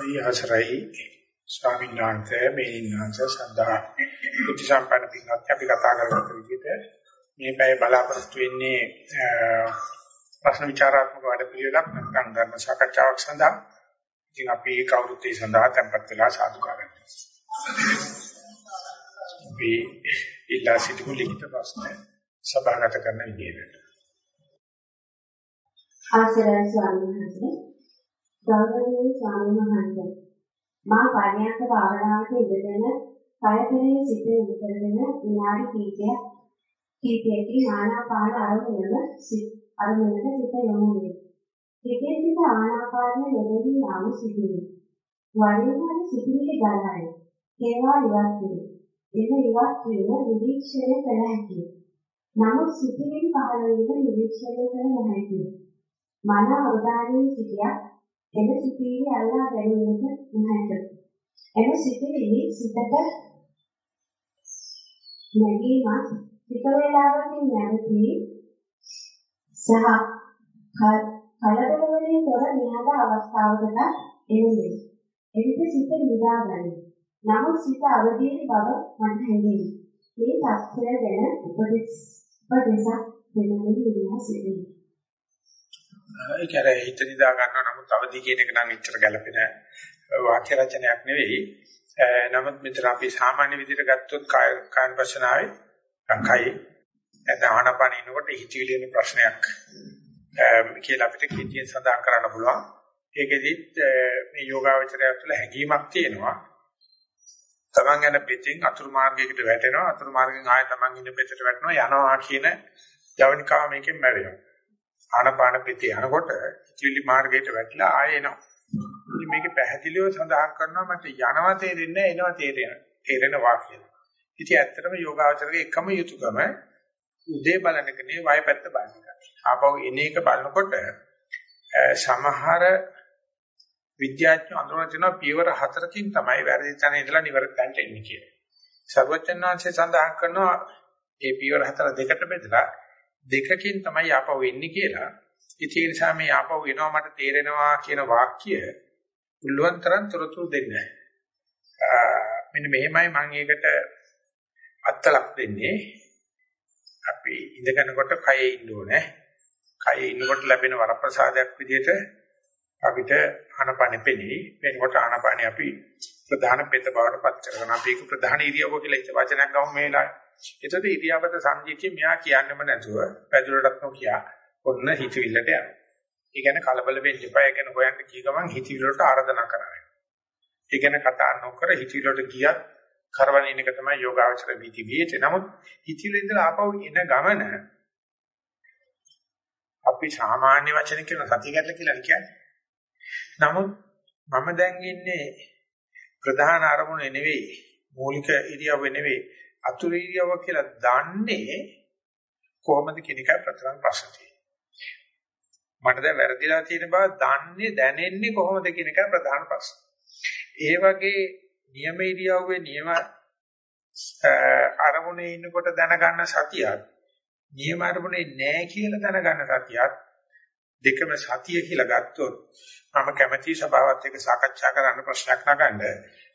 අයසරයි ස්වාමීන් වහන්සේ මේනින්නාංශ සඳහා බුද්ධ සම්පන්න පින්වත් අපි කතා කරගත්ත විදිහට මේ පැය බලාපොරොත්තු වෙන්නේ ප්‍රශ්න විචාරාත්මක වැඩ පිළිවෙලක් නැත්නම් ධර්ම සාකච්ඡාවක් සඳහා. ඉතින් අපි කවුරුත් ඒ සඳහා tempත් වෙලා සාදුකාරයක් අපි ඉල්ලා සිටිමු ලිඛිත ප්‍රශ්න සභාගත කරන විදිහට. ආශ්‍රය ස්වාමීන් වහන්සේ. ගෞරවනීය ස්වාමීන් වහන්සේ මා පරිණත භාවනාවට ඉඳගෙන කය කෙරෙහි සිත යොමු කරගෙන විනාඩි කිහිපයක් කිහිපයකින් ආනාපාන අරමුණම අරමුණට සිත යොමු වේ. හිතේ සිට ආනාපානය ලැබෙදී යාම සිදුවේ. වරින් වර සිටිවිලි ගලයි. ඒවා ඉවත් වේ. එම ඉවත් වීම නිරීක්ෂණය කළ හැකියි. නමුත් සිටිවිලි පහළ වීම නිරීක්ෂණය කළ නොහැකියි. මන අවධානයේ සිටියක් එම සිතිවිලි අල්ලා ගැනීමට නොහැක. එම සිතිවිලි සිතට නැගීමත් ටික වේලාවකින් නැවතී සහ කලබල වලින් තොර නිහඬ අවස්ථාවකට එන්නේ. එවිට සිත නිදා ගනී. නමුත් සිත අවදීන බව මට හැඟේ. මේ තත්ත්වය ගැන උපදෙස් උපදේශක් දෙන්න ඉල්ලා සිටිනවා. ඒක අර හිත නිදා ගන්නවා නමුත් අවදි කියන එක නම් එච්චර ගැළපෙන වාක්‍ය රචනයක් නෙවෙයි. නමුත් මෙතන අපි සාමාන්‍ය විදිහට ගත්තොත් කාය කායන වශනාවේ සංඛයි නැත්නම් ආනපන ඉනකොට හිතවිලි වෙන ප්‍රශ්නයක් කියලා අපිට කිටියෙන් සඳහන් කරන්න පුළුවන්. ඒකෙදිත් මේ යෝගාවචරය තුළ හැඟීමක් තියෙනවා. තමන් යන පිටින් අතුරු මාර්ගයකට වැටෙනවා අතුරු මාර්ගෙන් ආයෙ තමන් ඉන්න පිටට වැටෙනවා යනවා කියන ජවනිකාව මේකෙන් මැරෙනවා. ආනපාන පිටේ යනකොට ඉතිවිලි මාර්ගයට වැටලා ආයෙ එනවා. ඉතින් මේක පැහැදිලිව සඳහන් කරනවා මට යනවා තේරෙන්නේ එනවා තේරෙන. තේරෙනවා කියලා. ඉතින් ඇත්තටම යෝගාවචරයේ එකම යුතුයකම උදේ බලන එක නේ වය පැත්ත බලන එක. ආපහු එන එක බලනකොට සමහර විද්‍යාඥයෝ අඳුරන තියෙනවා පියවර හතරකින් තමයි වැරදි තැන ඉඳලා නිවැරදි තැනට එන්නේ කියලා. සර්වචන්නාංශය සඳහන් කරනවා මේ පියවර හතර දෙකට බෙදලා දෙකකින් තමයි ආපහු එන්නේ කියලා. ඉතින් ඒ නිසා මේ ආපහු එනවා මට තේරෙනවා කියන වාක්‍ය උල්ලුවන් තරම් තොරතුරු දෙන්නේ මෙන්න මෙහෙමයි මම ඒකට අත්තලක් දෙන්නේ. අපි ඉඳගෙනකොට කයේ ඉන්න ඕනේ. කයේ ඉන්නකොට ලැබෙන වරප්‍රසාදයක් විදිහට අපිට ආනපනෙ පෙනී. වෙනකොට ආනපනෙ අපි ප්‍රධාන පෙත බවට පත් කරගන්න. අපි ඒක ප්‍රධාන ඉරියව්ව කියලා ඉත වචනයක් ගමු මේ වෙලාවේ. එතකොට ඉරියාපත සංජීතිය මෙහා කියන්නෙම නැතුව පැදුරටත් නොකියා ඔන්න හිතවිල්ලට යනවා. ඒ කියන්නේ කලබල වෙන්න එපා. ඒ කියන්නේ හොයන්න ගිය ගමන් හිතවිල්ලට ආරාධනා කරන්නේ. ඒ කියන්නේ කතා නොකර හිතවිල්ලට ගියත් කරවන එක තමයි යෝගාවචර වීති විහෙට. නමුත් හිතවිල්ල ඉඳලා ආපහු එන ගමන අපි සාමාන්‍ය වචන කියන සතිය ගැටල කියලා කියන්නේ. නමුත් මම දැන් ඉන්නේ ප්‍රධාන අරමුණ නෙවෙයි මූලික ඉරියව්ව නෙවෙයි අතුරු ඉරියව්ව කියලා දන්නේ කොහොමද කියන එකයි ප්‍රධාන ප්‍රශ්නේ. මට දැන් වැරදිලා තියෙන බව දන්නේ දැනෙන්නේ කොහොමද කියන එකයි ප්‍රධාන ප්‍රශ්නේ. ඒ වගේ නියම ඉරියව්වේ නියම අරමුණේ ඉන්නකොට දැනගන්න සතියක් නියම අරමුණේ නැහැ කියලා දැනගන්න සතියක් දෙකම සතිය කියලා ගත්තොත් මම කැමැති සභාවත් එක්ක සාකච්ඡා කරන්න ප්‍රශ්නයක් නගන්න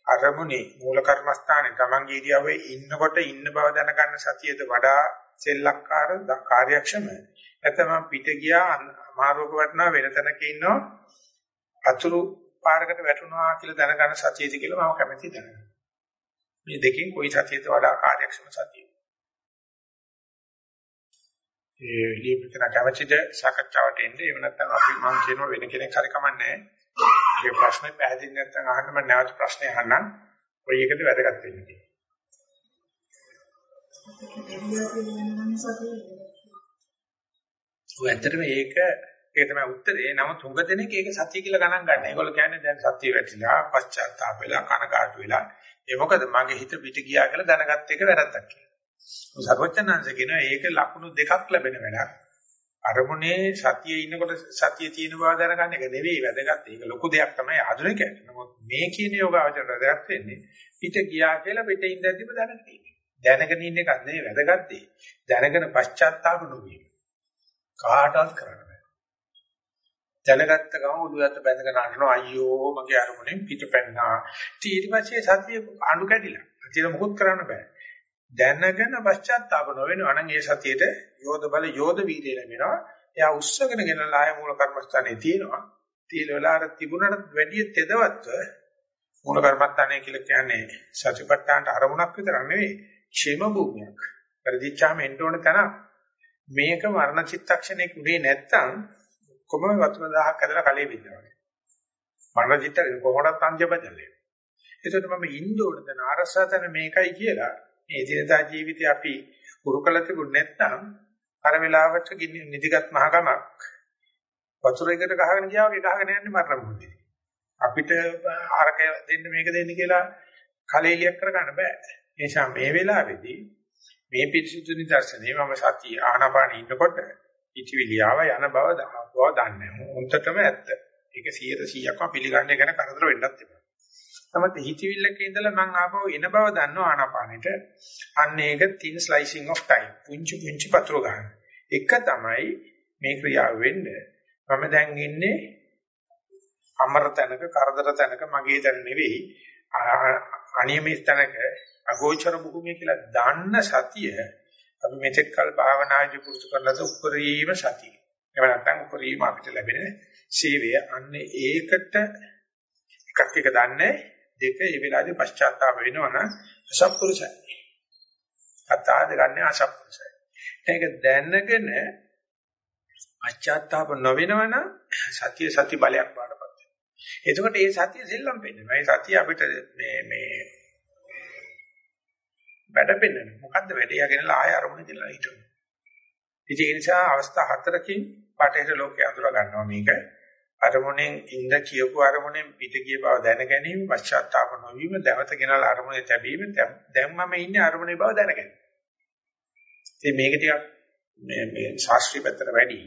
අරමුණේ මූල කර්මස්ථානේ තමන්ගේ ඉරියව්වේ ඉන්නකොට ඉන්න බව දැනගන්න සතියද වඩා සෙල්ලක්කාර කාර්යක්ෂම. නැත්නම් පිට ගියා අමාරුවක වටනා වෙන තැනක ඉන්නවා. අතුරු පාරකට වැටුණා කියලා දැනගන්න සතියද කියලා මම කැමැති දැනගන්න. මේ දෙකෙන් කොයි සතියද වඩා කාර්යක්ෂම සතිය ඒ ලියපිටන කැමැතිද? සාකච්ඡාවට එන්නේ. එහෙම නැත්නම් අපි මම කියනවා වෙන කෙනෙක් හරි කමන්නේ. මේ ප්‍රශ්නේ පැහැදිලි නැත්නම් අහන්න මම නැවත ප්‍රශ්නේ අහන්නම්. කොයි එකද වැදගත් වෙන්නේ කියලා. ඔය ඇත්තටම ඒක ඒක තමයි උත්තරේ. නමුත් හුඟ දෙනෙක් ඒක සත්‍ය කියලා ගණන් ගන්න. ඒගොල්ලෝ කියන්නේ දැන් සත්‍ය වැටිලා, පශ්චාත්තාප වෙලා, කනකාටු වෙලා. ඒ මොකද මගේ හිත පිට ගියා කියලා දැනගත්ත එක වැරද්දක් කියලා. සර්වඥාන්සේ කියනවා ඒක ලකුණු දෙකක් ලැබෙන වැඩක්. අරමුණේ සතියේ ඉන්නකොට සතියේ තියෙන බව දැනගන්න එක නෙවෙයි වැදගත්. ඒක ලොකු දෙයක් තමයි ආධුනිකයන්ට. නමුත් මේ කියන යෝගාවචර වැදගත් වෙන්නේ පිට ගියා කියලා පිට ඉඳද්දිම දැනගෙන ඉන්නේ. දැනගෙන ඉන්න එකක් නෙවෙයි වැදගත් දෙය. දැනගෙන පශ්චාත්තාප නොවීම. කාටවත් කරන්න බෑ. දැනගත්ත ගමන් උඩුවට බැඳගෙන අඬනවා අයියෝ මගේ අරමුණෙන් පිටපැන්නා. ඊට පස්සේ සතිය අඬු කැඩිලා. සතිය මොකුත් කරන්න බෑ. දැනගෙන පශ්චාත්තාප නොවෙනවා නම් ඒ සතියේට යෝධ බල යෝධ වීර්යය ලැබෙනවා. එයා උස්සගෙන ගෙනලා ආය මූල කර්මස්ථානේ තියෙනවා. තියෙන වෙලාවට තිබුණට වැඩි තෙදවත්ව මූල කර්මස්ථානේ කියලා කියන්නේ සතිපට්ඨානට අරමුණක් විතර නෙවෙයි ക്ഷേම භූමියක්. පරිදිච්ඡාම එන්න ඕන තැන මේක මරණ චිත්තක්ෂණේ කුනේ නැත්තම් කොහොම වතුර දහහක් ඇදලා කලේ බින්දනවා. මරණ චිත්ත කොහොමවත් අන්ජබදලේ. ඒකට මම ඉන්න ඕන දැන් ආරසතන මේකයි කියලා මේ දිනදා ජීවිතේ අපි උරුකල තිබුණ නැත්නම් අර වෙලාවට නිදිගත් මහගමක් වතුර එකට ගහගෙන ගියා වගේ ගහගෙන යන්නේ මරණ මොහොතේ. අපිට ආරක දෙන්න මේක දෙන්න කියලා කලෙලියක් කරගන්න බෑ. ඒ නිසා මේ වෙලාවේදී මේ පිරිසුදු නිදර්ශනේ මම සතිය ආනාපාන ඉන්නකොට ඉතිවිලියාව යන බව බව දන්නේ. උන්ටටම ඇත්ත. ඒක 100%ක්ම පිළිගන්නේ ගැන කරදර වෙන්නත් එපා. තමයි හිතවිල්ලක ඉඳලා මම ආපහු එන බව දන්නවා ආනාපානෙට. අන්න ඒක thin slicing of time. පුංචි පුංචි පතුරු ගන්න. එක තමයි මේ ක්‍රියාව වෙන්නේ. මම දැන් ඉන්නේ අමර තැනක, කරදර තැනක මගේ තැන නෙවෙයි. අනියමිත තැනක අගෝචර භූමිය කියලා දාන්න සතිය අපි මෙතෙක් කල් භාවනාදී පුරුදු කරලාද උපරිම සතිය. එහෙම නැත්නම් උපරිම අපිට ලැබෙන සේවය අන්න ඒකට එකක් එක දන්නේ දෙක ඒ වෙලාවේ පශ්චාත්තාප වෙනවනම් අසත්පුරුෂයි. අතාද ගන්න අසත්පුරුෂයි. ඒක දැනගෙන පශ්චාත්තාප නොවෙනවනම් සතිය සති බලයක් වඩපත් වෙනවා. එතකොට මේ සතිය සෙල්ලම් වෙන්නේ. මේ සතිය අපිට මේ මේ වැඩ පෙන්නන. මොකද්ද වැඩේ යගෙනලා ආය අරමුණ දෙලා හිටුනේ. ඉතින් ඒ නිසා අවස්ථා හතරකින් පාඨයට ලෝකේ අඳුර ගන්නවා මේක. අරමුණෙන් ඉඳ කියපු අරමුණෙන් පිට ගිය බව දැන ගැනීම පශ්චාත්තාප නොවීම දැවත ගෙනලා අරමුණේ තැබීම දැන් මම ඉන්නේ අරමුණේ බව දැනගන්න. ඉතින් මේක ටිකක් මේ මේ ශාස්ත්‍රීය පැත්තට වැඩි.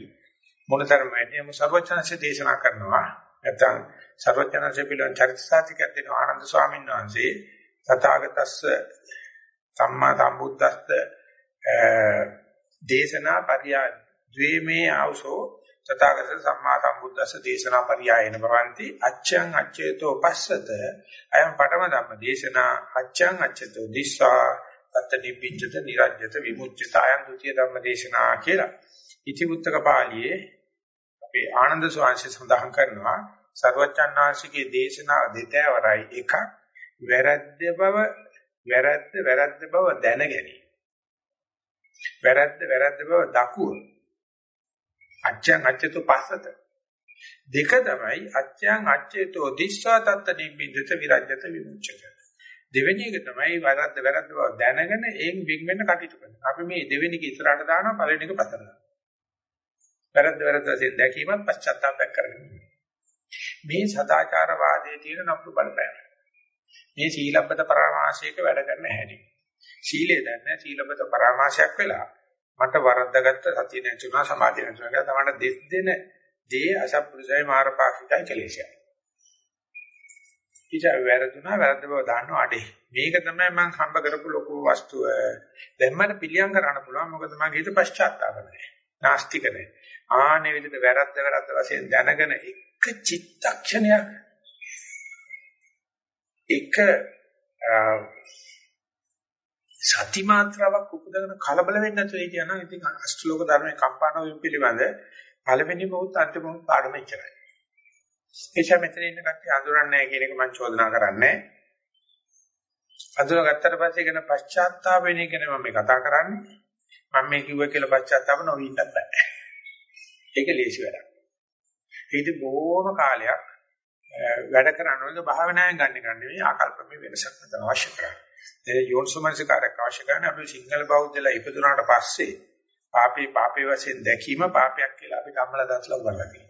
මොනතරම් වැඩි? මො සර්වඥාන්සේ දේශනා කරනවා. නැත්නම් සර්වඥාන්සේ පිළිවන් චරිත සාධිකයක් දෙන ආනන්ද ස්වාමීන් වහන්සේ තථාගතස්ස සම්මා සම්බුද්දස්ස දේශනා පරියා ද්වේමේ ආවසෝ තථාගත සම්මා සම්බුද්දස්ස දේශනා පරියායන භවಂತಿ අච්ඡං අච්ඡේතෝ පස්සත. අයං පඨම ධම්ම දේශනා අච්ඡං අච්ඡේතෝ දිස්සා අත්ත නිබ්බිච්ඡත නිරජ්‍යත විමුච්ඡත අයං ဒုတိ ය ධම්ම දේශනා කියලා. ඉතිමුත්තක පාළියේ අපේ ආනන්ද ස්වාමීන් සඳහන් කරනවා සර්වචන්නාංශිකේ දේශනා දෙතෑවරයි එකක් වැරද්ද බව වැරද්ද වැරද්ද බව දැන ගැනීම. වැරද්ද වැරද්ද බව දකුණු. අච්ඡං අච්ඡතු පස්සත. දෙක තමයි අච්ඡං අච්ඡේතෝ දිස්සා තත්ත නිබ්බිද්දත විරජ්‍යත විමුච්ඡක. දෙවෙනි එක තමයි වැරද්ද වැරද්ද බව දැනගෙන ඒන් වින් වෙන්න කටයුතු කරනවා. අපි මේ දෙවෙනි එක ඉස්සරහට දානවා පළවෙනි එක පස්සට දානවා. වැරද්ද වැරද්ද වශයෙන් දැකීමත් පශ්චාත්තාපයක් කරගන්න මේ සදාචාරවාදයේ තියෙන නපුරු බලපෑම. මේ සීලබ්බත පරාමාශයක වැඩ කරන්න හැටි. සීලය දැන්න සීලබ්බත පරාමාශයක් වෙලා මට වරද්දාගත්ත සතිය නැතුණා සමාධිය නැතුණා කියලා තමයි දෙස් දෙන දේ අසප්පුරුසයි මාරපාක්ෂිකයි කෙලෙෂය. ඉතින් වැරදුනා වැරද්ද බව දන්නවා අඩේ. මේක තමයි මම හම්බ කරපු ලොකු වස්තුව. දැන් මට පිළියම් කරන්න පුළුවන් මොකද මගේ හිත පශ්චාත්තාප නැහැ. නාස්තික නැහැ. ආනේ විදිහට වැරද්ද වැරද්ද වශයෙන් දැනගෙන එක චිත්තක්ෂණයක් එක සති මාත්‍රාවක් උපදගෙන කලබල වෙන්නේ නැතුව කියනවා ඉතින් අෂ්ටලෝක ධර්මයේ කම්පාණ වීම පිළිබඳ පළවෙනි මොහොත අන්තිම මොහොත පාඩම ඉච්චරයි. එيشා මෙතන ඉන්න කට්ටිය අඳුරන්නේ නැහැ කියන එක මම චෝදනා කරන්නේ. අඳුරගත්තට පස්සේ කියන පශ්චාත්තාප වෙන එක නෙමෙයි මම කතා කරන්නේ. මම මේ කිව්වා කියලා පශ්චාත්තාප නොවෙන්නත් බෑ. ඒක ලේසි වැඩක්. ඊට බොහොම කාලයක් වැඩ කරනවලු භාවනාවෙන් ගන්න ගන්න නෙවෙයි ආකල්පමය වෙනසක් තමයි අවශ්‍ය කරන්නේ. ඒ යෝනිසෝමනසිකාරක අවශ්‍ය කරන අපි සිංහල බෞද්ධලා ඉපදුනාට පස්සේ පාපේ පාපේ වශයෙන් දැකීම පාපයක් කියලා අපි කම්මල දාස්ලා උගන්ලා තියෙනවා.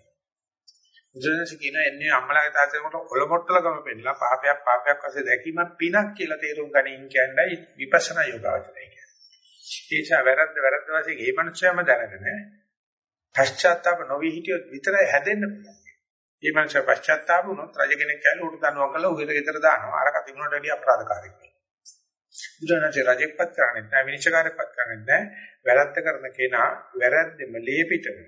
බුදුරජාණන් කියන එන්නේ අම්මලාගේ තාත්තේකට ඔලොමොට්ටලකම පෙන්නලා පාපයක් පාපයක් වශයෙන් දැකීම පිනක් කියලා තේරුම් ගනින් කියන්නයි විපස්සනා යෝගාවචරය කියන්නේ. ඒ නිසා වැරද්ද වැරද්ද වශයෙන් ඒ මනුස්සයම දැනගෙන පශ්චාත්තාප නොවි හිටියොත් විතරයි හැදෙන්න පුළුවන්. මේ මනුස්සය පශ්චාත්තාප වුණොත් රජ කෙනෙක් කියලා උඩ දනුවම් කළා උහෙට ගෙදර දානවා. අරක තිබුණට වැඩිය අපරාධකාරයෙක්. බුදුරජාණන්සේ රජෙක්පත් කරන්නේ නැහැ විනිශ්චයකාරයෙක්පත් කරන්නේ නැහැ වැරද්ද කරන කෙනා වැරද්දෙම ලේපිටම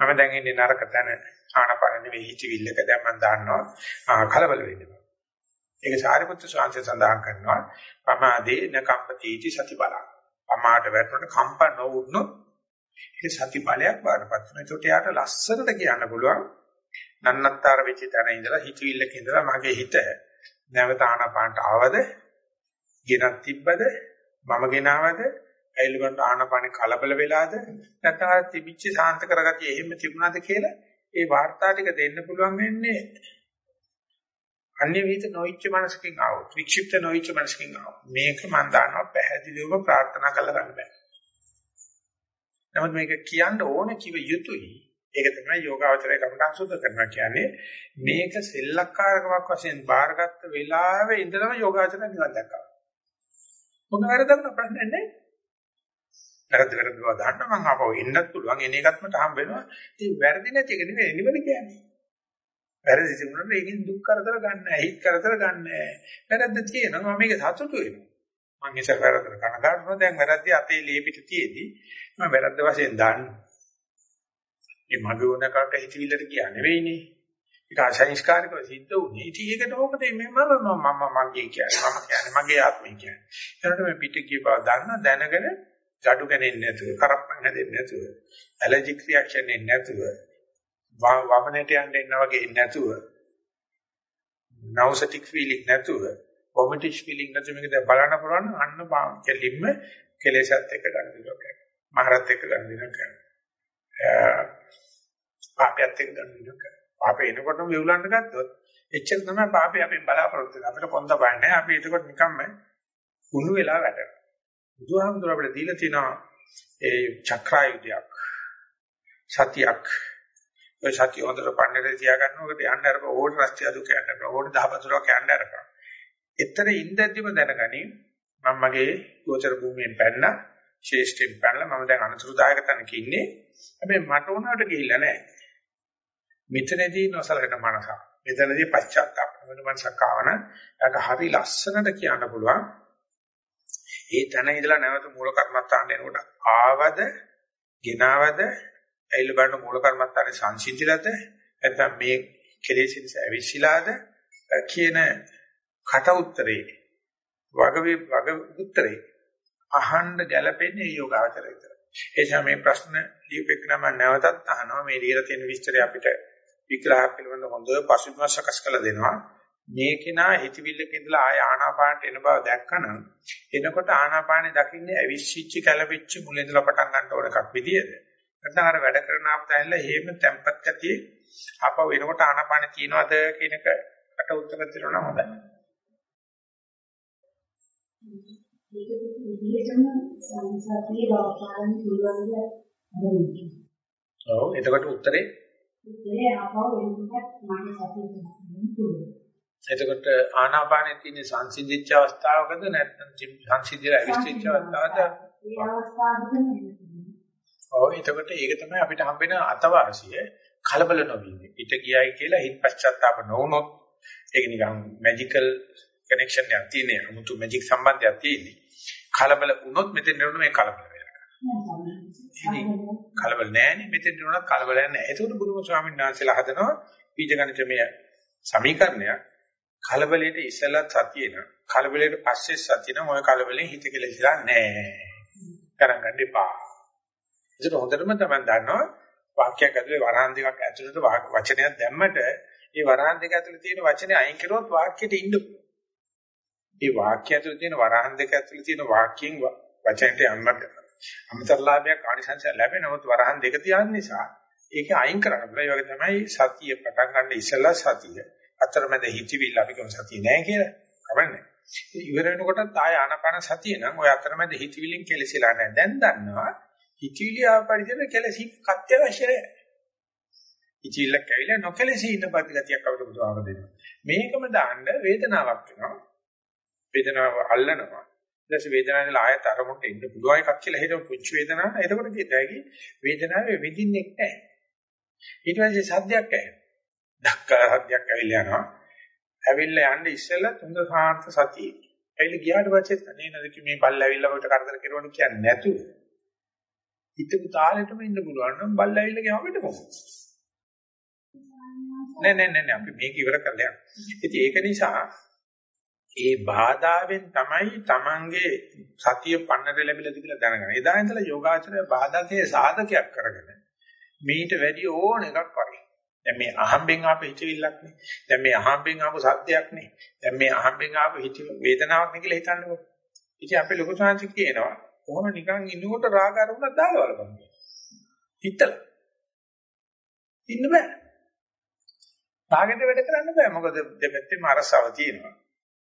මම දැන් ඉන්නේ නරක තැන ආනපන නෙවෙයි හිතවිල්ලක දැන් මම දන්නවා කලබල වෙන්නේ. ඒක සාරිපුත්‍ර ස්වාමීන් සඳහන් කරනවා පමාදේ නකම්පතිටි සති බලං. පමාට වැටුණට කම්ප නොවුනොත් ඒක සති බලයක් බාරපත් වෙනවා. ඒකට යාට ලස්සනට කියන්න පුළුවන් නන්නත්තර වෙච්ච තැන ඉඳලා හිතවිල්ලක ඉඳලා මගේ හිත නැවත ආනපානට ආවද ගෙනත් තිබ්බද මම ගෙනාවද ඇයිලුවට ආනපානේ කලබල වෙලාද නැත්නම් තිබිච්ච සාන්ත කරගතිය එහෙම තිබුණාද කියලා ඒ වාර්තා ටික දෙන්න පුළුවන් වෙන්නේ අන්‍ය විහිත නොයිච්ච මනසකින් ආවොත් වික්ෂිප්ත නොයිච්ච මනසකින් ආවොත් මේක මම දන්නවා පැහැදිලිවම ප්‍රාර්ථනා කරලා ගන්න බෑ. නමුත් මේක කියන්න ඕන කිව යුතුයි. ඒක තමයි යෝගාවචරයේ කමඨං සුද්ධ කරනවා කියන්නේ මේක සෙල්ලක්කාරකමක් වශයෙන් බාරගත්ත වෙලාවේ ඉඳලම යෝගාවචරය නිවන් දැක්කා. මොන වැරදක් ප්‍රශ්නේ නැහැ. වැරද්ද වැරද්ද බව දන්න මම ආපහු එන්නත් පුළුවන් එන එකත් මට හම්බ වෙනවා. ඒ වැරදි නැති එක නෙවෙයි නිවන කියන්නේ. වැරදි තිබුණාට ඒකෙන් දුක් කරදර ගන්න නැහැ, හිත කරදර ගන්න නැහැ. වැරද්ද තියෙනවා මම මේක සතුටු වෙනවා. මම ඉස්සර වැරද්දට කනගාටුනවා දැන් වැරද්ද අතේ ලේපිට තියේදී මම වැරද්ද වශයෙන් දන්නවා. මේ මගේ උනකට හිතවිල්ලට කියා නෙවෙයිනේ. ඒක අසංස්කාරිකව සිද්ධ වුණේ. ඉතින් ඒකට ඕකද මම මම මගේ කියන්නේ මම කියන්නේ මගේ ආත්මය කියන්නේ. ඒකට මේ පිට කිය බව දන්න දැනගෙන gadu ගන්නේ නැතුව, කරප්පන් හැදෙන්නේ නැතුව, ඇලර්ජික් රියැක්ෂන් එන්නේ නැතුව, වමනට යන්න එන්න වගේ නැතුව, නවුසටික් ෆීලිං නැතුව, වොමිටිෂ් ෆීලිං නැතුව මේක දැන් බලන්න පුළුවන් අන්න බාම් කෙලින්ම කෙලෙසත් එක්ක ගන්න දිනවා කියන්නේ. මහරත් එක්ක ගන්න දිනවා කියන්නේ. පාපයත් එක්ක ගන්න දිනවා කියන්නේ. පාපේ එනකොටම වෙවුලන්න ගත්තොත් එච්චර තමයි පාපේ අපෙන් බලාපොරොත්තු වෙන්නේ. අපිට කොන්ද බන්නේ. අපි එතකොට නිකම්ම කුණු වෙලා වැටෙනවා. බුදුහාමුදුර අපිට දීලා තියෙනවා ඒ චක්‍රායුධයක් සතියක් ඔය සතිය හොඳට පන්නරේ තියාගන්නකොට යන්න අරප ඕඩ රස්තිය අදු කියන්න අරප ඕඩ දහපතුරක් යන්න අරප. එතන ඉඳද්දිම දැනගනි මම මගේ ගෝචර භූමියෙන් පැන්න ශේෂ්ඨයෙන් පැනලා මම දැන් අනතුරුදායක තැනක ඉන්නේ. හැබැයි මට උනාට ගිහිල්ලා නැහැ. මෙතනදී නොසලකන මනස. මෙතනදී පශ්චාත්තාප වෙන මනසක් ආවන ඒක හරි ලස්සනට කියන්න පුළුවන්. ඒ තැන ඉඳලා නැවත මූල කර්මත්තාන්න එනකොට ආවද, ගෙනාවද, ඇයිල බලන මූල කර්මත්තානේ සංසිඳිලාද, නැත්නම් මේ කෙලෙසින්ස ඇවිස්සීලාද කියන කට උත්තරේ වග වග උත්තරේ අහන්න ගැළපෙන්නේ යෝගාචරය විතර. ඒ නිසා මේ ප්‍රශ්න ලියුපෙකනම නැවතත් අහනවා මේ ලියලා තියෙන විස්තරය අපිට විග්‍රහ පිළිබඳ හොඳ පසුබිම සකස් කරලා දෙනවා. මේ කෙනා හිතවිල්ලක ඉඳලා ආය ආනාපානට එන බව දැක්කනම් එනකොට ආනාපානේ දකින්නේ අවිශ්චිච්ච කලවිච්ච මුල ඉඳලා පටන් ගන්න ඕන එකක් විදියද නැත්නම් අර වැඩ කරන ආපතයිල හේම tempat ගතිය ආපහු එනකොට ආනාපානේ තියනවද කියන එකට උත්තර දෙනවා හොඳයි. ඔව් එතකොට උත්තරේ උත්තරේ ආපහු එනකොට මගේ සතිය පුළුවන් එතකොට ආනාපානෙ තියෙන සංසිද්ධිච්ච අවස්ථාවකද නැත්නම් සංසිද්ධිලා අවිශ්චිච්ච අවස්ථාවද? ඒ අවස්ථාවකද ඔව් එතකොට ඒක තමයි අපිට හම්බෙන අතවාසිය කලබල නොවීම. පිට ගියයි කියලා හිත පශ්චාත්තාප නොවුනොත් ඒක නිකන් මැජිකල් කනෙක්ෂන් එකක් තියෙන 아무තු මැජික් සම්බන්ධයක් තියෙන්නේ. කලබල වුණොත් මෙතෙන් නේද මේ කලබල වෙලා. ඉතින් කලබල නැහැනේ මෙතෙන් නේද කලබල නැහැ. ඒකට බුදුම ස්වාමීන් වහන්සේලා හදනවා බීජගණිතමය සමීකරණයක් කලබලයට ඉස්සෙල්ලත් සතිය න ะ කලබලයට පස්සේ සතිය නම් ඔය කලබලෙන් හිත කෙලෙසිලා නැහැ. ගණන් ගන්න එපා. ඒක හොඳටම තමයි දන්නවා වාක්‍යයක් ඇතුලේ වරහන් දෙකක් ඇතුළට වචනයක් දැම්මට ඒ වරහන් දෙක ඇතුලේ තියෙන වචනේ අයින් කරුවොත් වාක්‍යෙට ඉන්න. ඒ වාක්‍ය ඇතුලේ තියෙන වරහන් දෙක ඇතුලේ තියෙන වාක්‍යයෙන් වචනට යන්නට අමතර ලාභයක් ආනිසංසය ලැබෙනවොත් වරහන් දෙක තියන නිසා ඒක අයින් කරන්න බෑ. ඒ වගේ තමයි සතිය පටන් ගන්න ඉස්සෙල්ලා සතිය අතරමැද හිතවිල්ල අපි කියමු සතිය නෑ කියලා. කමන්නේ. ඉවර වෙනකොටත් ආය ආනපන සතිය නම් ඔය අතරමැද හිතවිල්ලෙන් කෙලසිලා නෑ. දැන් දන්නවා හිතවිලි ආපරිදෙන කෙලසි කත්‍යවශ්‍ය නෑ. හිතවිල්ල කැවිලා නොකෙලසි ඉන්න ප්‍රතිගතියක් අපිට බුදුහාම දෙනවා. මේකම දාන්න වේදනාවක් වෙනවා. වේදනාව අල්ලනවා. ඊට පස්සේ වේදනාවේ ආයත අරමුණට එන්න පුළුවන් එකක් කියලා හිතමු පුංචි වේදනාවක්. එතකොට කියතයි වේදනාවේ විඳින්නේ නැහැ. ඊට පස්සේ සද්දයක් ඇහෙනවා. ධක්කා සද්දයක් ඇවිල්ලා යනවා. ඇවිල්ලා යන්නේ ඉස්සෙල්ලා තුන්ද සාන්ත සතියේ. ඇවිල්ලා ගියාට පස්සේ අනේ නේද මේ බල්ල ඇවිල්ලා අපිට කරදර කරනවා කියන්නේ නැතුව. හිතපු තාලෙටම ඉන්න පුළුවන් නම් බල්ල ඇවිල්ලා ගියාම අපිට මොකද? නෑ නෑ නෑ අපි මේක ඉවර කරලා යන්න. ඉතින් ඒක නිසා ඒ බාධාවෙන් තමයි Tamange සතිය පන්නර ලැබිලාද කියලා දැනගන්න. එදා ඉඳලා යෝගාචරය බාධකයේ සාධකයක් කරගෙන මීට වැඩි ඕන එකක් වගේ. දැන් මේ අහම්බෙන් ආපු හිතවිල්ලක් නේ. දැන් මේ අහම්බෙන් ආපු සත්‍යයක් නේ. දැන් මේ අහම්බෙන් ආපු හිත වේදනාවක් නේ කියලා හිතන්නකෝ. ඉතින් අපේ ලොකු සංසි කියනවා කොහොම නිකන් ඉන්නකොට රාග අරුණක් දාලා බලපන්. හිතලා. ඉන්න බෑ. රාගෙට වැඩ කරන්න බෑ. මොකද දෙපැත්තෙම අරසාව තියෙනවා.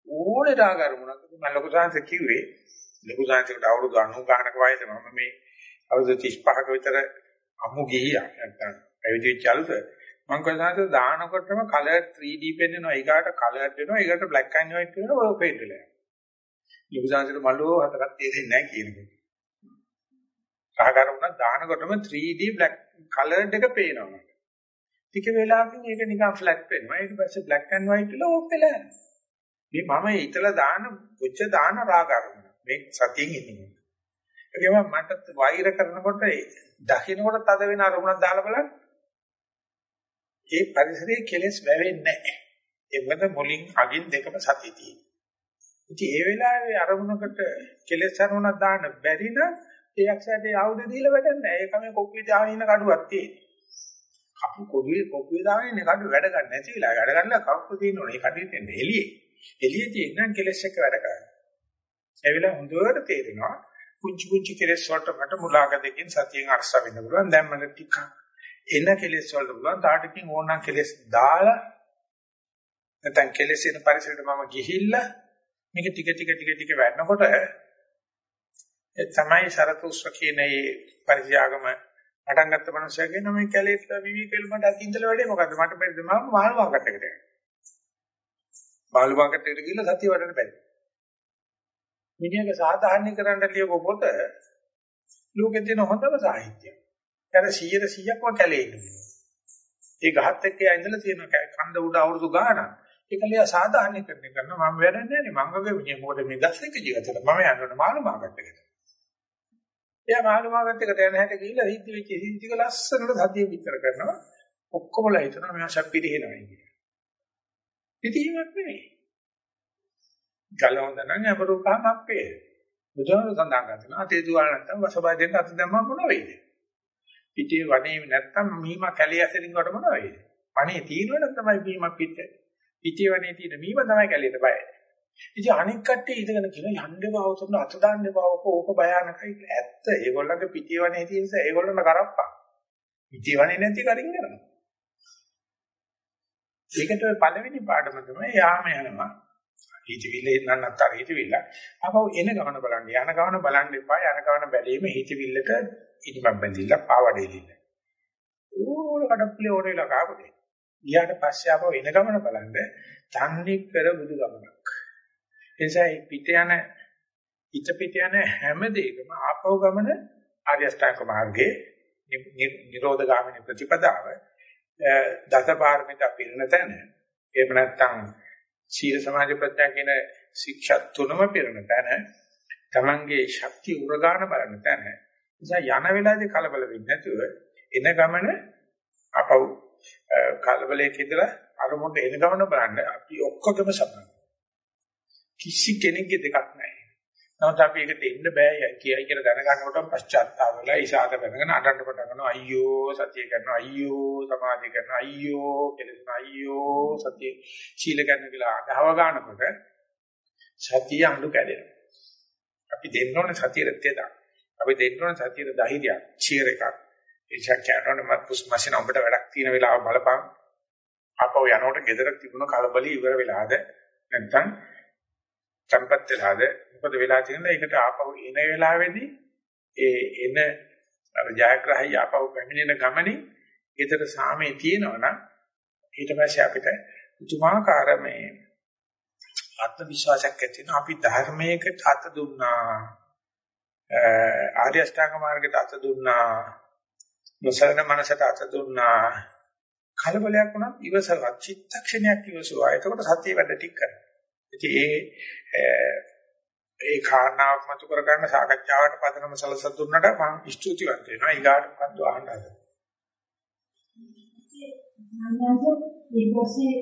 ඕනේ රාග අරුණක් මම ලොකු සංසි කිව්වේ ලොකු සංසිකට අවුරුදු 90 ගානක වයසේ මම මේ අවුරුදු 35ක විතර අමු ගිහියා නැත්තම් පැවිදි වෙච්ච අලුත මම කොහොමද දානකොටම කලර් 3D පෙන්වනවා ඊගාට කලර් වෙනවා ඊගාට black and white වෙනවා ඔය පෙන්ඩ් වෙලා යනවා. ලොකුසාංශයට මල්ලෝ හතරක් තේරෙන්නේ නැහැ කියනකොට සහකාර වුණා දානකොටම 3D black colored එක පේනවා. මට ටික වෙලාවකින් ඒක නිකන් flat වෙනවා. ඊට පස්සේ black and white වෙලා ඕක වෙලා යනවා. මේ මම හිතලා දාන කොච්ච දාන රාග අරමුණ මේ සතියෙන් ඉන්නේ ඒකම මට වෛර කරනකොට දකින්නකොට තද වෙන අරමුණක් දාලා බලන්න. ඒ පරිසරයේ කෙලෙස් වැවෙන්නේ නැහැ. ඒ මොකද මුලින් අගින් දෙකම සතිය තියෙනවා. ඉතින් ඒ වෙලාවේ අරමුණකට කෙලෙස් අරමුණක් දාන්න බැරි නම් ඒ යක්ෂයාට ආයුධ දීලා වැඩක් නැහැ. ඒකම කොක්කේ දාගෙන ඉන්න කඩුවක් තියෙන්නේ. කපු කොඩුවේ කොක්කේ දාගෙන ඉන්න කඩුව වැඩ ගන්න නැති වෙලා වැඩ ගන්න කප්පු තියෙනවනේ. ඒ කඩුවේ තියෙන එළියේ. එළියේ තියෙන කෙලෙස් එක වැඩ කරන්නේ. ඒ වෙලාව හොඳට තේරෙනවා කුංචි කුංචි කෙලෙස් වලට මට මුලාගදකින් සතියෙන් අරස වෙන්න පුළුවන්. දැන් මට ටිකක් එන කෙලෙස් වලට පුළුවන්. තාටකින් ඕනනම් කෙලෙස් දාලා නැත්නම් කෙලෙස් එන පරිසරයට මම ගිහිල්ලා මේක ටික ටික ටික ටික වැඩනකොට ඒ තමයි සරතුස්ව කියන මේ පරිත්‍යාගම පටන් ගත්ත මනුස්සයා කියන මේ කැලේට විවිකෙල් මට අකින්දල වැඩේ මොකද්ද මට බැරිද මම මාළු මාකට් එකට යනවා මාළු මාකට් එකට ගිහලා සතිය වඩන්න බැහැ මිනිහගේ සාධාරණීකරණ ලියපු පොත ලෝකේ තියෙන හොඳම සාහිත්‍යයක්. ඒතර 100 100ක්ම කැලේ ඉන්නේ. ඒ ගහත් එක්ක ඇඳලා තියෙන කන්ද උඩ අවුරුදු ගාණක්. ඒක ලිය සාධාරණීකරණය කරනවා මම වැඩන්නේ නැහැ මං වගේ මිනිහ මොකද මේ ගස් එක්ක ජීවත් වෙලා මම යනකොට මාළු මාකට් එකට. එයා මාළු මාකට් එකට යන හැට ගිහිල්ලා හිත වෙච්ච හිතික ලස්සනට සතිය විතර කරනවා. ඔක්කොමලා හිතනවා මෙයා ශප්පිරිහෙනවා කියලා. ඉතින් නෙමෙයි. ජල හොඳ නම් අපරූපහම අපේ. බුදුහාම සඳහන් කරනවා අතේ දුවල නැත්තම් වසබය දෙන්න අත දැම්මම මොන වෙයිද? පිටේ වනේ නැත්තම් මීම කැලිය ඇසලින් කොට මොන වෙයිද? වනේ තියෙනවනම් තමයි මීම පිට. පිටේ වනේ තියෙන මීම තමයි කැලියට බයයි. ඉතින් අනික් කට්ටිය ඉඳගෙන කියන යන්නේ බවතුන අත දාන්නේ බවක ඕක භයානකයි කියලා. ඇත්ත ඒගොල්ලන්ගේ පිටේ වනේ තියෙන නිසා ඒගොල්ලන්ට කරප්පා. පිටේ වනේ නැති කරින් කරනවා. ඒකට පළවෙනි පාඩම තමයි යාම යනවා. හිතවිල්ල එන්න නැත්තර හිතවිල්ල. අපව එන ගමන බලන්න. යන ගමන බලන්න එපා. යන ගමන බැලීම හිතවිල්ලට ඉනිමක් බැඳිලා පාවඩේලින්න. ඕන කඩප්පලේ ඕන වෙලා කාපදේ. ගියාට පස්සේ අපව එන ගමන බලන්න තන්නේ කර බුදු ගමනක්. එනිසා පිට යන හිත පිට යන හැම දෙයකම ආපව ගමන ආර්ය අෂ්ටාංග මාර්ගයේ නිරෝධ ගාමිනී ප්‍රතිපදාව දසපාරමිතා පිළින තැන. එහෙම නැත්නම් සීල සමාධි ප්‍රඥා කියන ශික්ෂා තුනම පිරෙන තැන. තමන්ගේ ශක්තිය උරගාන බලන තැන. නිසා යන වෙලාවේදී කලබල වෙන්නේ නැතුව එන ගමන අපව කලබලයේ ඉඳලා අරමුණට එන ගමන බලන්න අපි ඔක්කොගම සමාන කිසි කෙනෙක්ගේ දෙකක් නැහැ. නමුත් අපි ඒකට එන්න බෑ කියයි කියලා දැනගන්නකොට පශ්චාත්තාප වෙලා ඉසాత වෙනගෙන අඬන්න පටන් ගන්නවා. අයියෝ සතිය කරනවා. අයියෝ සමාධිය කරනවා. අයියෝ කෙලෙස් අයියෝ සතිය සීල කරන කියලා අඬව ගන්නකොට සතිය අඬු කැඩෙනවා. අපි දෙන්න ඕනේ සතියට තේදා අපි දෙන්න ඕනේ සතියට ධෛර්යයක් චීර එකක්. ඒ චක්කරන මත් පුස් මැෂින් ඔබට වැඩක් තියෙන වෙලාව බලපන්. අපෝ යනකොට ගෙදර තිබුණ කලබලී ඉවර වෙලාද නැත්නම් සම්පත් වෙලාද? මොකද වෙලා තියෙනද ඒකට ආපහු එන වෙලාවේදී ඒ එන අර ජයග්‍රහයි ආපහු පැමිණෙන ගමනේ ඊතර සාමේ තියෙනවනම් ඊට පස්සේ අපිට උතුමාකාර මේ ආත්ම විශ්වාසයක් ඇති වෙනවා. අපි ධර්මයකට අත දුන්නා. ආර්ය අෂ්ටාංග මාර්ගයට අත දුන්නා. නොසලන මනසට අත දුන්නා. කලබලයක් වුණත් ඉවසවත් චිත්තක්ෂණයක් ඉවසුවා. එතකොට සතිය වැඩ ටික කරනවා. ඉතින් ඒ ඒ කාරණාවක් මතු කර ගන්න සාකච්ඡාවට පදනම සලස දුන්නට මම ස්තුතිවන්ත වෙනවා. ඊගාට මොකද්ද අහන්න හදන්නේ? අනන්ත ඊට පස්සේ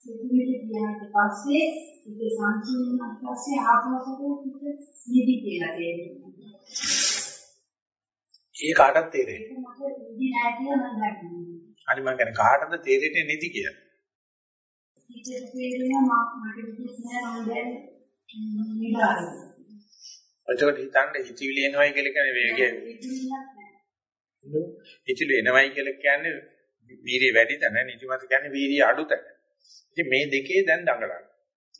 සිතුවිලි ගියාට පස්සේ ඒක සංසිඳුණාට පස්සේ ආපස්සට නිදි කියලා තේරෙනවා. ඒ කාටද තේරෙන්නේ? මට නිදි නෑ කියලා මම දකිනවා. හරි මම කියන්නේ කාටද තේරෙන්නේ නිදි කියලා? ඊට තේරෙනවා මට නිදි නෑ මම දැන් නිදාගෙන. එතකොට හිතන්න හිතවිලි එනවයි කියලා කියන්නේ වේගය. හිතවිලි එනවයි කියලා කියන්නේ වීර්ය වැඩි තැන නිදිමත කියන්නේ වීර්ය අඩු තැන. ඉතින් මේ දෙකේ දැන් දඟලනවා.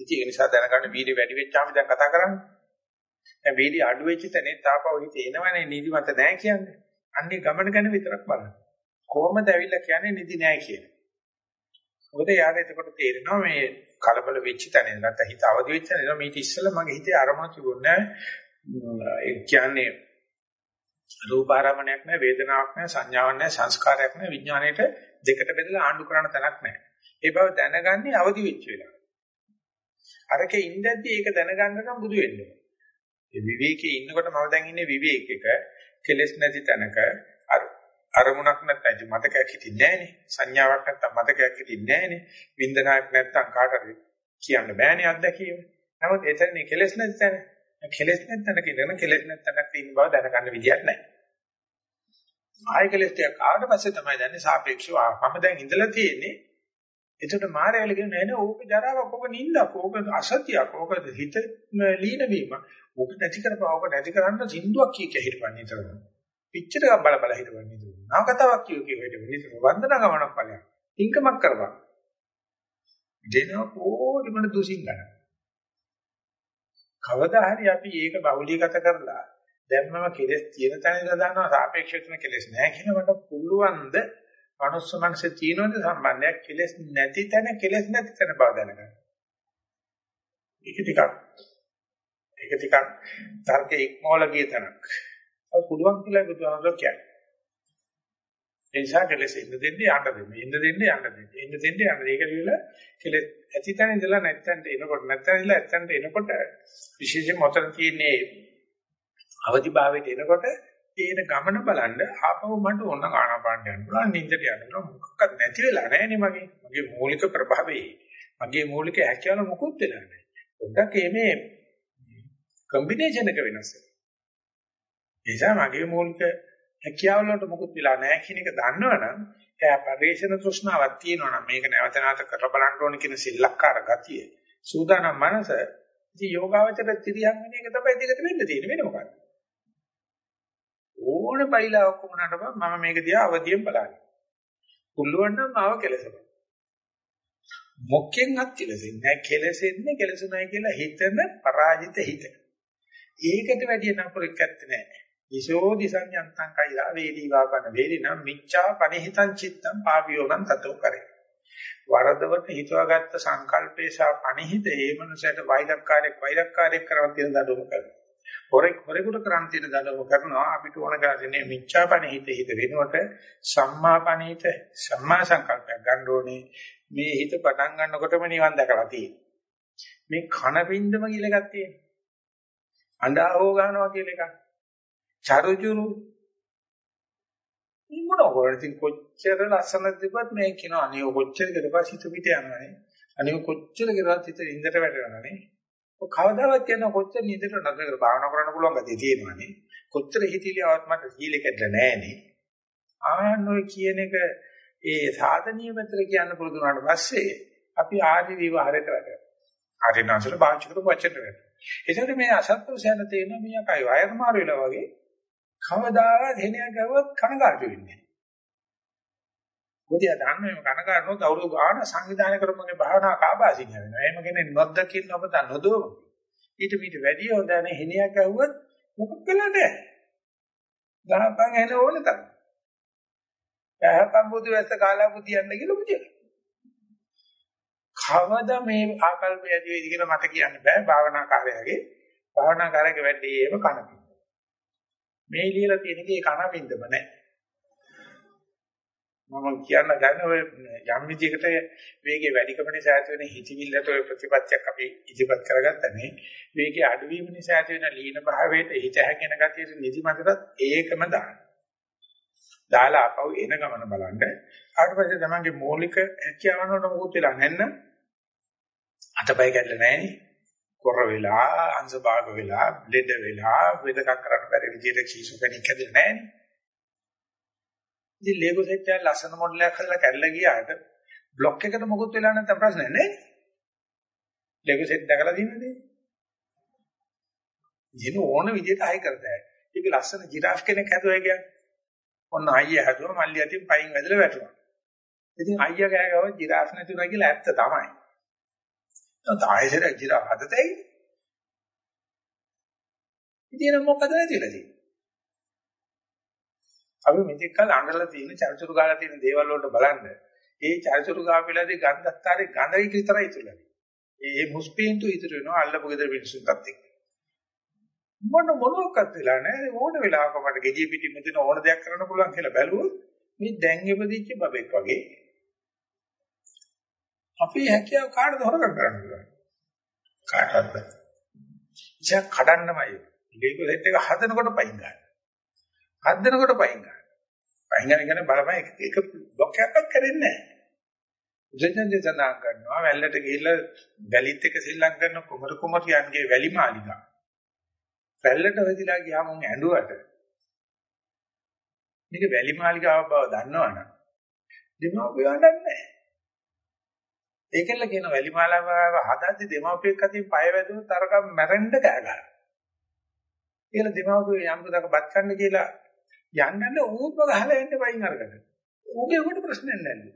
ඉතින් ඒ නිසා දැනගන්න වීර්ය වැඩි වෙච්චාම දැන් කතා කරන්නේ. දැන් වීර්ය අඩු වෙච්ච තැනේ තාපව හිත එනවනේ නිදිමත නැහැ කියන්නේ. අන්නේ ගමන ගැන විතරක් බලන්න. කොහොමද ඇවිල්ලා කියන්නේ නිදි නැහැ කියන්නේ. මොකද යාට එතකොට තේරෙනවා මේ කලබල වෙච්ච තැන නැත්නම් හිත අවදි වෙච්ච තැන මේක ඉස්සෙල්ලා මගේ හිතේ අරමුණ තිබුණේ ඒ කියන්නේ රූපාරමණයක් නැහැ වේදනාවක් නැහැ සංඥාවක් නැහැ සංස්කාරයක් නැහැ විඥාණයට දෙකට බෙදලා ආණ්ඩු කරන තැනක් නැහැ. ඒ බව දැනගන්නේ අවදි වෙච්ච වෙලාව. අරකේ ඉඳද්දි ඒක දැනගන්න නම් බුදු වෙන්න ඕනේ. ඒ විවේකයේ ඉන්නකොට මම දැන් ඉන්නේ විවේකයක කෙලෙස් නැති තැනක අරමුණක් නැත්නම් මතකයක් හිටින්නේ නැහනේ සංඥාවක් නැත්නම් මතකයක් හිටින්නේ නැහනේ වින්දනාවක් නැත්නම් කාටද කියන්න බෑනේ අත්දැකීම. නමුත් එතනනේ කෙලෙස් නැති තැන. කෙලෙස් නැති තැනක ඉඳගෙන කෙලෙස් නැති තැනක ඉන්න බව දැනගන්න විදියක් නැහැ. ආය කෙලෙස් ටික ආවට පස්සේ තමයි දැනන්නේ සාපේක්ෂව මම දැන් ඉඳලා තියෙන්නේ එතකොට මායයල කියන නෑ නෑ ඕක ජරාවක් ඕක නිින්දක් ඕක අසතියක් ඕක හිත ලීන වීම ඕක නැති කරපුවා ඕක නැති කරන්න සින්දුවක් කිය කිය හිටපන් නිතරම පිච්චර බල බල හිටපන් නිතරම නව කතාවක් කිය කිය හිටපන් නිතරම වන්දනා ගමනක් ඵලයක් ඉන්කමක් කරපන් දෙන ඕඩිමන දුසින් ගන්න කවදා හරි අපි ඒක බහුලීගත කරලා දැන් මම කෙලස් තියෙන තැන ඉඳලා දානවා සාපේක්ෂව තියෙන කෙලස් නැහැ කියන මට පුළුවන් ද මනුස්ස මනසේ තියෙනවද සම්බන්ධයක් කෙලස් නැති තැන කෙලස් නැති තැන බව දැනගන්න. ඒක ටිකක් ඒක ටිකක් තර්කයේ ඉක්මවල ගිය තැනක්. ඒක පුළුවන් කියලා බුදුහාමුදුරුවෝ කියන්නේ. ඒ නිසා කෙලස් ඉන්න දෙන්නේ යන්න දෙන්නේ. ඉන්න දෙන්නේ යන්න දෙන්නේ. ඉන්න දෙන්නේ යන්න. ඒක කියලා කෙලස් ඇති තැන ඉඳලා නැති තැනට එනකොට නැත්නම් ඉඳලා ඇති තැනට එනකොට විශේෂයෙන් මොතන තියෙන්නේ අවදිභාවයට එනකොට ඒන ගමන බලන්න ආපහු මට ඕන ආනාපානට යන්න පුළුවන් නිින්දට යන්න පුළුවන් මොකක්වත් නැති වෙලා නැහැනේ මගේ මගේ මූලික ප්‍රභාවේ මගේ මූලික හැකියාව මොකුත් වෙලා නැහැ පොඩ්ඩක් මේ කම්බිනේෂන් එක වෙනස් වෙනවා මගේ මූලික හැකියාව වලට මොකුත් වෙලා නැහැ කියන එක දන්නවනම් එයා පරිේශන තෘෂ්ණාවක් තියෙනවා නම් මේක නැවත නැවත කර බලන්න ඕන කියන සිල්ලක්කාර ගතිය සූදානම් මනස ඉතින් යෝගාවචර තිරියන් වෙන එක තමයි දෙකට වෙන්න තියෙන්නේ වෙන මොකක්ද ඕන බයිලා ඔක්කොම නටපන් මම මේක දිහා අවදියෙන් බලන්නේ. පුළුවන් නම් මාව කෙලසපන්. මොකෙන්වත් කෙලසෙන්නේ නැහැ. කෙලසෙන්නේ කෙලසුණයි කියලා හිතන පරාජිත හිත. ඒකට වැඩිය නපුරක් ඇත්තේ නැහැ. විසෝ දිසඤ්ඤන්තං කයිලා වේදී වාකන වේදී නම් මිච්ඡා පනිහිතං චිත්තං පාවියෝගං තතෝ කරේ. වරදවට හිතවාගත්ත සංකල්පේ සහ පනිහිත ඒ මනසට වෛරක්කාරයක් වෛරක්කාරයක් කරන් තියෙන දඩුවම කරනවා. හොරෙක් හොරෙකුට කරන් තියෙන දඬුවම කරනවා අපිට ඕන කරන්නේ මිච්ඡාපණ හිත හිත වෙනුවට සම්මාපණ හිත සම්මා සංකල්පයක් ගන්න ඕනේ මේ හිත පටන් ගන්නකොටම නිවන් දැකලා තියෙන්නේ මේ කන පින්දම කියලා එකක් තියෙනවා අඬා හො ගන්නවා කියලා එකක් චරුචුරු ඉන්නකොට ඉතින් කොච්චර ලස්සන තිබ්බත් මේ කියනවා අනේ කොච්චර කරපස් හිත පිට යනවනේ අනේ කොච්චර කරවත් හිත ඉඳට වැටෙනවනේ ඔය කවදාවත් කියන කොච්චර නිදට නැතර භාවනා කරන්න පුළුවන් ගතිය තියෙනවානේ. කොච්චර හිතිලියවත් මට සීලෙකට නැහැනේ. ආන්න ඔය කියන එක ඒ සාධනීය මෙතර කියන්න පුරුදු වුණාට පස්සේ අපි ආදි විවහාරයට වැඩ. ආරිනාසල භාෂිකට වචන වැඩ. ඒකට මේ අසත්පුරුෂයන් තේන මියා කයි වයර් මාරු වෙලා වගේ කවදාවත් හෙනියක් ගවුවත් කනගාටු වෙන්නේ මොකද යා දන්නේ මේ කනගාටුනොත් අවුරුදු ගාන සංවිධානය කරමුගේ භාවනා කාබාසින් වෙනවා. එහෙම කෙනෙක් නොදකින්න ඔබ දන්නොදෝ. ඊට පිට වැඩි හොඳනේ හෙනියක් ඇහුවත් මොකක් වෙලා නැහැ. ගහපන් එන ඕනේ තමයි. ගහපන් බුදු වැස්ස කාලා පුතියන්න කියලා පුතිය. කවද මේ ආකල්පය ඇති වෙයිද කියලා මට කියන්න බෑ භාවනා කාර්යයගේ. භාවනා කාර්යයක වැඩිම කන. මේ ලියලා තියෙන එකේ කන බින්දම නැහැ. මම කියන්න ගන්න ඔය යම් විදිහකට වේගය වැඩිකම නිසා ඇති වෙන හිතවිල්ලට ඔය ප්‍රතිපත්තියක් අපි ඉදිරිපත් කරගත්තනේ වේගය අඩුවීම නිසා ඇති වෙන ලීන භාවයට හිත හැගෙන ගතියට නිදිමතට ඒකම දාන්න. දාලා ආපහු එන ගමන බලන්න. ආවට පස්සේ තමන්ගේ මৌলিක හැකියාවන් වලට මොකුත් වෙලා නැත්නම් අතපය කැඩලා නැහෙනේ. කොර වෙලා, අංශභාග වෙලා, ලෙඩ වෙලා, වෙදකම් කරන්න බැරි විදියට කීසු කෙනෙක් හැදෙන්නේ නැහෙනේ. ඉතින් ලේගෝ සෙට් එක ලස්සන මොඩල් එකක් හදලා කැඩලා ගියාට බ්ලොක් එකට මොකුත් වෙලා නැත්නම් ප්‍රශ්නයක් නෑ. ලේගෝ සෙට් දැකලා තියෙනවද? ජින ඕන විදිහට ආයි කරතයි. ඒක ලස්සන ජිරාෆ් කෙනෙක් හැදුවා කියන්නේ. ඔන්න අයියා හැදුවා මල්ලි අතින් පයින් වැදලා වැටුණා. ඉතින් අයියා ගෑ ගාව ජිරාෆ් නැතුණා කියලා ඇත්ත තමයි. ඒත් ආයෙසර ජිරාෆ් හදතයි. ඉතින් මොකද නැතිලා තියෙන්නේ? අපි මෙතෙක් කල අඬලා තියෙන චරිචුරු ගාලා තියෙන දේවල් වලට බලන්න. ඒ චරිචුරු ගාපෙලාදී ගන්ධස්තරේ ගඳයි විතරයි ඉතුරුලා. ඒ මුස්පීන්තු ඉතුරු වෙනවා අල්ලපු ගෙදර මිනිස්සුන්ටත් එක්ක. මොන මොනක්වත් වෙලා නැහැ ඕන වෙලාවක මට gediy පිටින් මෙතන ඕන දෙයක් කරන්න පුළුවන් කියලා බැලුවොත් මේ දැන් ඉපදිච්ච බබෙක් වගේ අපි හැකියාව කාටද හොරගන්න කරන්නේ කාටවත් බෑ. ඉතින් කඩන්නමයි. ලේබල් සෙට් එක හදනකොට පයින් ගන්න. හදනකොට පයින් ගන්න. පයින් ගන්න කියන්නේ බලපන් එක බ්ලොක් එකක්වත් කරෙන්නේ නැහැ. උදෙන්ජන් දෙසනා කරනවා වැල්ලට ගිහිල්ලා වැලිත් එක සෙල්ලම් කරන කුමරු කුමරියන්ගේ වැලි මාලිගා. වැල්ලට වෙදිලා ගියාම උන් ඇඬුවට මේක වැලි මාලිගාව බව දන්නවනම් දෙමාපියෝ අඬන්නේ නැහැ. ඒකෙල්ල කියන වැලි මාලාව හදද්දි දෙමාපියෙක් අතින් පය වැදුනොත් අරක මැරෙන්න කෑ ගන්නවා. කියලා දෙමාපියෝ යම් පුතක බත් කන්න කියලා යන්නන්නේ ඌත්ම ගහලා එන්න වයින් අරගෙන. ඌගේ උකට ප්‍රශ්නයක් නැහැ.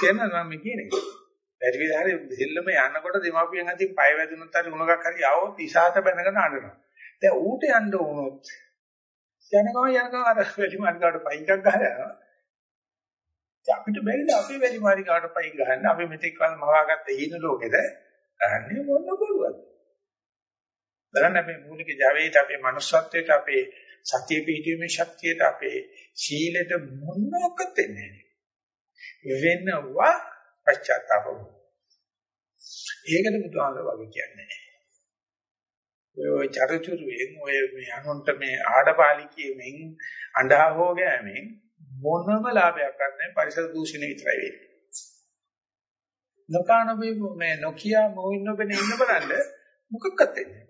තේරෙනවද මම කියන්නේ? බැරි විදිහට දෙල්ලම යනකොට දෙමාපියන් අතින් පය වැදුනොත් හරි උණගක් හරි ආවොත් ඉසాత බැනගෙන අඬනවා. දැන් ඌට යන්න වුණොත් යනකම යනකම අර වැඩි මාර්ගාවට පයින් එකක් ගහලා යනවා. අපිට බැරිද අපේ වැඩි මාර්ගාවට පයින් ගහන්න අපි මෙතෙක් කල මවාගත්ත ඊන ලෝකෙද අහන්නේ මොන බරුවක්ද? බලන්න මේ මූලික ජවයට අපේ manussත්වයට අපේ සතිය පිහිටීමේ ශක්තියට අපේ සීලෙට මොනක්වත් වෙන්නේ නැහැ. වෙනවා පශ්චාත්තාප ඒකට බුදුහාමර වගේ කියන්නේ. ඔය චරිචුරුවෙන් ඔය මේ අනුන්ට මේ ආඩපාලි කියමින් අඬා හෝ ගෑමෙන් මොනම ලාභයක් නැහැ පරිසර දූෂණය විතරයි වෙන්නේ. නොකානොබේ මේ නොකියා මොින්නොබේ ඉන්න බලන්න මොකක්වත් වෙන්නේ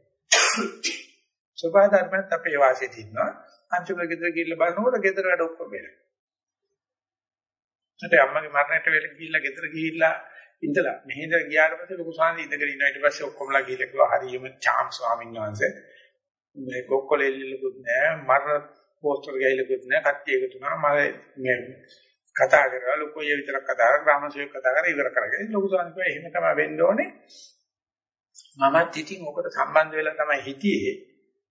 ස්වභාව ධර්මයත් අපේ වාසියේ තියෙනවා. අන්තිම ගෙදර ගිහිල්ලා බලනකොට ගෙදර වැඩ ඔක්කොම වෙනවා. ඒත් අම්මගේ මරණයට වෙල ගිහිල්ලා ගෙදර ගිහිල්ලා ඉඳලා මෙහෙද ගියාට පස්සේ ලොකු සාන්ති ඉඳගෙන ඉන්නවා. ඊට පස්සේ ඔක්කොමලා ගිහිල්ලා කිව්වා හරියම චාම් ස්වාමීන් වහන්සේ මේ කොක්කොලෙල්ලකුත් නෑ මරණ පෝස්ටර් ගහයිලකුත් නෑ කට්ටිය එකතු වුණා මම මේ කතා කරලා ලොකෝය විතරක් කතා කරලා ග්‍රාමසේවක කතා කරලා ඉවර කරගෙන ලොකු සාන්ති කිව්වා එහෙම තමයි වෙන්න ඕනේ. මමත් ඉතින් ඔකට සම්බන්ධ වෙලා තමයි හිටියේ.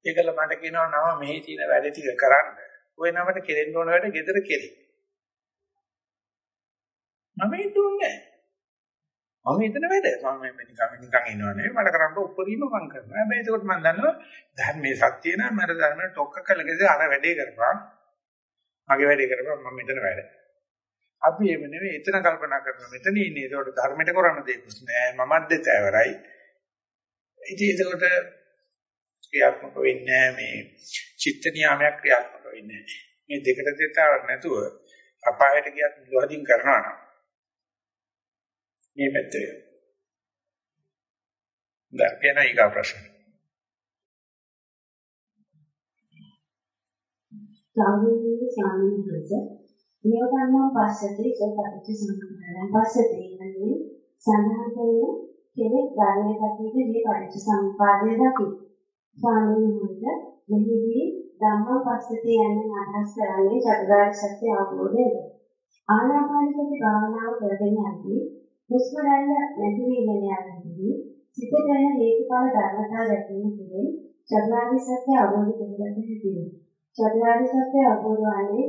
ඒකල මට කියනවා නම මෙහි තියෙන වැඩ ටික කරන්න. ওই නමට කෙරෙන්න ඕන වැඩ ගෙදර කෙරේ. මම හිතුන්නේ මම හිතන වැඩ මම මේ නිකන් නිකන් ඉන්නව නෙවෙයි මට කරන්න උපරිම මං කරනවා. හැබැයි ඒකට මම දන්නවා ධර්මයේ සත්‍ය නෑ මට ධර්මයට ටොක්ක කළකද අර වැඩේ කරපන්. මගේ වැඩේ කරපන් මම මෙතන වැඩ. අපි එහෙම නෙවෙයි එතන කල්පනා කරනවා මෙතන ඉන්නේ ඒකට ධර්මයට කරන්න දෙයක් නෑ මමත් දෙතෑවරයි. ඉතින් ඒකට ක්‍රියාත්මක වෙන්නේ මේ චිත්ත නියාමයක් ක්‍රියාත්මක වෙන්නේ මේ දෙකට දෙතාවක් නැතුව අපායට ගියත් ලෝහදින් කරනවා නම් මේ පැත්තේ දැන් ඊගා ප්‍රශ්න සාමාන්‍යයෙන් සාමාන්‍යයෙන් නියතන්නා පස්සතේ සෝපටිච්ච සම්පූර්ණ පස්සතේ කියන්නේ සඳහන් කරන කෙනෙක් ධර්මයේ පැත්තේ මේ පටිච්ච සම්පාදයේ දකි. ස්වාමීන් වහන්සේ මෙහිදී ධම්මපස්සතිය යන අදහස් කරන්නේ චතුරාර්ය සත්‍ය අවබෝධයද. ආනාපාන සති භාවනාව කරගෙන යද්දී හුස්ම රැල්ල නැති වෙගෙන යනදී සිත දැන හේතුඵල ධර්මතා දැකීම තුළින් චතුරාර්ය සත්‍ය අවබෝධ කරගන්න හැකියි. චතුරාර්ය සත්‍ය අවබෝධ වන්නේ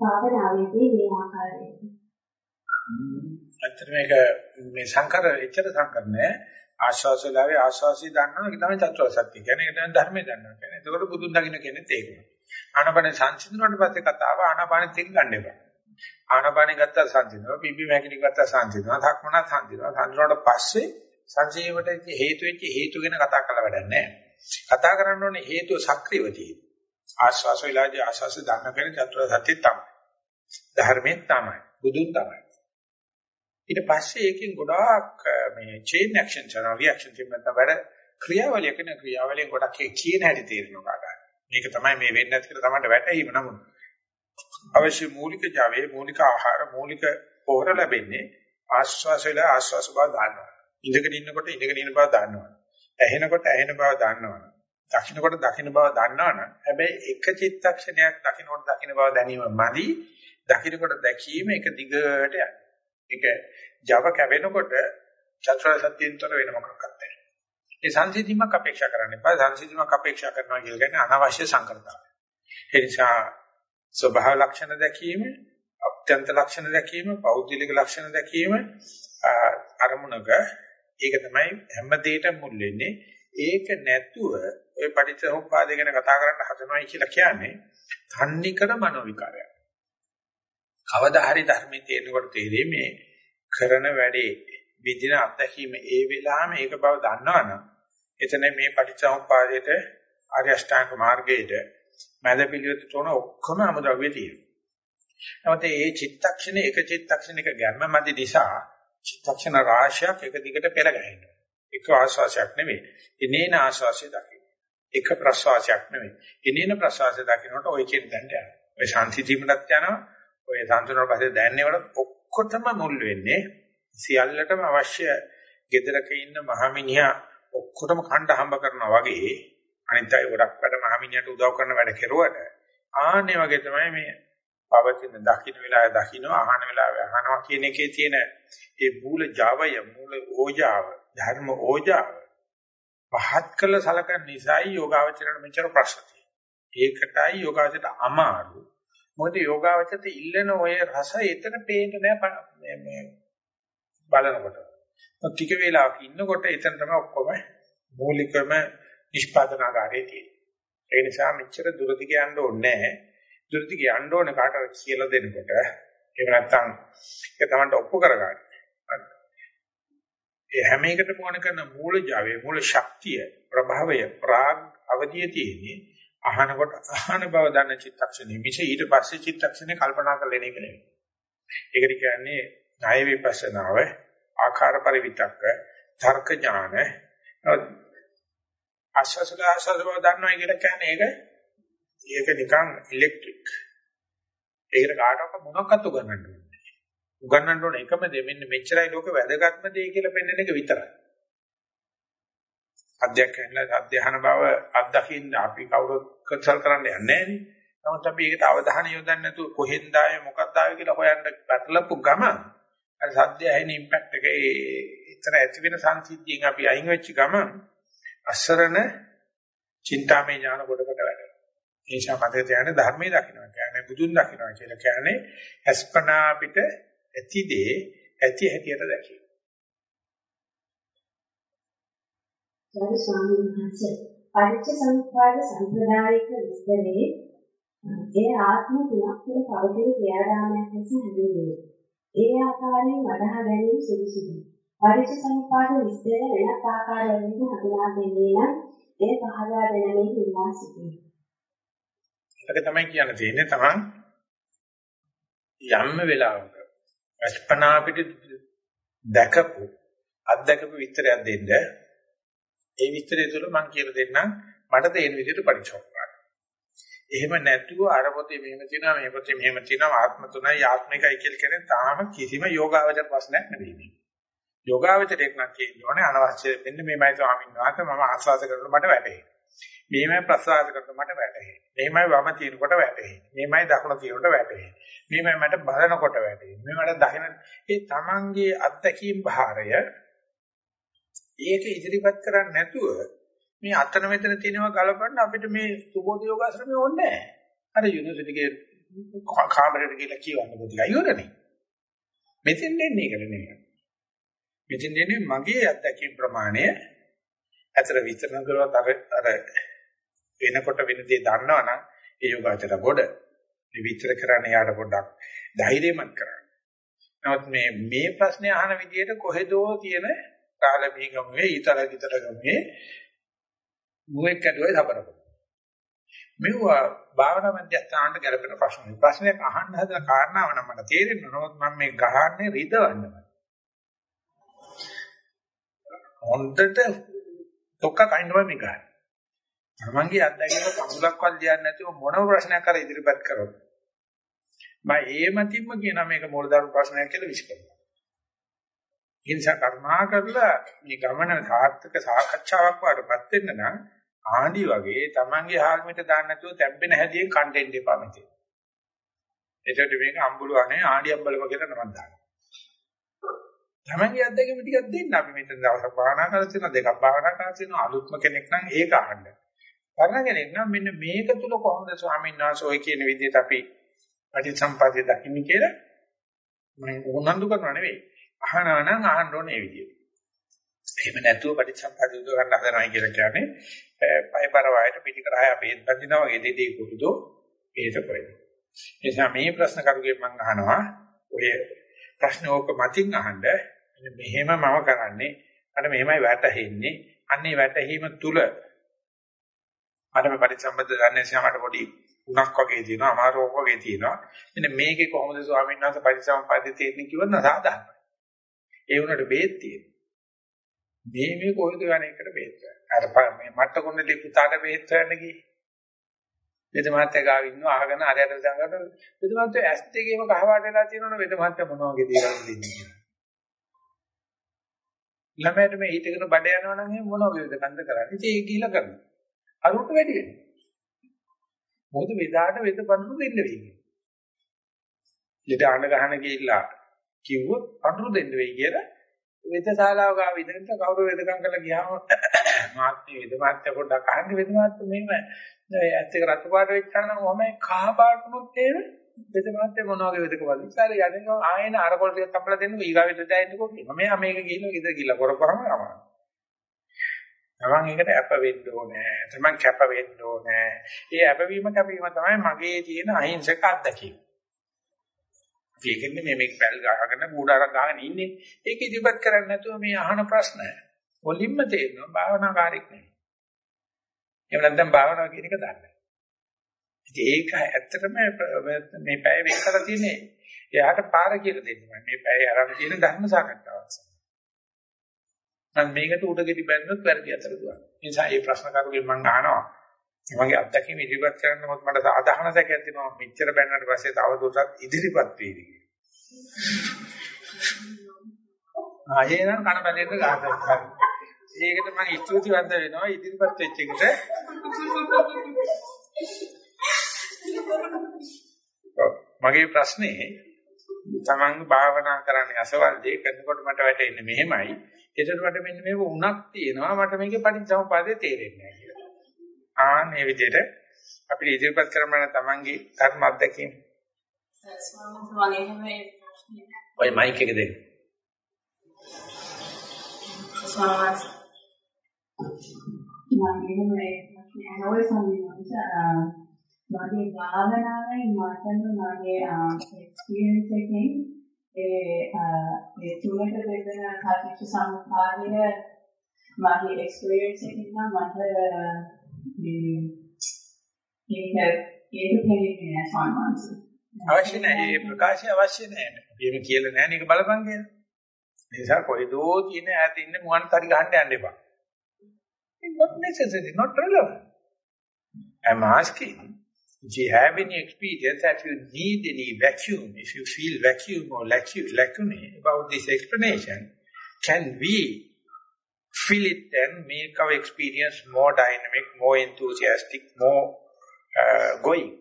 භාවනාවේදී මේ ආකාරයට. ඇත්තට මේක මේ සංකර එච්චර සංකර නෑ ආශ්වාස වෙලාවේ ආශ්වාසය දන්නවා ඒක තමයි චතුරාර්ය සත්‍ය කියන්නේ ඒක තමයි ධර්මය දන්නවා කියන්නේ. එතකොට බුදුන් දකින්න කෙනෙක් ඒකම. ආනාපාන සංසිඳුණාට පස්සේ කතාව ආනාපාන තින් ගන්න එපා. ආනාපාන ගත්තා සංසිඳනවා, පිම්බි මැකිලි ගත්තා සංසිඳනවා, ධක්මනා සංසිඳනවා. සංසිඳුණාට පස්සේ සංසිඳීමට හේතු වෙච්ච හේතු ගැන කතා කරලා වැඩක් නැහැ. කතා කරන්න ඕනේ හේතුව සක්‍රියව තියෙන. ආස්වාස වෙලාදී ආස්වාස දන්න කෙනෙක් චතුරාර්ය සත්‍ය තමයි. ධර්මයෙන් තමයි. බුදුන් තමයි. ඊට පස්සේ ඒකෙන් ගොඩාක් මේ චේන් ඇක්ෂන් කරන රියැක්ෂන් තියෙනවා වැඩ ක්‍රියාවලිය කරන ක්‍රියාවලියෙන් ගොඩක් කියන හැටි තේරෙනවා කාටද. මේක තමයි මේ වෙන්නේ නැති කියලා තමයි වැටහීම නමුත් අවශ්‍ය මූලික ජවයේ මූලික ආහාර මූලික පොහොර ලැබෙන්නේ ආශ්වාසයල ආශ්වාස බව දන්නවා. ඉඳගෙන ඉන්නකොට ඉඳගෙන ඉන්න බව දන්නවා. ඇහෙනකොට ඇහෙන බව දන්නවා. දකින්නකොට දකින්න බව දන්නවනම් හැබැයි එක චිත්තක්ෂණයක් දකින්නකොට දකින්න බව දැනීම මදි. දකින්නකොට දැකීම එක දිගට යනවා. ඒක Java කැවෙනකොට චතුරාර්ය සත්‍යයෙන්තර වෙන මොකක්වත් නැහැ. ඒ සංසිද්ධිමක් අපේක්ෂා කරන්න එපා. සංසිද්ධිමක් අපේක්ෂා කරනවා කියලා කියන්නේ අනවශ්‍ය සංකල්පතාවය. ඒ නිසා ස්වභාව ලක්ෂණ දැකීම, අත්‍යන්ත ලක්ෂණ දැකීම, පෞද්ගලික ලක්ෂණ දැකීම අරමුණක ඒක තමයි හැම දෙයකටම මුල් වෙන්නේ. ඒක නැතුව ඔය පටිච්චසමුප්පාදය ගැන කතා කරන්න හදනවයි කියලා කියන්නේ තන්නිකර මනෝ විකාරයක්. කවදා හරි ධර්මයේ තේරෙනකොට තේරෙන්නේ මේ කරන වැඩේ විදින අත්දැකීම ඒ වෙලාවෙම ඒක බව දන්නවනම් එතන මේ පටිච්චසමුප්පාදයට ආර්ය අෂ්ටාංග මාර්ගයේද මැද පිළිවෙත තෝරන ඔක්කොම අමුද්‍රව්‍ය තියෙනවා. නමුත් මේ චිත්තක්ෂණ එක චිත්තක්ෂණයක ගැම්ම මැද නිසා චිත්තක්ෂණ රාශියක් එක දිගට පෙර ගැහෙනවා. එක ආශ්වාසයක් නෙවෙයි. ඉනේන ආශ්වාසය දකින්න. එක ප්‍රශ්වාසයක් නෙවෙයි. ඉනේන ප්‍රශ්වාසය දකින්නට ඔය කියන දණ්ඩ යනවා. ඔය ශාන්ති දීමකට යනවා. ඔය සම්තුලන පස්සේ දැනන්නේවට ඔක්කොටම මුල් වෙන්නේ සියල්ලටම අවශ්‍ය gedaraක ඉන්න මහමිනිහා ඔක්කොටම කණ්ඩ හම්බ කරනවා වගේ අනිත් අය ගොඩක් වැඩ මහමිනියට උදව් කරන වැඩ කෙරුවට ආන්නේ වගේ තමයි මේ පවතින දකින්න වෙලාවේ දකින්න අහන වෙලාවේ අහනවා කියන එකේ තියෙන ඒ මූල ජවය මූල ඕජාව ධර්ම ඕජාව පහත් කළ සලකන නිසායි යෝගාවචරණ මෙච්චර ප්‍රශ්න ඒකටයි යෝගාවචරයට අමාරු මොකද යෝගාවචරයට ඉල්ලන ඔය රස එතන පේන්නේ නැහැ මේ බලනකොට. ටික වේලාවක ඉන්නකොට එතන තමයි ඔක්කොම මූලිකම නිෂ්පාදනාගාරයේ තියෙන්නේ. ඒ නිසා මෙච්චර දුරදි කියන්න ඕනේ නැහැ. දුරදි කියන්න ඕනේ කාටවත් කියලා දෙනකොට. එහෙම නැත්නම් ඒක තමයි ඔප්පු කරගන්න. ඒ හැම එකටම ඕන කරන මූල Java මූල ශක්තිය ප්‍රභාවය ප්‍රාග් අවධිය තියෙන්නේ අහනකොට අහන බව දන්න චිත්තක්ෂණය මිස ඊට පස්සේ චිත්තක්ෂණේ කල්පනා කරලා එන එක නෙවෙයි. ඒකට කියන්නේ ණය විපස්සනාව ආකාර පරිවිතක්ක තර්ක ඥාන ආශස්ක ආශස් බව දන්නවා කියලා කියන්නේ ඒක ඒක නිකන් ඉලෙක්ට්‍රික්. ඒකට කාටවත් මොනක්වත් උගන්වන්න ඕනේ. උගන්වන්න ඕනේ එකම දේ මෙන්න මෙච්චරයි ලෝක වැදගත්ම දේ කියලා පෙන්වන එක විතරයි. අධ්‍යක්ෂණය අධ්‍යහන බව අත්දකින්න අපි කවුරුත් කන්සල් කරන්න යන්නේ නැහැ නමුත් අපි ඒකට අවධානය යොදන්නේ නැතුව කොහෙන්ද ආවේ මොකක්ද ආවේ කියලා හොයන්න පැටලපු ගම අර සද්ද ඇහෙන ඉම්පැක්ට් එක ඒ ඉතර ඇති වෙන සංසිද්ධියෙන් අපි අයින් වෙච්ච ගම අසරණ චින්තාමය ඥාන කොටකට වැඩෙනවා. ඒ නිසා මතක තියාගන්න ධර්මයේ දකින්නවා කියන්නේ බුදුන් දකින්නවා කියලා කියන්නේ අස්පනා අපිට ඇතිදේ ඇති හැටියට දැකීම. ගරු ස්වාමීන් වහන්සේ පරිච්ඡ සම්පාද සම්ප්‍රදායික විස්තරයේ ඒ ආත්ම තුනක් තුළ පවතින ක්‍රියාදාමයක් ලෙස හැඳින්වෙනවා. ඒ ආකාරයෙන් වඩහා ගැනීම සුදුසුයි. පරිච්ඡ සම්පාද විස්තරය වෙනත් ආකාරයකින් හඳුනා දෙන්නේ නම් ඒ පහදා දෙනමින් ඉල්ලා සිටිනවා. ඒක තමයි කියන්න තියෙන්නේ තමන් යම්ම වෙලාවක අස්පනා අපිට දැකපු අත්දකපු විස්තරයක් දෙන්න ඒ විස්තරය තුළ මම කියලා දෙන්නම් මට තේරෙන විදිහට පරිචෝපකාර. එහෙම නැතුව අර පොතේ මෙහෙම තියෙනවා මේ පොතේ මෙහෙම තියෙනවා ආත්ම තුනයි ආත්මිකයි කියලා කියන්නේ තාම කිසිම යෝගාවචර ප්‍රශ්නයක් නෙවෙයි මේ. යෝගාවචරයක් නම් කියන්නේ අනවශ්‍ය වෙන්න මේමයි ස්වාමීන් වහන්සේ මම ආස්වාද කරනකොට මට වැටහෙන්නේ. මේමයි ප්‍රසආද කරනකොට මට වැටහෙන්නේ. මේමයි වම තියෙනකොට වැටහෙන්නේ. මේමයි දකුණ තියෙනකොට වැටහෙන්නේ. මේමයි මට බලනකොට වැටහෙන්නේ. මේ මට දකින ඒ තමන්ගේ අත්දැකීම් භාරය ඒක ඉදිරිපත් කරන්නේ නැතුව මේ අතන මෙතන තියෙනවා ගලපන්න අපිට මේ සුබෝධ යෝගාශ්‍රමය ඕනේ නැහැ. අර යුනිවර්සිටි එකේ කාමරේට ගිහලා කියවන්න පොතිලා ඉවරනේ. මෙතෙන් දෙන්නේ ඒකට නෙමෙයි. මෙතෙන් දෙන්නේ මගේ අත්දැකීම් ප්‍රමාණය අතර විතරන කරවත් අර අර වෙනකොට වෙන දේ දන්නවනම් ඒ යෝගාචර ගොඩ මේ විතර කරන්න යාට පොඩ්ඩක් ධෛර්යමත් කරන්න. නමුත් මේ මේ ප්‍රශ්නේ අහන විදිහට කොහෙදෝ තියෙන රාළමී ගමේ ඊතර විතර ගමේ මුවෙක් කඩුවේ සබරපො. මෙවුවා භාවනා මධ්‍යස්ථානට ගැලපෙන ප්‍රශ්න. ප්‍රශ්නයක් අහන්න හදන කාරණාව නම් මට තේරෙන්නේ නමුත් මම මේ ගහන්නේ රිදවන්න. හොන්දට තොක්ක කයින්නවා මේ ගහන්නේ. තමන්ගේ අත්දැකීම කඳුලක්වත් ලියන්නේ නැතුව මොන ප්‍රශ්නයක් කර ඉදිරිපත් කරොත් මම ඒ මතින්ම කියන මේක මූලධර්ම ප්‍රශ්නයක් කියලා විශ්කරනවා. ඒ නිසා කර්මා කරලා මේ ගමන සාර්ථක සාකච්ඡාවක් වඩපත් වෙන්න නම් ආණ්ඩි වගේ තමන්ගේ හාල්මිට දාන්න නැතුව තැම්බෙන හැදියෙන් කන්ටෙන්ට් එපා මෙතේ. එතකොට මේක අම්බුල අනේ ආණ්ඩි අම්බලම කියලා නමක් දානවා. තමන්ගේ අත්දැකීම ටිකක් දෙන්න අපි මෙතන දවසක් භාවනා කරලා තියෙනවා දෙකක් භාවනා කරලා තියෙනවා අලුත්ම කෙනෙක් නම් ඒක අහන්න. පරණ කෙනෙක් නම් මෙන්න මේක තුල කොහොමද ස්වාමීන් වහන්සේ ඔය කියන විදිහට අපි පටිච්චසම්පදාය දකින්නේ කියලා මම උනන්දු කරනවා නෙවෙයි. අහනවා නම් අහන්න ඕනේ මේ විදිහට. එහෙම නැතුව පටිච්චසම්පදාය උදව ගන්න හදනවා කියලා කියන්නේ පයපර වයයට පිටිකරහය බේත් බඳිනවා වගේ දෙදී කුරුදෝ ඒක කොහෙද. ඒ නිසා මේ ප්‍රශ්න කරුගේ මම අහනවා ඔය ප්‍රශ්න ඕක මතින් අහන්න මෙහෙම මම කරන්නේ. අර මෙහෙමයි වැටහෙන්නේ. අන්නේ වැටහීම තුල මට මේ පරිසම්බන්ධ දන්නේ සමහරට පොඩි උණක් වගේ තියෙනවා අමාරුවක් වගේ තියෙනවා. මෙන්න මේකේ කොහොමද ස්වාමීන් වහන්සේ පරිසම්පාදිත තියෙන්නේ කිව්වොත් නසාදාන්නයි ඒ වුණාට බේත් තියෙනවා. මේ මේ කොහෙද යන එකට බේත් අර මේ මට්ට කොණ්ඩේ පුතාට බේත් හොයන්න ගියේ. වෙද මහත්තයා ගාව ඉන්නවා අහගෙන අරයට සංගත වෙද මහත්තයා ඇස් දෙකේම කහපාට වෙලා තියෙනවනේ. වෙද මහත්තයා මොන වගේ දේවල් දෙන්නේ කියලා ළමයට මේ හිතගෙන බඩ යනවා නම් එහෙනම් මොන වගේද කන්ද කරන්නේ ඉතින් ඒක ගිහිලා කරනවා අරුට වැඩි වෙනවා. මොකද වෙදාට වෙද පඳුරු දෙන්න වෙන්නේ. ඊට අඬ ගහන ගිහිල්ලා කිව්වොත් පඳුරු දෙන්න වෙයි කියලා වෙද ශාලාව ගාව ඉඳන් කවුරු වෙදකම් කරලා ගියාම මාත්මේ වෙද මාත්‍ය පොඩ්ඩක් අහන්න වෙද මාත්‍ය මෙහෙම ඇත්ත එක රතු පාට වෙච්චා නම් ඔහමයි කහ පාටුනොත් එහෙම වෙද මාත්‍ය මොන වගේ වෙදකවද ඉස්සාර යන්නේ ආයෙන අර කොල් ටික තම්බලා දෙන්නකො ඊගා වෙද දැයින්නකො මම මේක ගිහිල්ලා ඉඳ ගිහිල්ලා කරපුවාම අමාරුයි තමන් ඒකට අප වෙන්න ඕනේ. තමන් කැප වෙන්න ඕනේ. ඒ අපවීම කැපීම තමයි මගේ තියෙන අහිංසක අත්දැකීම. ඒකෙන්නේ මේ මේක පැල් ගහගෙන කූඩාරක් ගහගෙන ඉන්නේ. ඒක ඉදිරිපත් කරන්නේ නැතුව මේ අහන ප්‍රශ්න වලින්ම තේරෙනවා භාවනාකාරීක් නෙවෙයි. එහෙම නැත්නම් භාවනාව කියන එක දන්නේ. ඉතින් ඒක ඇත්තටම මේ පැය වෙන් කරලා තියෙන්නේ එයාට පාර කියලා දෙන්න. මේ පැය අරන් තියෙන ධර්ම සාකච්ඡාවක්. මම මේකට උඩ ගෙඩි බැන්නොත් වැරදි අතර දුවනවා. ඒ නිසා මේ ප්‍රශ්න කරුගෙන් මම අහනවා. මගේ අත්දැකීම් ඉදිරිපත් කරන්න මොකද මට සාධාරණ සැකයක් තියෙනවා. මෙච්චර බැන්නට පස්සේ තව දුරටත් ඉදිරිපත් වේවි කියලා. ආයේ නම් කන බැලෙන්න ගහනවා. ඒකට මම ස්තුතිවන්ත වෙනවා ඉදිරිපත් වෙච්ච එකට. මගේ ප්‍රශ්නේ තමන් භාවනා කරන්නේ අසවල් දේ කරනකොට මට වැටෙන්නේ මෙහෙමයි. ඒතර මට මෙන්න මේක උණක් තියෙනවා මට මේකේ පටිච්චසමුපාදේ තේරෙන්නේ නැහැ කියලා. ආන් මේ විදිහට අපිට ඉදිරිපත් කරන්න තමන්ගේ ධර්ම අත්දැකීම්. ඔය මයික් එක දෙන්න. මගේ භාවනාවේ මතන මගේ එක්ස්පීරියන්ස් එකෙන් ඒ ඒ තුනට බෙදෙන කටිච්ච සම්පාදය මගේ එක්ස්පීරියන්ස් එකෙන් නම් මට මේ ඒක ඒක තේරෙන්නේ නැහැ සම්මානස. අවශ්‍ය නැහැ ඒ ප්‍රකාශය අවශ්‍ය නැහැ. අපි කියලා නැහැ නේක බලපං කියලා. ඒ නිසා කොයිදෝ තියෙන ඈත ඉන්න මුවන් තරි ගහන්න යන්න එපා. It's not necessary, not relevant. I'm asking If you have any experience that you need any vacuum, if you feel vacuum or lacunae about this explanation, can we fill it and make our experience more dynamic, more enthusiastic, more uh, going?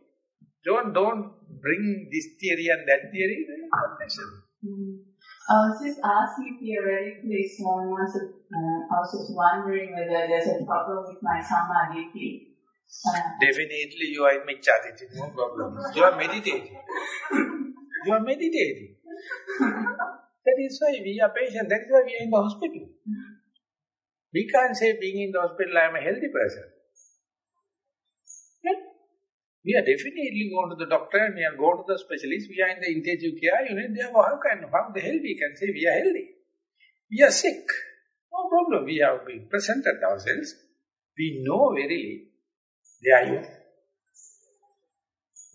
Don't don't bring this theory and that theory. Not necessary. Mm. I was just asking theoretically, someone was, uh, I was just wondering whether there's a problem with my samadhi Definitely you are in Michyaditi, no problem. You are meditating. You are meditating. that is why we are patient. That is why we are in the hospital. We can't say being in the hospital, I am a healthy person. We are definitely going to the doctor and we are going to the specialist. We are in the intensive care unit. Therefore, how can, how the hell we can say we are healthy? We are sick. No problem. We have been presented ourselves. We know very there you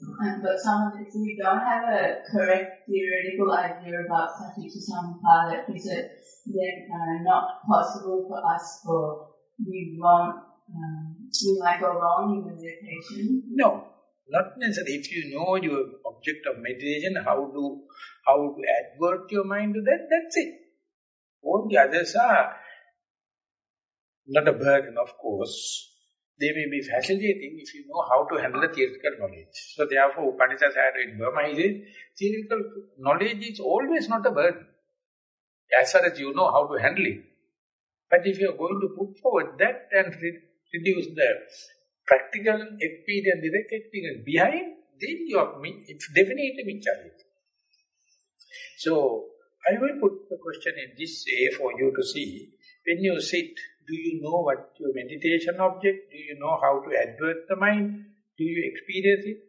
Um, but some if we don't have a correct theoretical idea about Paticca is it then uh, not possible for us for we won't um, we might go wrong in meditation? No, not necessarily. If you know your object of meditation, how to how to advert your mind to that, that's it. All the others are not a burden, of course. They may be facilitating if you know how to handle the theoretical knowledge. So therefore, Upanishad had in Burma, he says, theoretical knowledge is always not a burden. As far as you know how to handle it. But if you are going to put forward that and re reduce the practical experience, direct experience behind, then you are it's definitely micharity. So, I will put the question in this way for you to see. When you sit, do you know what your meditation object? Do you know how to advert the mind? Do you experience it?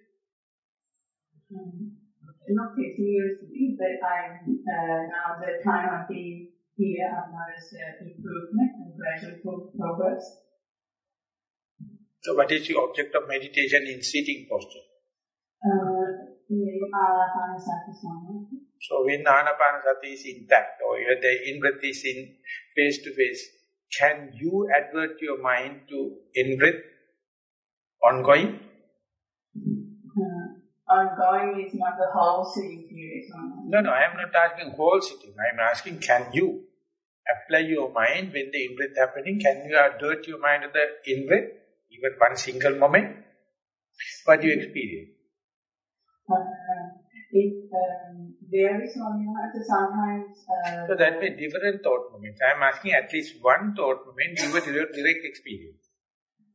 Um, not continuously, but I uh, now the time I've been here, I've noticed uh, improvement and gradual progress. So what is the object of meditation in sitting posture? Uh, so when Anapanasati is intact or the in-breath is in face-to-face, -face, can you advert your mind to in-breath ongoing? Uh, ongoing is not the whole sitting period. No, no, I am not asking whole sitting. I am asking can you apply your mind when the in-breath happening, can you advert your mind to the in-breath, even one single moment? What do you experience? Uh, it um, varies on sometimes... Uh, so that means different thought moments. I am asking at least one thought moment, give a direct experience.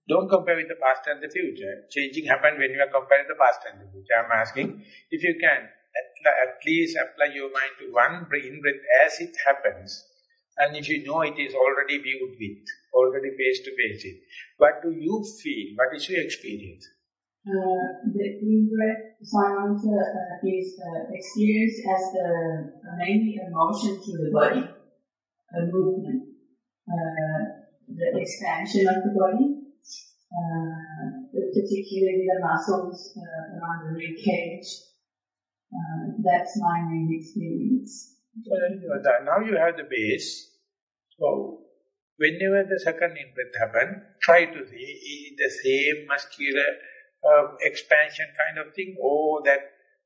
Don't compare with the past and the future. Changing happen when you are comparing the past and the future. I am asking if you can at, at least apply your mind to one in-breath as it happens. And if you know it is already viewed with, already face-to-face -face what do you feel? What is your experience? Uh, the in-breath sound uh, is uh, experienced as the mainly emotion to the body, a movement, uh, the expansion of the body, uh, particularly the muscles uh, around the rib cage. that's my main experience. Well, now you have the base. So, whenever the second in-breath happen, try to see, is the same muscular uh, expansion kind of thing, or that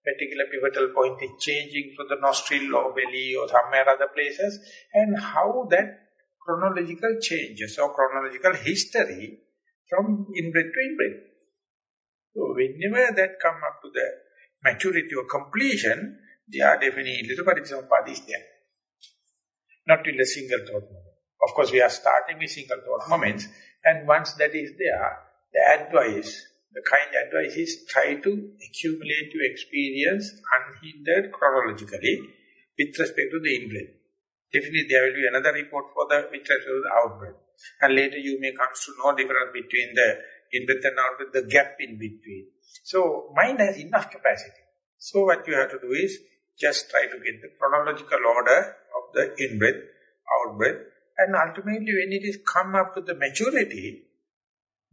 particular pivotal point is changing from the nostril or belly or somewhere other places, and how that chronological changes or chronological history from in-breath to in-breath. So whenever that come up to the maturity or completion, they are definitely the Paticca is there. Not in a single thought moment. Of course, we are starting with single thought moments, and once that is there, the advice, the kind advice is try to accumulate your experience unhindered chronologically with respect to the in-breath. Definitely there will be another report for the with respect to the out-breath. And later you may come to know difference between the in-breath and out-breath, the gap in between. So mind has enough capacity. So what you have to do is just try to get the chronological order of the in-breath, out-breath, and ultimately when it is come up to the maturity,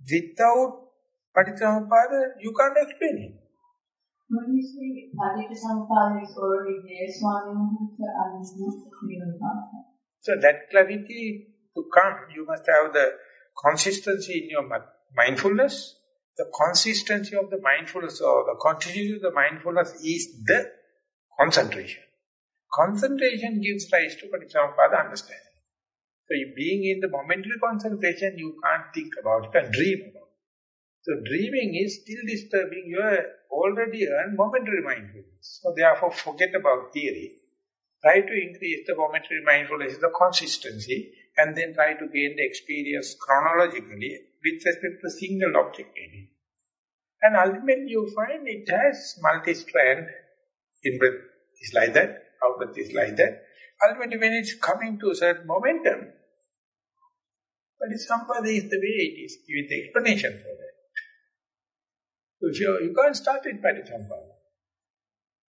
without Paticca you can't explain it. When you say Paticca is already there, Swami, I'm not clear about that. So that clarity to come, you must have the consistency in your mindfulness. The consistency of the mindfulness or the continuity of the mindfulness is the concentration. Concentration gives rise to Paticca understanding. So being in the momentary concentration, you can't think about, it can dream about. So dreaming is still disturbing your already earned momentary mindfulness. So therefore forget about theory. Try to increase the momentary mindfulness, the consistency, and then try to gain the experience chronologically with respect to single object in. And ultimately you find it has multi-strand, in-breath is like that, out-breath is like that. Ultimately when it's coming to a certain momentum, but it's somebody is the way it is, give the explanation for that. So if you, you can't start it by the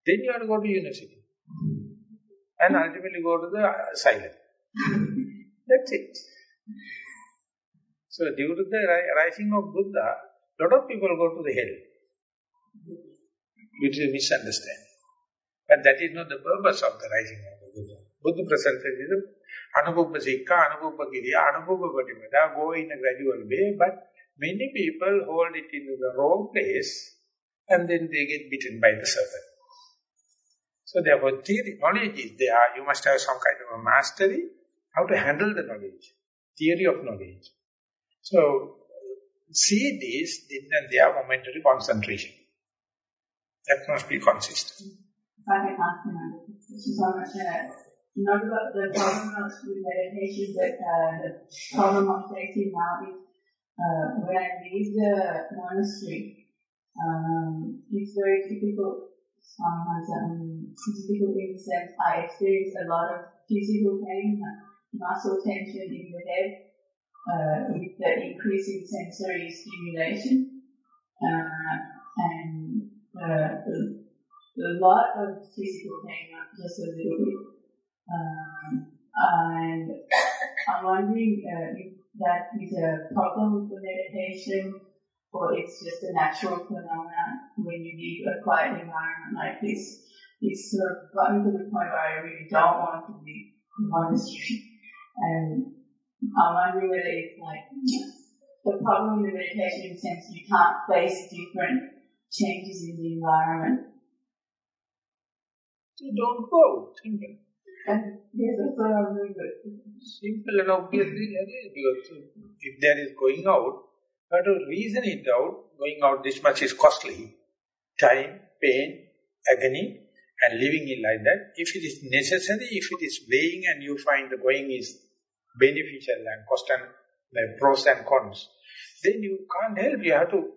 then you have to go to university. And ultimately go to the uh, asylum. That's it. So due to the rising of Buddha, lot of people go to the hell. which is a misunderstanding. But that is not the purpose of the rising of the Buddha. Buddha presents is Anubhupa Sikha, Anubhupa Giriya, Anubhupa Patimada, go in a gradual way, but many people hold it in the wrong place and then they get bitten by the serpent. So therefore, theory, knowledge is there. You must have some kind of a mastery, how to handle the knowledge, theory of knowledge. So, see this, then and there momentary concentration. That must be consistent. If I ask uh, not about the problem of meditation, but uh, the problem of facing now is uh, when I leave the monastery, um, it's very difficult. Sometimes um, difficult in the sense I experience a lot of physical pain, muscle tension in the head, uh, with the increasing sensory stimulation, uh, and uh, a lot of physical pain, not just a little bit. Um, and I'm wondering uh, if that is a problem with the meditation or it's just a natural phenomenon when you need a quiet environment like this. It's sort of gotten to the point where I really don't want to leave the monastery. And I'm wondering whether it's like the problem with meditation in the sense you can't face different changes in the environment. So don't go. Simple. And what I'm doing. Simple and obviously, because if there is going out, have to reason it out. Going out this much is costly. Time, pain, agony, and living in like that. If it is necessary, if it is weighing and you find the going is beneficial and cost and the pros and cons, then you can't help. You have to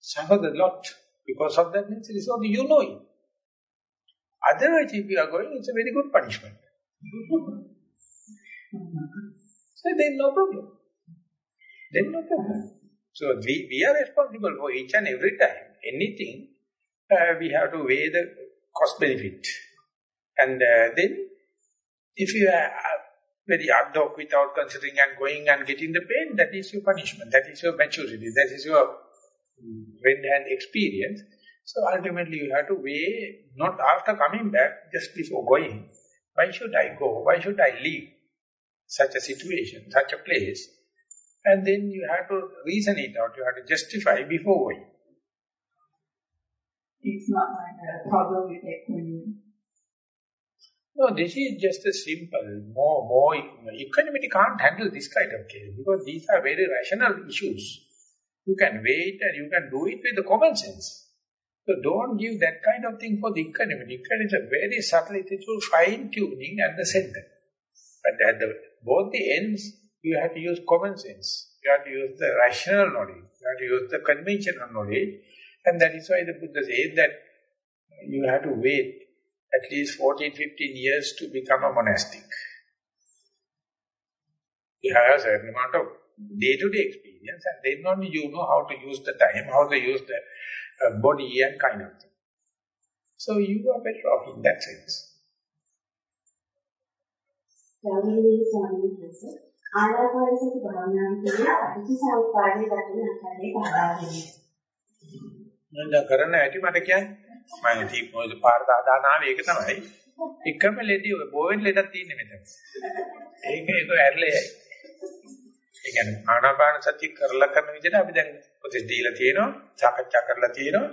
suffer the lot because of that nature. So you know it. Otherwise, if you are going, it's a very good punishment. so then no problem. Then no problem. So we, we are responsible for each and every time. Anything, uh, we have to weigh the cost benefit. And uh, then, if you are very ad hoc without considering and going and getting the pain, that is your punishment, that is your maturity, that is your friend-hand experience. So ultimately you have to weigh, not after coming back, just before going. Why should I go? Why should I leave such a situation, such a place? And then you have to reason it out, you have to justify before going. It's not like a uh, problem with equanimity. No, this is just a simple, more, more, economy can't handle this kind of case because these are very rational issues. You can wait and you can do it with the common sense. So don't give that kind of thing for the equanimity. Equanimity is a very subtle, it is fine-tuning at the center. But at the, both the ends, you have to use common sense. You have to use the rational knowledge. You have to use the conventional knowledge. And that is why the Buddha says that you have to wait at least 14, 15 years to become a monastic. You have a certain amount of day-to-day -day experience and then only you know how to use the time, how to use the uh, body and kind of thing. So you are better off in that sense. ගෞරවනීය ස්වාමීන් වහන්සේ ආනාපාන සති භාවනාවේ අටිසංපාදයේ දකින ආකාරයේ දෙන්නේ. මම කරන හැටි මට කියන්නේ මම තීප්පෝද පාර දාන ආවේ ඒක තමයි. එකම ලෙඩි ඔය බෝවෙන් ලෙඩක් තියෙන්නේ මෙතන. ඒක ඒක ඇරලේ. ඒ කියන්නේ ආනාපාන සතිය කරලා කරන විදිහට අපි දැන් පොතේ දීලා තියෙනවා, සාකච්ඡා කරලා තියෙනවා.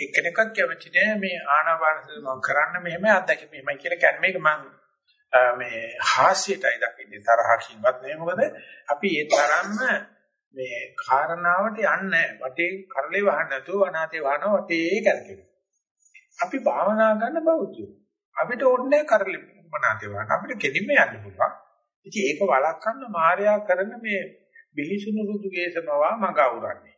එක්කෙනෙක්වත් කැමති නෑ මේ ආනාපාන සතිය මම කරන්න මෙහෙම අත්දැකීම මෙහෙමයි කියලා කියන්නේ මේක මම මේ හාස්‍යයටයි දකින්නේ තරහකින්වත් නෙවෙයි මොකද අපි ඒ තරම්ම මේ කාරණාවට යන්නේ වටේ කරලේ වහන්න නැතුව අනාතේ වහනවා වටේ කරකිනවා. අපි භාවනා කරන බෞද්ධයෝ. අපිට ඕනේ කරලේ අනාතේ වහන්න. අපිට කෙලින්ම යන්න පුළුවන්. ඉතින් ඒක වළක්වන්න මායя කරන මේ බිහිසුණු රුදු ගේසමවා මග අවුරන්නේ.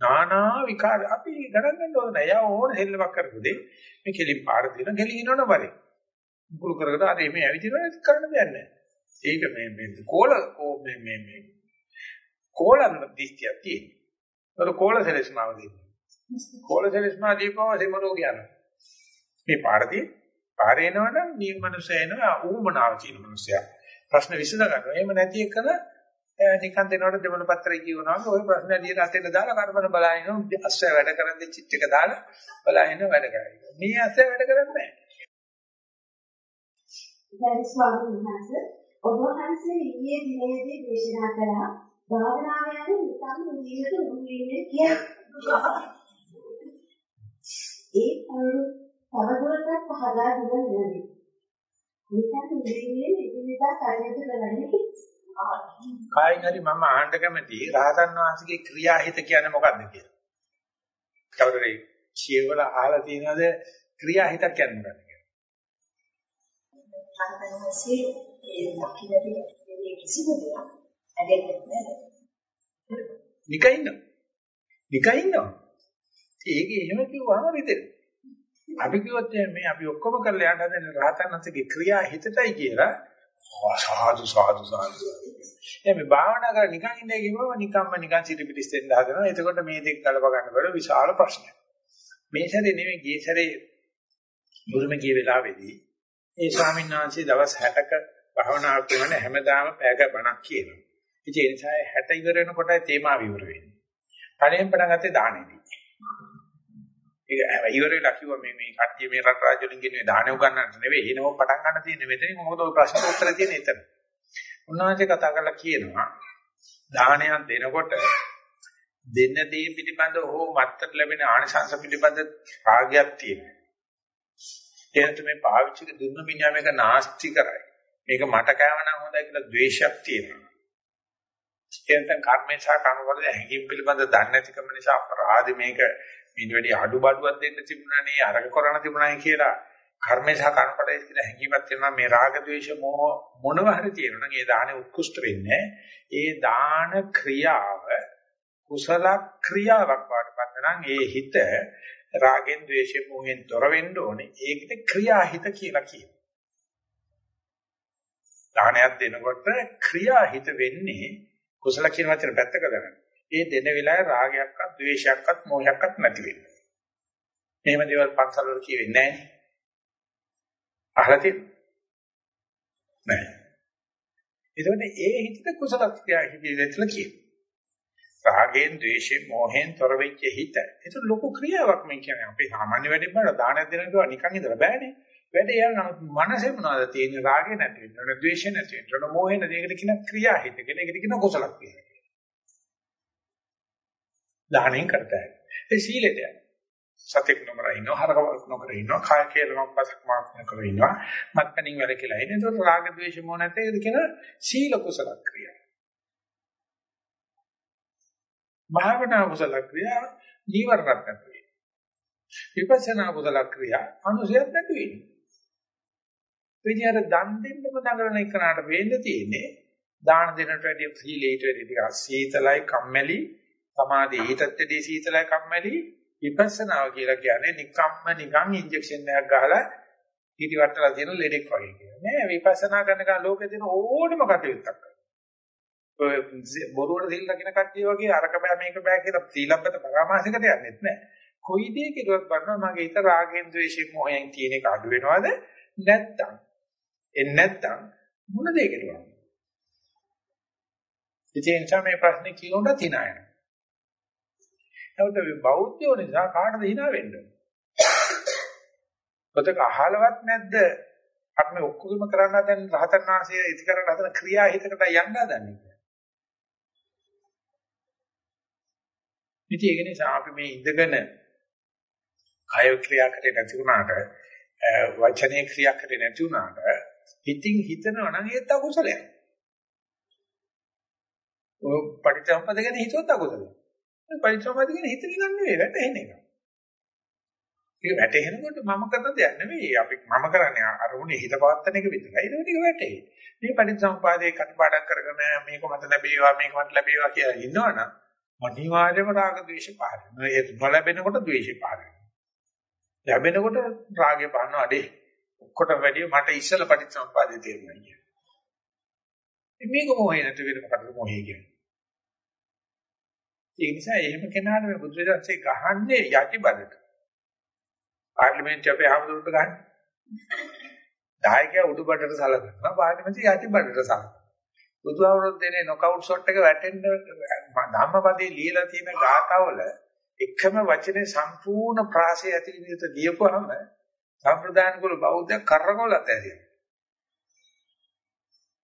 නානා විකාර අපි ගණන් ගන්න ඕන නෑ. යා ඕන හෙල්ලවක් කරපොදේ මේ කෙලින් පාර දින ගෙලිනවන වරේ. මුකුළු කරකට අර එමේ ඇවිදිනවා කරන්න දෙයක් නෑ. ඒක මේ මේ කෝල මේ මේ මේ කෝලම් දිස්තියක් තියෙනවා. ඒක කෝල සෙලස්මාව දෙන්නේ. කෝල සෙලස්මාව දීපුවම සෙමරෝ කියනවා. මේ පාරදී පාරේ එනවනම් නියමනස එන ඌමනාව කියන මිනිසයා. ප්‍රශ්න විසඳ ගන්නවා. එහෙම නැති එකන නිකන් දෙනකොට දෙමළ පත්‍රය කියවනවා ඔය ප්‍රශ්න ලියලා අතේට දාලා කරපන බලනිනවා අස්සය වැඩ කරද්දී චිට් එක දාලා බලනින වැඩ කරන්නේ. මේ අස්සය වැඩ කරන්නේ නැහැ. දැන් ස්වාමීන් වහන්සේ ඔබ වහන්සේ ඊයේ දිනේදී දේශනා කළා භාවනාව යන නිකම් ජීවිත උරුමීමේ කියලා. ඒ තවදුරටත් පහදා දෙන්න වෙනවා. නිකන් ඉන්නේ ඉදිරියට කටයුතු කරන්නේ කායින් හරි මම අහන්න කැමති රහතන් වහන්සේගේ ක්‍රියාහිත කියන්නේ මොකක්ද කියලා. කවුරුරේ කියවල අහලා තියෙනවද ක්‍රියාහිතක් කියන්නේ මොකක්ද කියලා. රහතන් වහන්සේ ඒ දකින්නේ කිසිම දෙයක් ඇදෙන්නේ නැහැ. නිකන් ඉන්නවා. නිකන් ඉන්නවා. ඒකේ එහෙම කිව්වම විතර. අපි කිව්වොත් මේ අපි ඔක්කොම කරලා යන්න හදන රහතන් වහන්සේගේ ක්‍රියාහිතටයි කියලා සාදු සාදු සාදු. එහෙනම් මේ භාවනා කර නිකන් ඉන්නේ කිව්වම නිකම්ම නිකන් සිට පිටිස් දෙන්න හදනවා. එතකොට මේ දෙක කලප ගන්න බඩ විශාල ප්‍රශ්නයක්. මේ සැරේ නෙමෙයි ගිය සැරේ බුරුම ගිය වෙලාවේදී ඒ ස්වාමීන් වහන්සේ දවස් 60ක භාවනා කරන හැමදාම පැයක බණක් කියනවා. ඉතින් ඒ නිසා 60 ඉවර වෙනකොටයි තේමාව ඉවර වෙන්නේ. පළවෙනි පටන් ගත්තේ දානෙදී. ඒක ඉවර වෙලා කිව්වා මේ මේ කට්ටිය මේ රට රාජ්‍ය වලින් ගෙනුවේ දාහනේ උගන්නන්නට නෙවෙයි එනව පටන් ගන්න තියෙන්නේ මෙතනින් මොකද ඔය ප්‍රශ්නට උත්තර තියෙන්නේ එතන. උන්වහන්සේ කතා කරලා කියනවා දාහනයක් දෙනකොට දෙන්න දේ පිළිබඳ හෝ මත්තට ලැබෙන ආනිසංස පිළිබඳ රාගයක් තියෙනවා. එහෙනම් මේ පාවිච්චි දුන්න මිනිහා මේක නාස්ති කරයි. මේක මට කෑව නම් හොඳයි කියලා ද්වේෂයක් තියෙනවා. එහෙනම් කර්මේ සහ කර්මවල හැඟීම් පිළිබඳ දන්නේ නැතිකම නිසා අපරාධ මේක මේිට වැඩි අඩු බඩුවක් දෙන්න තිබුණානේ අරක කරණ තිබුණානේ කියලා කර්මේ සහ කර්මපඩේ කියලා හැඟීමක් වෙනවා මේ රාග ద్వේෂ මොහ මොනවා හරි තියෙනවා නම් ඒ දාහනේ උත්කෘෂ්ඨ වෙන්නේ ඒ දාන ක්‍රියාව කුසල ක්‍රියාවක් වඩපත් නම් ඒ හිත රාගෙන් ద్వේෂයෙන් මොහෙන් තොර වෙන්න ඕනේ. ඒකට ක්‍රියාහිත කියලා කියනවා. දානයක් දෙනකොට ක්‍රියාහිත වෙන්නේ කුසල කියන වචන පැත්තක දානවා ඒ දෙන වෙලාවේ රාගයක්වත් ද්වේෂයක්වත් මොහයක්වත් නැති වෙනවා. එහෙම දේවල් පන්සල් වල කියෙන්නේ නැහැ. අහලා තියෙන්නේ නැහැ. ඒකෝනේ ඒ හිතට කුසල ක්‍රියා හිතේදලා කියනවා. රාගයෙන්, ද්වේෂයෙන්, මොහෙන් තොර වෙච්ච හිත. ඒක ලොකු ක්‍රියාවක් මේ කියන්නේ. අපි සාමාන්‍ය වැඩේ බලලා දානයක් දෙනවා නිකන් ඉඳලා බෑනේ. වැඩේ යන නමුත් මනසේ මොනවද තියෙන්නේ? රාගය නැති වෙන්න ඕන, ද්වේෂය නැති වෙන්න ඕන, මොහේ නැති. ඒකට කියන ක්‍රියා හිත කියලා. ඒකට කියන කුසල ක්‍රියා. දාහණයෙන් කරතයි. ඒ සීලෙට යන. සතෙක් නොකර ඉන්නවා, හරක නොකර ඉන්නවා, කාය කියලා නොපසක් මාක් නොකර ඉන්නවා. මත්පැනින් වැඩ කියලා ඉන්නේ. ඒකට රාග ద్వේෂ මොහ නැතේ ඒක කියන සීල කුසල ක්‍රියා. භාවනා කුසල ක්‍රියා නීවරණක් නැති වෙයි. විපස්සනා කුසල ක්‍රියා අනුසයත් නැති වෙයි. විදියට දන් දෙන්නම දඟලන එකනට වෙන්න තියෙන්නේ දාන දෙනට වැඩිය සීලයට වැඩිය ටිකක් සීතලයි කම්මැලි සමාධිය ඊටත් වැඩි සීතලයි කම්මැලි විපස්සනාව කියලා කියන්නේ නිකම්ම නිකන් ඉන්ජෙක්ෂන් එකක් ගහලා ඊටි වටලා තියෙන ලෙඩෙක් වගේ කියලා. නෑ විපස්සනා කරන එක ලෝකේ තියෙන ඕනම කටයුත්තක් කරනවා. ඔය බොරුවට සිල් ලකින කට්ටිය වගේ අරක බෑ මේක බෑ කියලා සීලබ්බත පරාමාසිකට යන්නෙත් නෑ. කොයි දේ කෙරුවත් බලනවා මගේ හිත රාගෙන් ද්වේෂයෙන් මොහෙන් තියෙන එක අඩු වෙනවද නැත්තම් එන්නේ නැත්තම් මොන දේ කෙරුවා. ඉතින් මේ ප්‍රශ්නේ කියනකොට තිනායන. නමුත් මේ බෞද්ධයෝ නිසා කාටද hina වෙන්නේ? පොතක අහලවත් නැද්ද? අපි මේ ඔක්කොගෙම කරන්න දැන් රහතන් වහන්සේ ඉති කරන්න හදන ක්‍රියා හිතකට යන්න හදන්නේ. ඉතින් ඒක නිසා අපි මේ ඉඳගෙන කාය ක්‍රියා කරේ නැති වුණාට වචනේ ක්‍රියා කරේ නැති වුණාට හිතින් හිතනවා නම් ඒත් අකුසලයක්. ඔය පටිච්චසමුප්පාද ගැන හිතුවත් අකුසලයක්. පරිසමාධි කියන්නේ හිතන එක නෙවෙයි වැටෙන එක. ඒක වැටෙනකොට මම කරන දෙයක් නෙවෙයි. අපි මම කරන්නේ අරුණේ හිත පවත්තන එක විතරයි. ඒක ටික වැටේ. මේ පරිසම්පාදයේ කටපාඩම් කරගෙන මේක මත ලැබේවා මේක මත ලැබේවා කියලා ඉන්නවනම් අනිවාර්යයෙන්ම රාග ද්වේෂ පහළ වෙනවා. ඒ නොලැබෙනකොට ද්වේෂය පහළ වෙනවා. ලැබෙනකොට රාගය පහළන අඩේ. ඔක්කොට වැඩිය මට ඉස්සල පරිසම්පාදයේ තේරුණා කියන්නේ. මේක මොහේ නැති වෙන මොකටද මොහේ කියන්නේ. ඒ නිසා එහෙම කෙනාට මේ බුදුරජාණන්සේ ගහන්නේ යටි බඩට. පාර්ලිමේන්තුවේ අපේ ආමතුරුට ගහන්නේ. දායකයා උඩු බඩට සලකනවා පාර්ලිමේන්තුවේ යටි බඩට සලකනවා. බුදුහාමුදුරුවෝ දෙනේ නොකවුට් ෂොට් එක වැටෙන්න ධම්මපදයේ লীලා තියෙන ගාථාවල එකම වචනේ සම්පූර්ණ ප්‍රාසය ඇති විදිහට දීපුවම සම්ප්‍රදාන කුල බෞද්ධ කරකවලත් ඇති.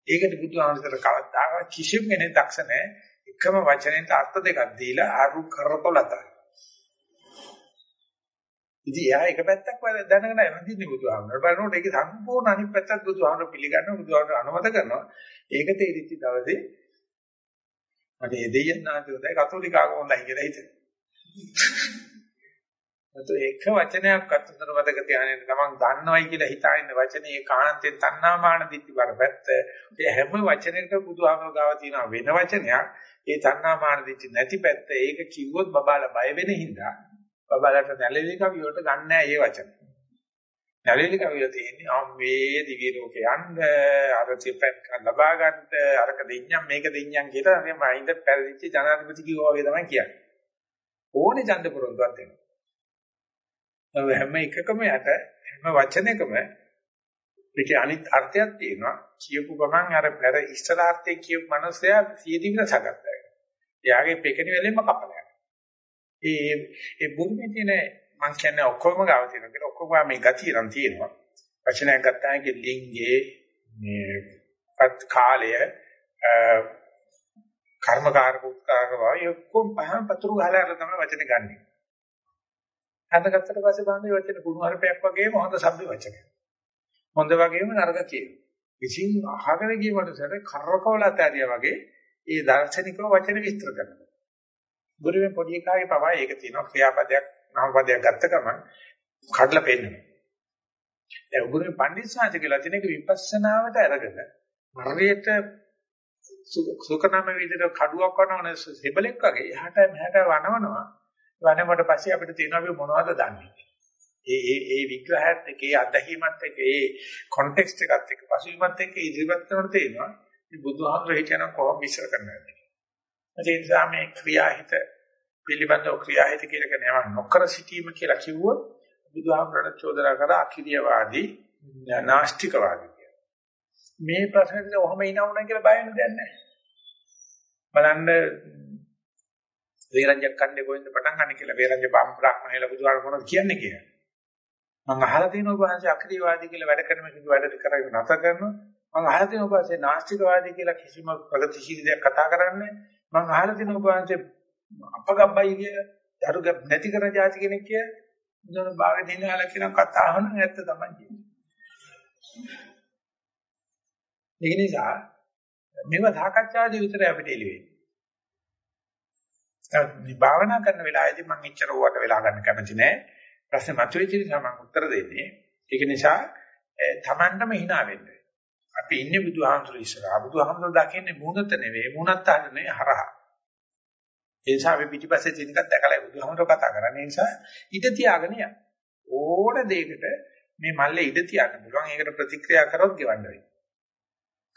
ඒකට බුදුහාමුදුරුවෝ කවදාවත් කිසිම කෙනෙක් දක්ෂ නැහැ. එකම වචනෙට අර්ථ දෙකක් දීලා අරු කරකවලත. ඉතින් එයා එක පැත්තක් වල දැනගෙන වඳින්නේ බුදුහාමුදුරුවෝ. බලනකොට ඒක සම්පූර්ණ අනිත් පැත්තත් බුදුහාමුදුරුවෝ පිළිගන්නවා බුදුහාමුදුරුවෝ අනුමත කරනවා. ඒක තේරිච්ච දවසේ මට ඒ දෙයයන් නාති හොඳයි කතෝලික ආගම හොඳයි කියලා හිතෙනවා. අත එක වචනයක් අත්දැක මතක තියාගෙන තමන් දන්නවයි කියලා හිතාගෙන වචනේ කාණන්තෙන් තණ්හාමාන දිට්ඨි වරපැත්ත. ඒ හැම වචනයකම බුදුහාමුදුරුවෝ ගාව තියෙන වෙන වචනයක්. ඒ තණ්හාමාන දිට්ඨි නැති පැත්ත ඒක කිව්වොත් බබාලා බය වෙන හින්දා බබාලට නැලෙලි කවියට ගන්න නැහැ මේ වචන. නැලෙලි කවිය තියෙන්නේ අම්මේ දිවි ලෝකේ යන්න අර තිපෙන් ලබා ගන්න අරක දෙඤ්ඤම් මේක දෙඤ්ඤම් කියලා මේ මයින්ද පැරදිච්ච ජනාධිපති කිව්වා වගේ තමයි කියන්නේ. ඕනේ ඡන්ද පුරුද්දක් දෙනවා. හැම එකකම යට හැම වචනයකම මේකේ අනිත් අර්ථයක් තියෙනවා. කියපු ගමන් අර පෙර ඉස්සරහාර්ථයේ කියපු මනුස්සයා සියදිවිල සගත්තා. එයාගේ පෙකෙන වෙලෙම කපලා ඒ ඒ බුදුමේ තියෙන මං කියන්නේ ඔක්කොම ගාව තියෙනවා කියලා ඔක්කොම මේ ගතිය නම් තියෙනවා. වචනයක් ගත්තාම කිය ලිංගේ මේ පත් කාලය කර්මකාරක උත්කාරක වායි ඔක්කොම පහන් පතුරු ගහලා අර තමයි වචන ගන්නෙ. හඳගත්තට පස්සේ බලන්නේ වචන කුණුහරුපයක් වගේම හොඳ શબ્ද වචනයක්. හොඳ වගේම නරක කියනවා. කිසිම අහගෙන ගිය මනුස්සයට කරකවලත් ඇරියා වගේ ඒ දාර්ශනිකව වචන විස්තර කරනවා. ගුරුවෙන් පොඩි එකාගේ පවා ඒක තියෙනවා ක්‍රියාපදයක් නාමපදයක් ගත්ත ගමන් කඩලා පෙන්නනවා. ඒ ගුරුවෙන් පණ්ඩිත සාංශ කියලා තියෙන එක විපස්සනාවට අරගෙන හරියට සුකනම විදිහට කඩුවක් වනවන සෙබලෙක් වගේ එහාට මෙහාට වනවනවා. වනවට පස්සේ අපිට තියෙනවා අපි මොනවද දන්නේ. ඒ ඒ ඒ විග්‍රහයත් එක්ක ඒ අත්දැකීමත් එක්ක ඒ කොන්ටෙක්ස්ට් එකත් එක්ක පසුබිමත් එක්ක ඉදිරියට කරන තේනවා. මේ බුදුහාමුදුරේ කියන කොහොම විශ්ල කරන්නද? ඒ නිසා මේ ක්‍රියාහිත පිළිබඳව ක්‍රියාහිත කියලා කියන ඒවා නොකර සිටීම කියලා කිව්වොත් බුදුහාමුදුරට චෝදනා කර අකිරියවාදී නාස්තිකවාදී කියලා. මේ ප්‍රශ්නෙට ඔහම ඉනවුනා කියලා බය වෙන දෙයක් නැහැ. බලන්න වේරංජක් කන්නේ කොහෙන්ද පටන් ගන්න කියලා වේරංජ බ්‍රාහ්මණයලා බුදුහාම මොනවද කියන්නේ කියලා. මම අහලා තියෙනවා වහන්සේ අක්‍රීයවාදී කියලා වැඩ කරන මේක වැඩ කරගෙන නැත කරනවා. මම අහලා තියෙනවා වහන්සේ නාස්තිකවාදී කියලා කිසිම ප්‍රගතිශීලී දෙයක් කතා කරන්නේ මම අහලා තියෙනවා වහන්සේ අපගබ්බයි කියලා දරු නැති කරන જાති කෙනෙක් කියලා මොන භාගෙ දිනහලා කියන කතා අහන ඇත්ත තමයි කියන්නේ. ඒ නිසා මේව සාකච්ඡාදී විතරයි අපිට එළි වෙන්නේ. මේ භාවනා කරන වෙලාවේදී මම ඉච්චර ඕවට වෙලා ගන්න කැමති නෑ. ප්‍රශ්න මතුවෙච්ච නිසා මම උත්තර දෙන්නේ. ඒක නිසා Tamanටම hina වෙන්න. අපි ඉන්නේ බුදුහාමුදුරු ඉස්සරහා. බුදුහාමුදුරු දකින්නේ මූණත නෙවෙයි, මූණත් අහන්නේ හරහා. ඒ නිසා අපි පිටිපස්සේ තියෙන එකත් දැකලා බුදුහාමුදුරු කතා කරන්නේ. ඒ නිසා ඉඩ තියාගෙන යන්න. ඕන දෙයකට මේ මල්ලේ ඉඩ තියන්න පුළුවන්. ඒකට ප්‍රතික්‍රියා කරොත් ගෙවන්න වෙයි.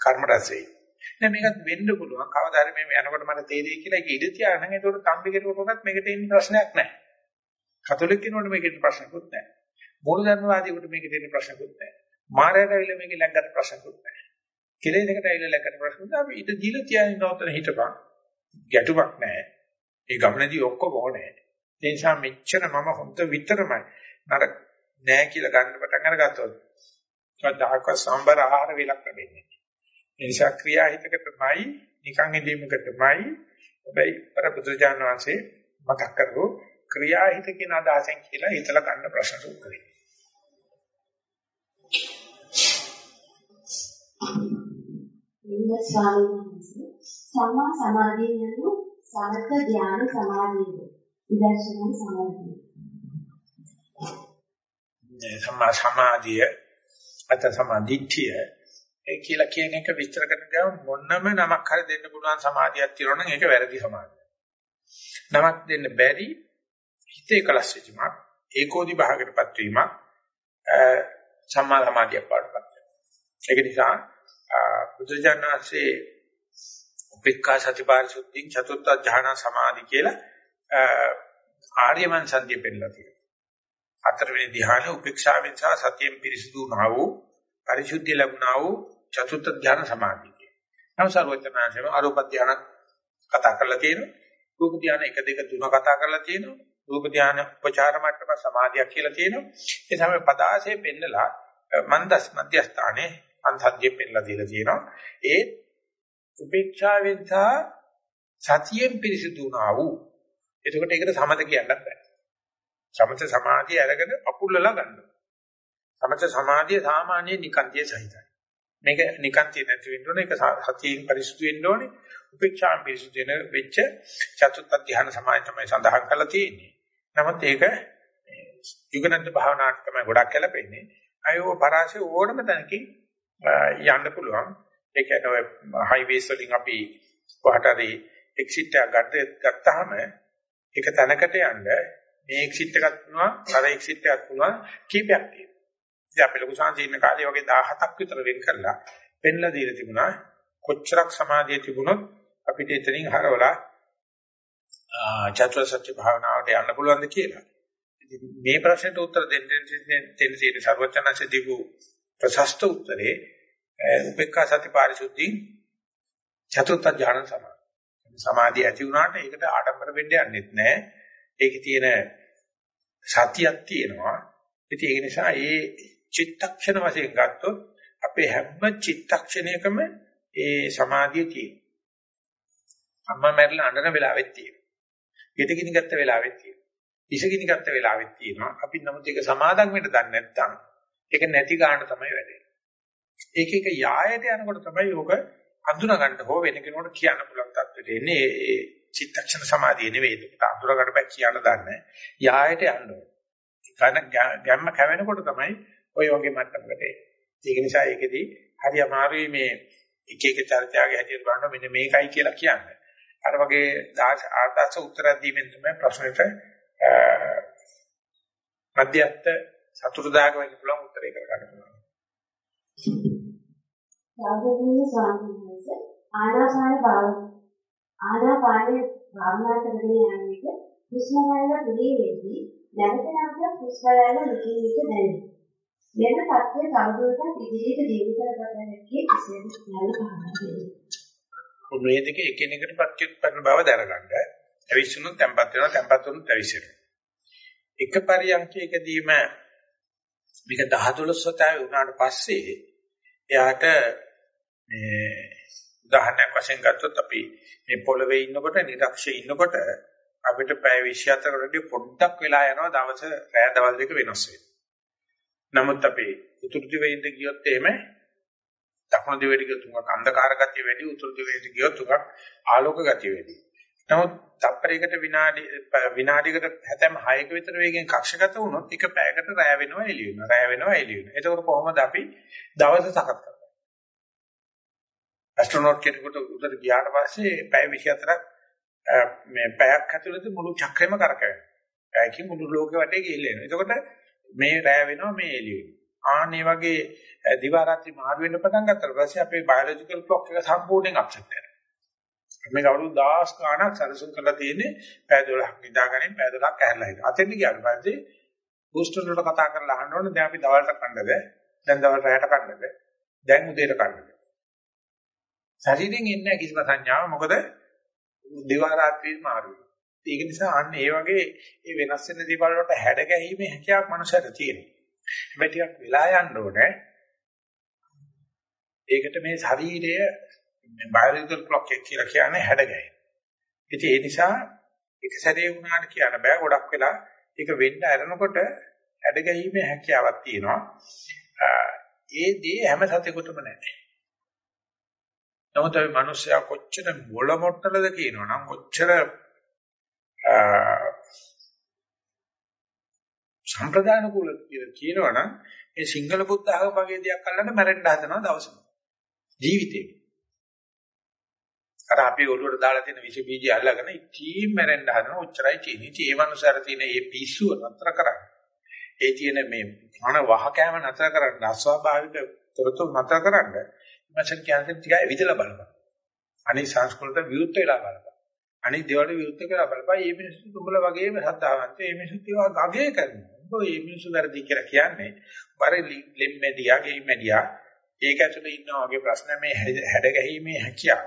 කර්ම රැස් වෙයි. දැන් මේකත් වෙන්න පුළුවන්. කවදා හරි මේ යනකොට මට තේරෙයි කියලා ඒක ඉඩ තියාගෙන ඒකට තම්බි කෙරුවොත් මේකට එන්නේ ප්‍රශ්නයක් නැහැ. කතෝලික කෙනෙකුට මේකට ප්‍රශ්නකුත් නැහැ. මූල ධර්මවාදීකට මේකට එන්නේ ප්‍රශ්නකුත් නැහැ. මාරයට ඇවිල්ලා මේක ලැග්ගට ප්‍රශ්නකුත් නැහැ. කෙලෙසකට ඇවිල්ලා ලැග්ගට ප්‍රශ්නකුත් නැහැ. අපි ඉත දීලා තියාගෙන නෝතන හිටපන්. ගැටුමක් නැහැ. ඒ ගමනේදී ඔක්කොම ඕනේ. ඒ නිසා මෙච්චර මම හොඳ විතරමයි. නර නෑ කියලා ගන්න පටන් අරගත්තොත් කවදාක සම්බර ආහාර වේලක් ලැබෙන්නේ. ඒ නිසා ක්‍රියාහිතකටමයි නිකන් ඉදීමකටමයි හැබැයි අර බුදුජාන විශ්ේ මතක් කරගෝ ක්‍රියාහිත කියන අදහසෙන් කියලා හිතලා ගන්න ප්‍රශ්න උත්තරේ. ඉන්න ස්වාමීන් වහන්සේ සම්මා සමාධිය යනු සමත ධ්‍යාන සමාධියද විදර්ශනා සමාධිය. සම්මා සමාධිය අත සමාධිත්‍ය ඒ කියලා කියන එක විස්තර කරන ගමන් මොනම නමක් හරි දෙන්න පුළුවන් සමාධියක් තියෙනවා නම් ඒක වැරදි සමාධියක්. නමක් දෙන්න බැරි හිතේ කලස් වෙීමක් ඒකෝදි භාගයටපත් වීමක් සම්මා සමාධියක් පාඩපත් ඒක නිසා බුදුජානනාංශේ උපේක්ඛා සතිපාරිශුද්ධින් චතුත්ථ ධානා සමාධි කියලා ආර්යමන් සන්ධිය පෙන්නලා තියෙනවා. හතරවෙනි ධ්‍යාන උපේක්ෂාවෙන් සහ සතියෙන් පිරිසිදු වුණා වූ පරිශුද්ධිය ලැබුණා වූ චතුත්ථ ධ්‍යාන සමාධිය. නම් සර්වඥාන්සේම අරූප ධානය කතා කරලා තියෙනවා. රූප ධානය 1 2 3 කතා කරලා තියෙනවා. රූප ධානය උපචාර මට්ටම සමාධියක් කියලා තියෙනවා. ඒ තමයි පදාසේ පෙන්නලා මන්දස් මධ්‍යස්ථානයේ අන්තර්ජේ පෙන්නලා දීලා තියෙනවා. ඒ උපේක්ෂාවෙන් සහ සතියෙන් පිරිසිදු වුණා වූ. එතකොට ඒකට සමත කියන්නත් බෑ. සමත සමාධිය අරගෙන අකුල්ලලා ගන්නවා. සමත සමාධිය සාමාන්‍ය නිකාන්තිය සහිතයි. මේක නිකාන්තිය නැති වෙන්න ඕනේ. ඒක සතියෙන් පරිසුදු වෙන්න ඕනේ. උපේක්ෂාන් පිරිසුදු වෙන වෙච්ච චතුත්ථ ධ්‍යාන සමාධිය තමයි සඳහන් කරලා තියෙන්නේ. නමුත් ඒක යුගනන්ත භාවනාවට තමයි ගොඩක් කැලපෙන්නේ. අයෝ පරාසය ඕනම තැනකින් යන්න පුළුවන්. ඒ කියන්නේ ඔය හයිවේස් වලින් අපි කොහට හරි එක්සිට් එකක් ගත්තාම ඒක තැනකට යන්න මේ එක්සිට් එකක් වුණා අර එක්සිට් එකක් වුණා කීපයක් තියෙනවා. ඉතින් අපි ලොකු සංසී ඉන්න කාලේ වගේ 17ක් විතර වෙන් කරලා පෙන්ලා දීලා තිබුණා කොච්චරක් සමාධිය තිබුණොත් අපිට එතනින් හරවලා චතුරාර්ය සත්‍ය භාවනාවට යන්න පුළුවන්ද කියලා. ඉතින් මේ ප්‍රශ්නෙට උත්තර දෙන්න දෙන්න තියෙන ਸਰවඥාන්සේ දීපු ප්‍රශස්ත උත්තරේ උපේක්ඛා සති පාරිශුද්ධි චතුර්ථ ඥාන සමාධි. සමාධිය ඇති වුණාට ඒකට ආඩම්බර වෙන්න යන්නෙත් නැහැ. ඒකේ තියෙන සතියක් තියෙනවා. ඉතින් ඒ නිසා ඒ චිත්තක්ෂණ වශයෙන් ගත්තොත් අපේ හැම චිත්තක්ෂණයකම ඒ සමාධිය තියෙනවා. අම්මා මැරිලා අඬන වෙලාවෙත් තියෙනවා. ගෙදගිනි ගත්ත වෙලාවෙත් තියෙනවා. ඉසගිනි ගත්ත වෙලාවෙත් තියෙනවා. අපි නමුත් ඒක සමාදම් වෙන්න දන්නේ නැත්නම් ඒක නැති ගන්න තමයි වැඩේ. ඒක එක යායට යනකොට තමයි යෝග අඳුනා ගන්න හෝ වෙන කෙනෙකුට කියන්න පුළුවන් තත්ත්වෙට එන්නේ. ඒ චිත්තක්ෂණ සමාධිය නෙවෙයි. ඒක අඳුර ගන්න බෑ කියන්න දන්නේ. යායට යන්න ඕනේ. කන ගැම්ම කැවෙනකොට තමයි ওই වගේ මට්ටමකට එන්නේ. ඒක නිසා ඒකෙදි හරි අමාරුයි මේ එක එක චර්චාගේ හැටියට බලන්න මෙන්න මේකයි කියලා කියන්නේ. අර වගේ ආදාස උත්තර දීමෙන් තමයි ප්‍රශ්නෙට මධ්‍යස්ථ සතුටුදායක වෙන්න පුළුවන් උත්තරේ කරගන්න පුළුවන්. සාධුනීය ස්වාමීන් වහන්සේ ආනාපාන භාව ආනාපානයේ භාවනා කරගෙන යන්නේ හුස්ම ගන්න පිළිවෙලදී නැවත නැවත හුස්ම ගන්න මෙකින් එක දැනෙනවා. මෙන්න තත්ත්වය තවදුරටත් ඉදිරියට දියුණු කරගත හැකි එසේද යන භාවනාවයි. මේ දෙක එකිනෙකට ප්‍රත්‍යুৎපන්න බව දැනගන්න. ඇවිස්සුනොත් tempat වෙනවා, tempat වුනොත් ඇවිස්සෙනවා. එක පරියන්කයකදීම මේක 10 12 සතාවේ වුණාට පස්සේ එයාට මේ උදාහරණයක් වශයෙන් ගත්තොත් අපි මේ පොළවේ ඉන්නකොට නිරක්ෂයේ ඉන්නකොට අපිට පැය 24කට පොඩ්ඩක් වෙලා යනවා දවස රෑ දවල් දෙක වෙනස් වෙනවා. නමුත් අපි උතුරු දිවෙන්ද ගියොත් එහෙම දකුණු දිවෙට ගියොත් උඟක් අන්ධකාර ගතිය වැඩි උතුරු දිවෙට ගියොත් උඟක් ආලෝක ගතිය වැඩි. නමුත් තප්පරයකට විනාඩි විනාඩියකට හැතැම් 6ක විතර වේගෙන් කක්ෂගත වුණොත් එක පැයකට රැය වෙනවා එළි වෙනවා. රැය වෙනවා එළි වෙනවා. එතකොට කොහොමද අපි දවස සකස් කරන්නේ? ඇස්ට්‍රොනොට් කෙනෙකුට උඩට ගියාට පස්සේ පැය 24ක් මේ පැයක් ඇතුළත මුළු චක්‍රෙම කරකැවෙනවා. පැයකින් මුළු ලෝකෙ වටේ ගිහිල්ලා එනවා. එතකොට මේ රැය වෙනවා මේ එළි වෙනවා. ආන්නේ වගේ දිවා රාත්‍රී මාරු වෙන්න පටන් ගත්තාට පස්සේ අපේ බයොලොජිකල් ක්ලොක් එක සම්පූර්ණයෙන් අප්සෙට් වෙනවා. මේක අවුරුදු 10 ගාණක් සැලසුම් කරලා තියෙන්නේ පැය 12ක් නිදාගන්නේ පැය 12ක් ඇහැරලා ඉන්න. අතෙන් ගියාට පස්සේ බූස්ටර් වලට කතා කරලා අහන්න ඕනේ දැන් අපි දවල්ට කන්නද? දැන් දවල් රැයට කන්නද? දැන් උදේට කන්නද? ශරීරයෙන් එන්නේ කිසිම සංඥාවක් මොකද දිවා රාත්‍රියේ මාරු වෙනවා. ඒක නිසා අන්න ඒ වගේ ඒ වෙනස් වෙන දේවල් වලට හැඩ ගැහිීමේ හැකියාවක් මනුස්සයට තියෙනවා. හැබැයි ටිකක් වෙලා යන්න ඕනේ. ඒකට මේ ශරීරය මේ බයොලොජිකල් ක්ලොක් එක කියලා කියන්නේ හැඩ ගැහිම. ඉතින් ඒ නිසා එක සැරේ වුණාට කියන්න බෑ ගොඩක් වෙලා ඒක වෙන්න ඇරෙනකොට හැඩ ගැහිීමේ හැකියාවක් තියෙනවා. ඒ දේ හැම සතෙකුටම නැහැ. නමුත් අපි මිනිස්සයා කොච්චර මොළ මොට්ටලද කියනවනම් කොච්චර සම්ප්‍රදාන කුල කියලා කියනවනම් මේ සිංහල බුද්ධ ආගම වගේ දෙයක් අල්ලන්න මැරෙන්න හදනවා දවසක. ජීවිතේ. අර අපි ඔළුවට දාලා තියෙන විස බීජය අල්ලගෙන ඉතින් මැරෙන්න හදනවා. ඔච්චරයි තියෙන්නේ. ඉතින් ඒ මනුස්සයර තියෙන මේ පිස්සුව නතර කරන්න. ඒ තියෙන මේ මන වහකෑම නතර කරන්න අස්වාභාවික තොරතුරු නතර කරන්න මචං කියන්නේ ටිකයි විදලා බලපන්. අනිත් සංස්කෘත විරුද්ධ වෙලා බලපන්. අනිත් දේවල් විරුද්ධ කරලා බලපන්. මේ මිනිස්සු දුඹල වගේම සද්ධාවන්ත මේ මිනිස්සු ඒවා අගය කරනවා. ඔබ මේ මිනිස්සු වැරදි කියලා කියන්නේ බර ලෙම්මැඩියා ගෙයිමැඩියා ඒක ඇතුලේ ඉන්නා වගේ ප්‍රශ්න මේ හැඩ ගැහිීමේ හැකියාව.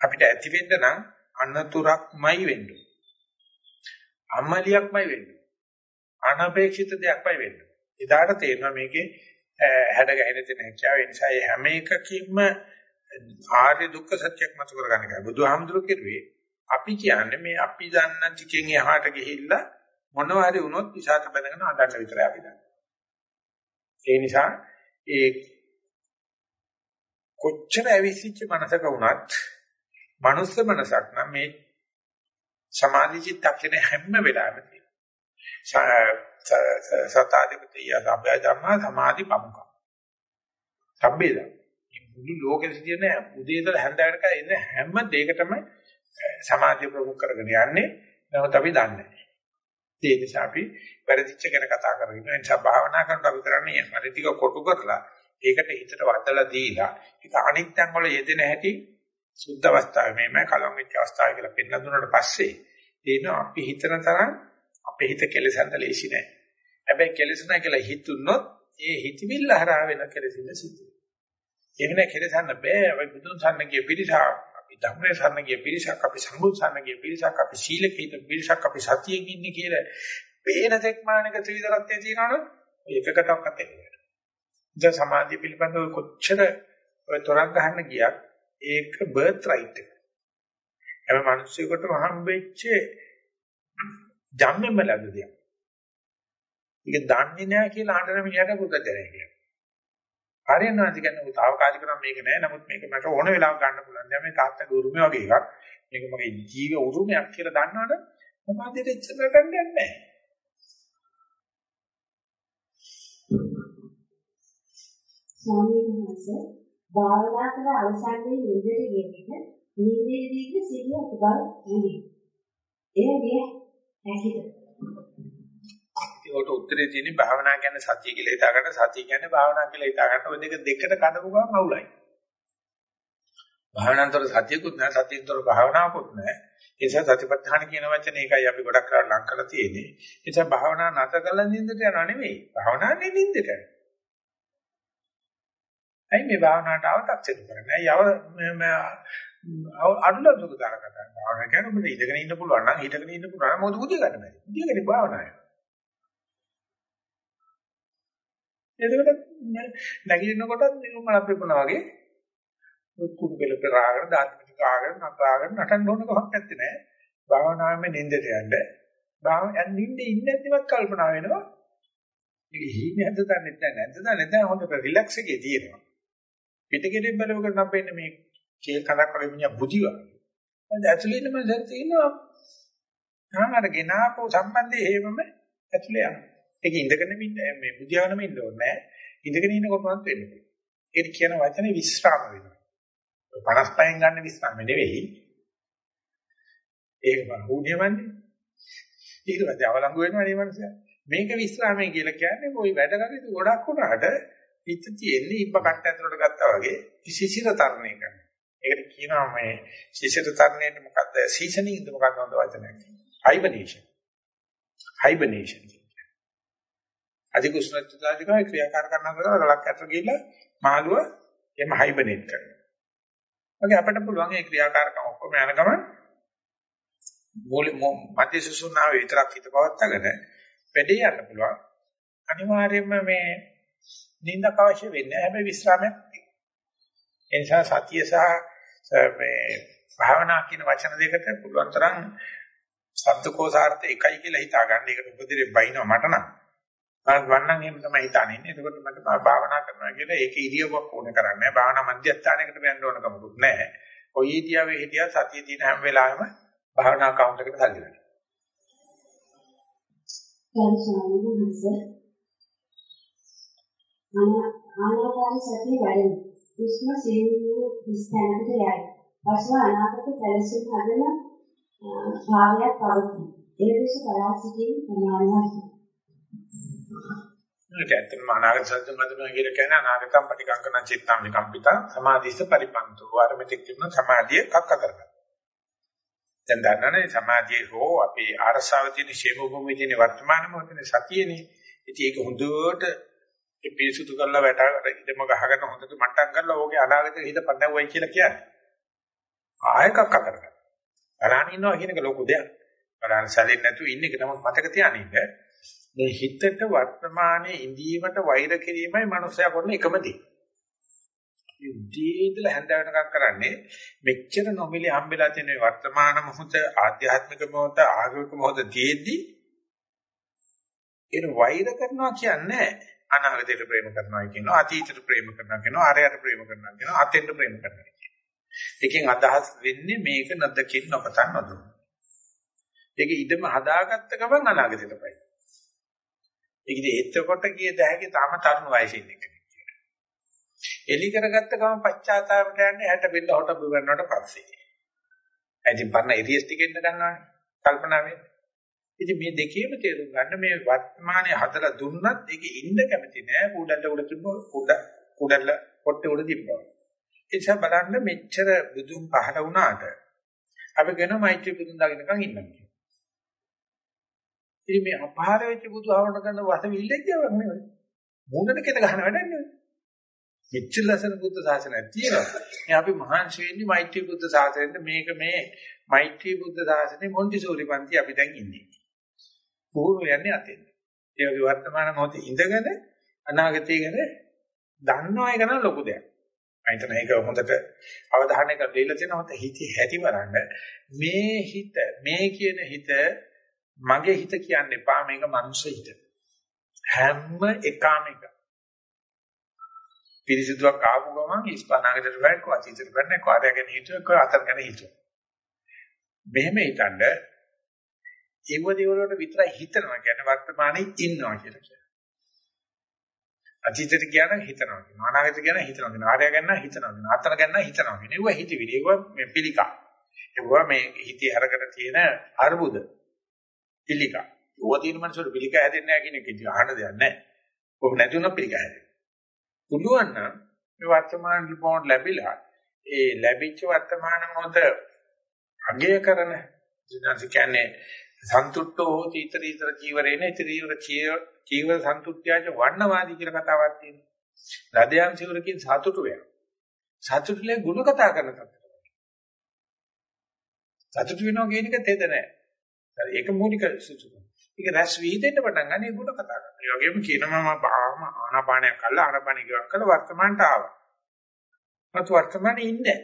අපිට ඇති වෙන්න නම් අනතුරක්මයි වෙන්න. අමලියක්මයි වෙන්න. අනපේක්ෂිත දෙයක්මයි වෙන්න. එදාට තේරෙනවා මේකේ හැඩ ගැහෙන තියෙන හැකියාව නිසා හැම එකකින්ම ආර්ය දුක්ඛ සත්‍යයක් මත කරගන්න එකයි. බුදුහාමුදුරු කිව්වේ අපි කියන්නේ මේ අපි දන්න ටිකෙන් එහාට ගිහිල්ලා මොනවා හරි වුණොත් ඉසాత බඳගෙන අඬන්න විතරයි අපි දන්නේ. ඒ නිසා ඒ කොච්චර ඇවිසිච්ච මනසක වුණත් මනුස්ස මනසක් නම් මේ සමාධි චිත්තක්ෂණ හැම වෙලාවෙම තියෙනවා. සතාදිපතිය සබ්බය ධම්මා සමාධි පමුක. සබ්බේ ධම්ම. මුළු ලෝකෙ සිටින උදේ ඉඳලා හැන්දෑවට එන හැම දෙයකටම සමාධිය ප්‍රමුඛ කරගෙන යන්නේ. නමුත් අපි දන්නේ නැහැ. ඒ නිසා අපි වැරදිච්ච ගැන කතා කරගෙන ඒ නිසා භාවනා කරනකොට අපි කරන්නේ හරි ටික කොටු කරලා ඒකට හිතට වදලා දීලා ඒක අනිත් තැන් වල යෙදෙන හැටි සුද්ධ අවස්ථාවේ මේමය කලම් වෙච්ච අවස්ථාව කියලා පෙන්නන දුන්නාට පස්සේ තේනවා අපි හිතන තරම් අපේ හිත කෙලසන්ත ලේසි නෑ. හැබැයි කෙලසන කියලා හිතුනොත් ඒ හිතවිල්ල හරහා වෙන කෙලසිල්ල සිද්ධ වෙනවා. එහෙම නැ කෙලසන්න බෑ. අපි බුදුන් සන්නගේ පිරිසක් අපි ධම්මේ සන්නගේ පිරිසක් අපි සම්බුත් සන්නගේ පිරිසක් අපි සීලක හිත පිරිසක් අපි සතියෙන් ඉන්නේ කියලා පේන තෙක්මානික ත්‍රිවිධ රත්නය තියෙනවනේ ඒකකටවත් එන්නේ. දැන් සමාධිය පිළිබඳව කොච්චර ඔය තොරක් ගහන්න ගියත් ඒක බර්ත් රයිට් එක. හැම මිනිස්සුෙකුටම හම්බෙච්ච ජන්මෙම ලැබෙන දෙයක්. ඒක දන්නේ නැහැ කියලා අහන්න මිනිහට පුතජනය කියනවා. හරියනවාද කියන්නේ උ తాවකාලික නම් මේක නෑ නමුත් මේක මට ඕන වෙලාවක ගන්න දැන් මේ තාත්තගේ උරුමය වගේ එකක්. මේක මගේ ජීව උරුමයක් කියලා දන්නවනම් සමාධියට ඉච්ඡා ගන්න යන්නේ නැහැ. ස්වාමීන් වහන්සේ භාවනා කර අවසානයේ නිදෙට ගෙනෙන නිදෙදීක සිටිය ඇති බව නෙවේ. එය විය හැකිද? ඒකට උත්තරේ තියෙන්නේ භාවනා කියන්නේ සතිය කියලා හිතා ගන්න සතිය කියන්නේ භාවනා කියලා හිතා ගන්න ඔය දෙක දෙකට කඩපු ගමන් අවුලයි. භාවනාන්තර සතියකුත් නැහැ සතියෙන්තර භාවනාවකුත් නැහැ. ඒ නිසා සතිපට්ඨාන කියන වචනේ ඒකයි අපි ගොඩක් කරලා ලං කරලා තියෙන්නේ. ඒ නිසා භාවනා නැත කළ නින්දට යනවා නෙවෙයි. භාවනාන්නේ නින්දට යනවා. ඇයි මේ භාවනාවට අව탁සිරු කරන්නේ? යව අනුල දුක දාන කතා. භාවනා කියන්නේ ඔබට ඉඳගෙන ඉන්න පුළුවන් නම් හිටගෙන ඉන්න පුළුවන් නම් මොකද බුදිය ගන්න බැරි. බුදිය ගන්නේ භාවනාවයි. එතකොට නැගිටිනකොටත් නිරුමල අපේපුණා වගේ කුඩු පෙළ පෙරාගෙන දාත් පිට කාගෙන නටාගෙන නටන්න ඕන කමක් නැත්තේ නෑ. භාවනාවෙන් නිින්දට යන්න. භාවනාවෙන් නිින්දේ ඉන්නේ නැතිවත් කල්පනා වෙනවා. මේක හීනේ හද දන්නේ නැහැ. නැද්ද දන්නේ නැහැ. හොඳට රිලැක්ස් එකේ තියෙනවා. පිටකෙලින් බලවකට නම් වෙන්නේ මේ කේල් කඳක් වගේ මිනිහා බුදි වගේ. දැන් ඇතුළේ ඉන්න මනසට තියෙනවා තාමර ගෙනාපු සම්බන්ධය හේමම ඇතුළේ යනවා. ඒක ඉඳගෙන ඉන්න මේ බුදියාවනම ඉන්න ඕනේ නැහැ. ඉඳගෙන ඉන්නකොටවත් වෙන්නේ. ඒක කියන වචනේ විස්්‍රාම වෙනවා. 55න් ගන්න විස්්‍රාම නෙවෙයි. ඒක බහුණියවන්නේ. ඊට පස්සේ අවලංගු වෙනවා මේ මනස. මේක විස්්‍රාමය කියලා කියන්නේ ওই වැඩ කටයුතු ගොඩක් වුණාට හිත තියෙන්නේ ඉබ්බ කට්ට ඇතුලට ගත්තා වගේ විශේෂිත තරණය කරනවා. ඒකට කියනවා මේ විශේෂිත තරණයට මොකද්ද? සීසනින්ද මොකක්ද හොඳ වචනයක්. හයිබර්නේෂන්. හයිබර්නේෂන්. අධික උෂ්ණත්වතාවයක ක්‍රියාකාරකම් කරනවා ගලක් ඇතුළට ගිහිල්ලා මාළුව එම හයිබර්නේට් කරනවා. වගේ අපිට පුළුවන් ඒ ක්‍රියාකාරකම් ඔක්කොම යන ගමන් මූල මධ්‍ය සුසුනාවේ විතරක් හිත පවත්වාගෙන වැඩේ යන්න පුළුවන්. අනිවාර්යයෙන්ම මේ නිින්දක අවශ්‍ය වෙන්නේ හැබැයි විස්රාමයක් තියෙනවා. ඒ නිසා සතිය සහ මේ භාවනා කියන වචන දෙකට පුළුවන් තරම් සත්කෝසාර්ථ එකයි කියලා හිතා ගන්න. ඒකට උපදිරේ බයිනවා මට නම්. මම වන්නම් එහෙම තමයි හිතානේ ඉන්නේ. එතකොට මට භාවනා කරනවා කියලා ඒක ඉරියව්වක් ඕනේ කරන්නේ නැහැ. භාවනා මධ්‍යස්ථානයකට යන්න ඕන කමකුත් නැහැ. කොයි ඉරියව්වේ හිටියත් සතිය තියෙන හැම වෙලාවෙම භාවනා කවුන්ට් එකට තල්ලි වෙනවා. ආනාපාන සතිය වැඩෙන. හුස්ම සිහිනු විස්තැනකට යයි. පසුව අනාගත සැලසුම් හදන භාවයක් පවතී. ඒ දෙස බලා සිටින් ප්‍රමාණවත්. ඒක ඇත්තටම අනාගත සත්‍ය මතම කියලා කියන්නේ අනාගතම් පටිකංකන චිත්තම් විකම්පිත සමාධිස්ස පරිපන්තෝ. ආරමිතික කියන සමාධිය කක්ක කරගන්න. දැන් දන්නනේ සමාධියේ හෝ අපේ ආරසාව තියෙන ශේම භූමියේ තියෙන වර්තමාන මොහොතේ සතියනේ. ඉතින් ඒක හොඳට ඒ පිරිසුදු කරලා වැටකට ඉදම ගහගෙන හොඳට මට්ටම් කරලා ඕකේ අනාගතේ හිත පන්නවයි කියලා කියන්නේ. ආයකක් කරගන්න. බලන්න ඉන්නවා කියන එක ලොකු දෙයක්. බලන්න සැලෙන්නේ නැතුව ඉන්න එක තමයි මතක තියාගන්න. මේ හිතට වර්තමානයේ ඉඳීමට වෛර කිරීමයි මනුස්සයා කරන එකම දේ. උදේ ඉඳලා හැන්ද වෙනකම් කරන්නේ මෙච්චර නොමිලේ හම්බෙලා තියෙන වර්තමාන මොහොත ආධ්‍යාත්මික මොහොත ආගමික මොහොත තියේදී ඒ වෛර කරනවා කියන්නේ අනාගතයට ප්‍රේම කරනවා කියනවා අතීතයට ප්‍රේම කරනවා කියනවා ආරයට ප්‍රේම කරනවා කියනවා අතෙන්ට ප්‍රේම කරනවා කියනවා. එකෙන් අදහස් වෙන්නේ මේක නැදකින් නොපතන් නොදුන. ඒක ඉදම හදාගත්ත ගමන් අනාගතයට පයි. ඒක ඉතින් එතකොට කිය တဲ့ හැකි තාම තරුණ වයසේ ඉන්න කෙනෙක් කියලා. එලි කරගත්ත ගමන් පශ්චාත්තාපයට යන්නේ ඇට බෙල්ල හොට බිවන්නට පස්සේ. ඇයිද පන්න ඉරියස් ටිකෙන් ගන්නවනේ. කල්පනා වෙන්නේ. ඉතින් මේ දෙකේම තේරුම් ගන්න මේ වර්තමානයේ හදලා දුන්නත් ඒකේ ඉන්න කැමති නෑ කුඩල්ල උඩ තිබ්බ කුඩ කුඩල්ල පොට්ටේ උඩ තිබ්බා. ඒ නිසා බලන්න මෙච්චර බුදුන් පහල වුණාට අපි කියන මෛත්‍රී බුදුන් දාගෙනකන් ඉන්නවා කියන්නේ. ඉතින් මේ අපහාර වෙච්ච බුදුහාමරණ කරන වසවිල්ලෙක්ියක් නෙවෙයි. මූණට කෙල ගහන වැඩක් නෙවෙයි. මෙච්චර ලස්සන බුද්ධ ශාසනයක් තියෙනවා. මේ අපි මහාංශ වෙන්නේ මෛත්‍රී බුද්ධ ශාසනයෙන්ද මේක මේ මෛත්‍රී බුද්ධ ශාසනේ මොන්ටිසෝරි පන්ති අපි දැන් ඉන්නේ. පුහුණු යන්නේ අතෙන්. ඒ වගේ වර්තමාන මොහොතේ ඉඳගෙන අනාගතය ගැන දන්නවා එක නම් ලොකු දෙයක්. මම හිතන එක හොඳට අවධානය කරලා දීලා තියෙනවා හොඳ හිතේ හැටි බලන්න. මේ හිත මේ කියන හිත මගේ හිත කියන්න එපා මේක මනුස්ස හිත. හැම එකම එක. පිරිසිදුවක් ආපු ගමන් ඉස්පනාගකට බෑ කො අතීතයට බෑ කො ආරය ගැන හිතුව කො අතර ගැන හිතුව. මෙහෙම හිතනද ඒව දේවල් වලට විතරයි හිතනවා කියන්නේ වර්තමානයේ ඉන්නවා කියලා කියනවා. අතීතයට කියන හිතනවා කියනවා. අනාගතයට කියන හිතනවා කියනවා. ආරය ගැන හිතනවා කියනවා. අතර ගැන හිතනවා කියනවා. ඒව හිතවිලි. ඒව මේ පිළිකා. ඒව මේ හිතේ අරගෙන තියෙන අරුබුද. පිළිකා. ඕවා තියෙන මනසට පිළිකා හැදෙන්නේ නැහැ කියන එක ඉතින් අහන්න දෙයක් නැහැ. කොහොම නැති වුණා පිළිකා හැදෙන්නේ. පුළුවන් නම් මේ වර්තමාන රිපෝට් ලැබිලා ඒ ලැබිච්ච වර්තමාන මොහොත අගය කරන දිනස කියන්නේ සන්තුට්ඨෝ හෝති ඊතර ඊතර ජීවරේන ඊතර ඊතර ජීව සන්තුට්ඨ්‍යජ වර්ණවාදී කියලා කතාවක් තියෙනවා. ලදයන් සිවරකින් සතුටු වෙනවා. සතුටුලේ ಗುಣ කතා කරන තත්ත්වයක්. සතුටු වෙනවා කියන එක තේද නැහැ. හරි ඒක මූලික සුසුකම්. ඒක රැස් වීදෙන්න පටන් ගන්න ඒ ಗುಣ කතා කරනවා. ඒ වගේම කියනවා මම බාහම ආනාපානයක් කළා ආනාපානිය ගියක් කළා වර්තමානට ආවා. මත වර්තමානයේ ඉන්නේ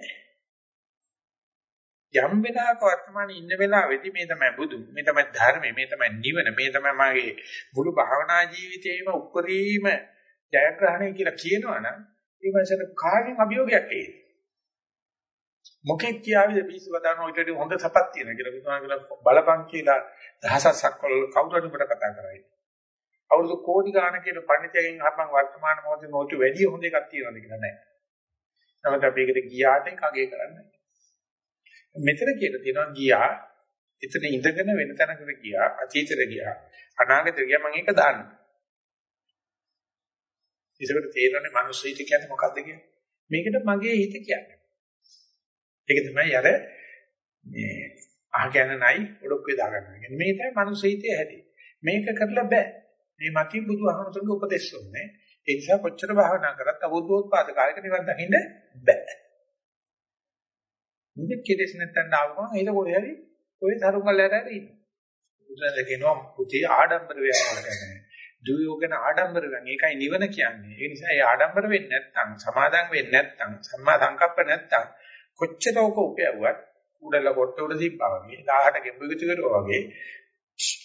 යම් වෙලාවක වර්තමානයේ ඉන්න වෙලාවෙදී මේ තමයි බුදු මේ තමයි ධර්මය මේ තමයි නිවන මේ තමයි මගේ මුළු භාවනා ජීවිතේම උපරිම ජයග්‍රහණය කියලා කියනවනම් ඒ වගේ කාගෙන් අභියෝගයක් එයි. මොකෙක් කියාවිද පිස්සු වදාන ඔයිට හොඳ සපක් තියෙන කියලා බුදුහාම කියලා බලපං කියලා දහසක් වල කවුරු හරි මට කතා කරයි. අවුරුදු කෝටි ගානකට පඬිතයන් අහපන් වර්තමාන මොහොතේ මොහොත වැඩි හොඳ එකක් තියෙනවද කියලා නැහැ. නමුත් අපි ඒකට ගියාට කගේ කරන්නේ. මෙතන කියලා තියෙනවා ගියා එතන ඉඳගෙන වෙන තැනකට ගියා අතීතෙට ගියා අනාගතෙට ගියා මම ඒක දාන්න. ඒකට තේරෙන්නේ මනුස්ස හිත කියන්නේ මොකක්ද කියන්නේ? මේකට මගේ හිත කියන්නේ. ඒක තමයි අර මේ අහ කියන්නේ නයි ඔඩොක්කේ දාගන්නවා. කියන්නේ මේ තමයි මනුස්ස හිතේ හැටි. මේක කරලා බෑ. මේ මතින් බුදුහමතුන්ගේ උපදේශ වුනේ. ඒ නිසා කොච්චර භාවනා කරත් අවබෝධෝත්පාද කාලයක නිවන් දකින්න බෑ. මුදෙක් කෙලෙස් නැත්තන් ආවම ඒක කොහේ හරි ඔය තරුංගලයට හරි ඉන්න. බුදුරජාණන් කියනවා පුතේ ආඩම්බර වෙනවා කියන්නේ. දුයෝගන ආඩම්බර වෙන එකයි නිවන කියන්නේ. ඒ නිසා ඒ ආඩම්බර වෙන්නේ නැත්තම් සමාදම් වෙන්නේ නැත්තම් සම්මා සංකප්ප නැත්තම් කොච්චර ඕක උපයවුවත් උඩල කොට උඩ තිබ්බා වගේ 1000ට ගෙම්බෙකුතු කරුවා වගේ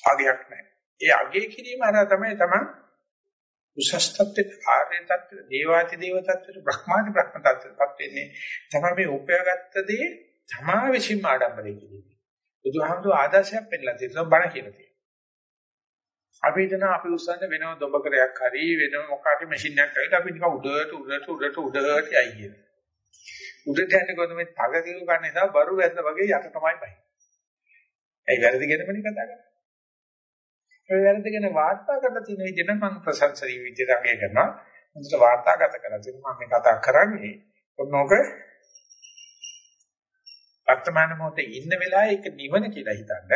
අගයක් නැහැ. ඒ අගය කිරීම හරහා තමයි තමන් උසස් තත්ත්වයට ආර්ය තත්ත්වයට දේවාති දේව තත්ත්වයට බ්‍රහ්මාති බ්‍රහ්ම තත්ත්වයටපත් වෙන්නේ තමයි මේ උපයාගත්ත දේ තමා විසින්ම ආඩම්බරේ කියන්නේ. බුදුහාමුදුර ආදර්ශයක් පෙන්නලා තියෙනවා බණ කියන දේ. අපි හිතන අපි උස්සන්නේ වෙනම දොඹකරයක් හරි වෙනම මොකක්ද මැෂින් එකක් හරි අපි නිකන් උඩට උඩට උඩට උඩට යයි කියන්නේ. උඩට යන්නේ කොහොමද මේ තග දිරු ගන්න නිසා බරු වැස්ස වගේ යට තමයි බයි. ඇයි වැරදිගෙනමනේ කතා කරන්නේ. ඒ වැරදිගෙන වාර්තා කරලා තියෙන විදිහ නම් මම ප්‍රශංසනීය විදිහට අගය කරනවා. හොඳට වාර්තාගත කරලා තියෙනවා මම මේ කතා කරන්නේ. ඔන්නෝක වර්තමාන මොහොතේ ඉන්න වෙලාවේ ඒක නිවන කියලා හිතන්න.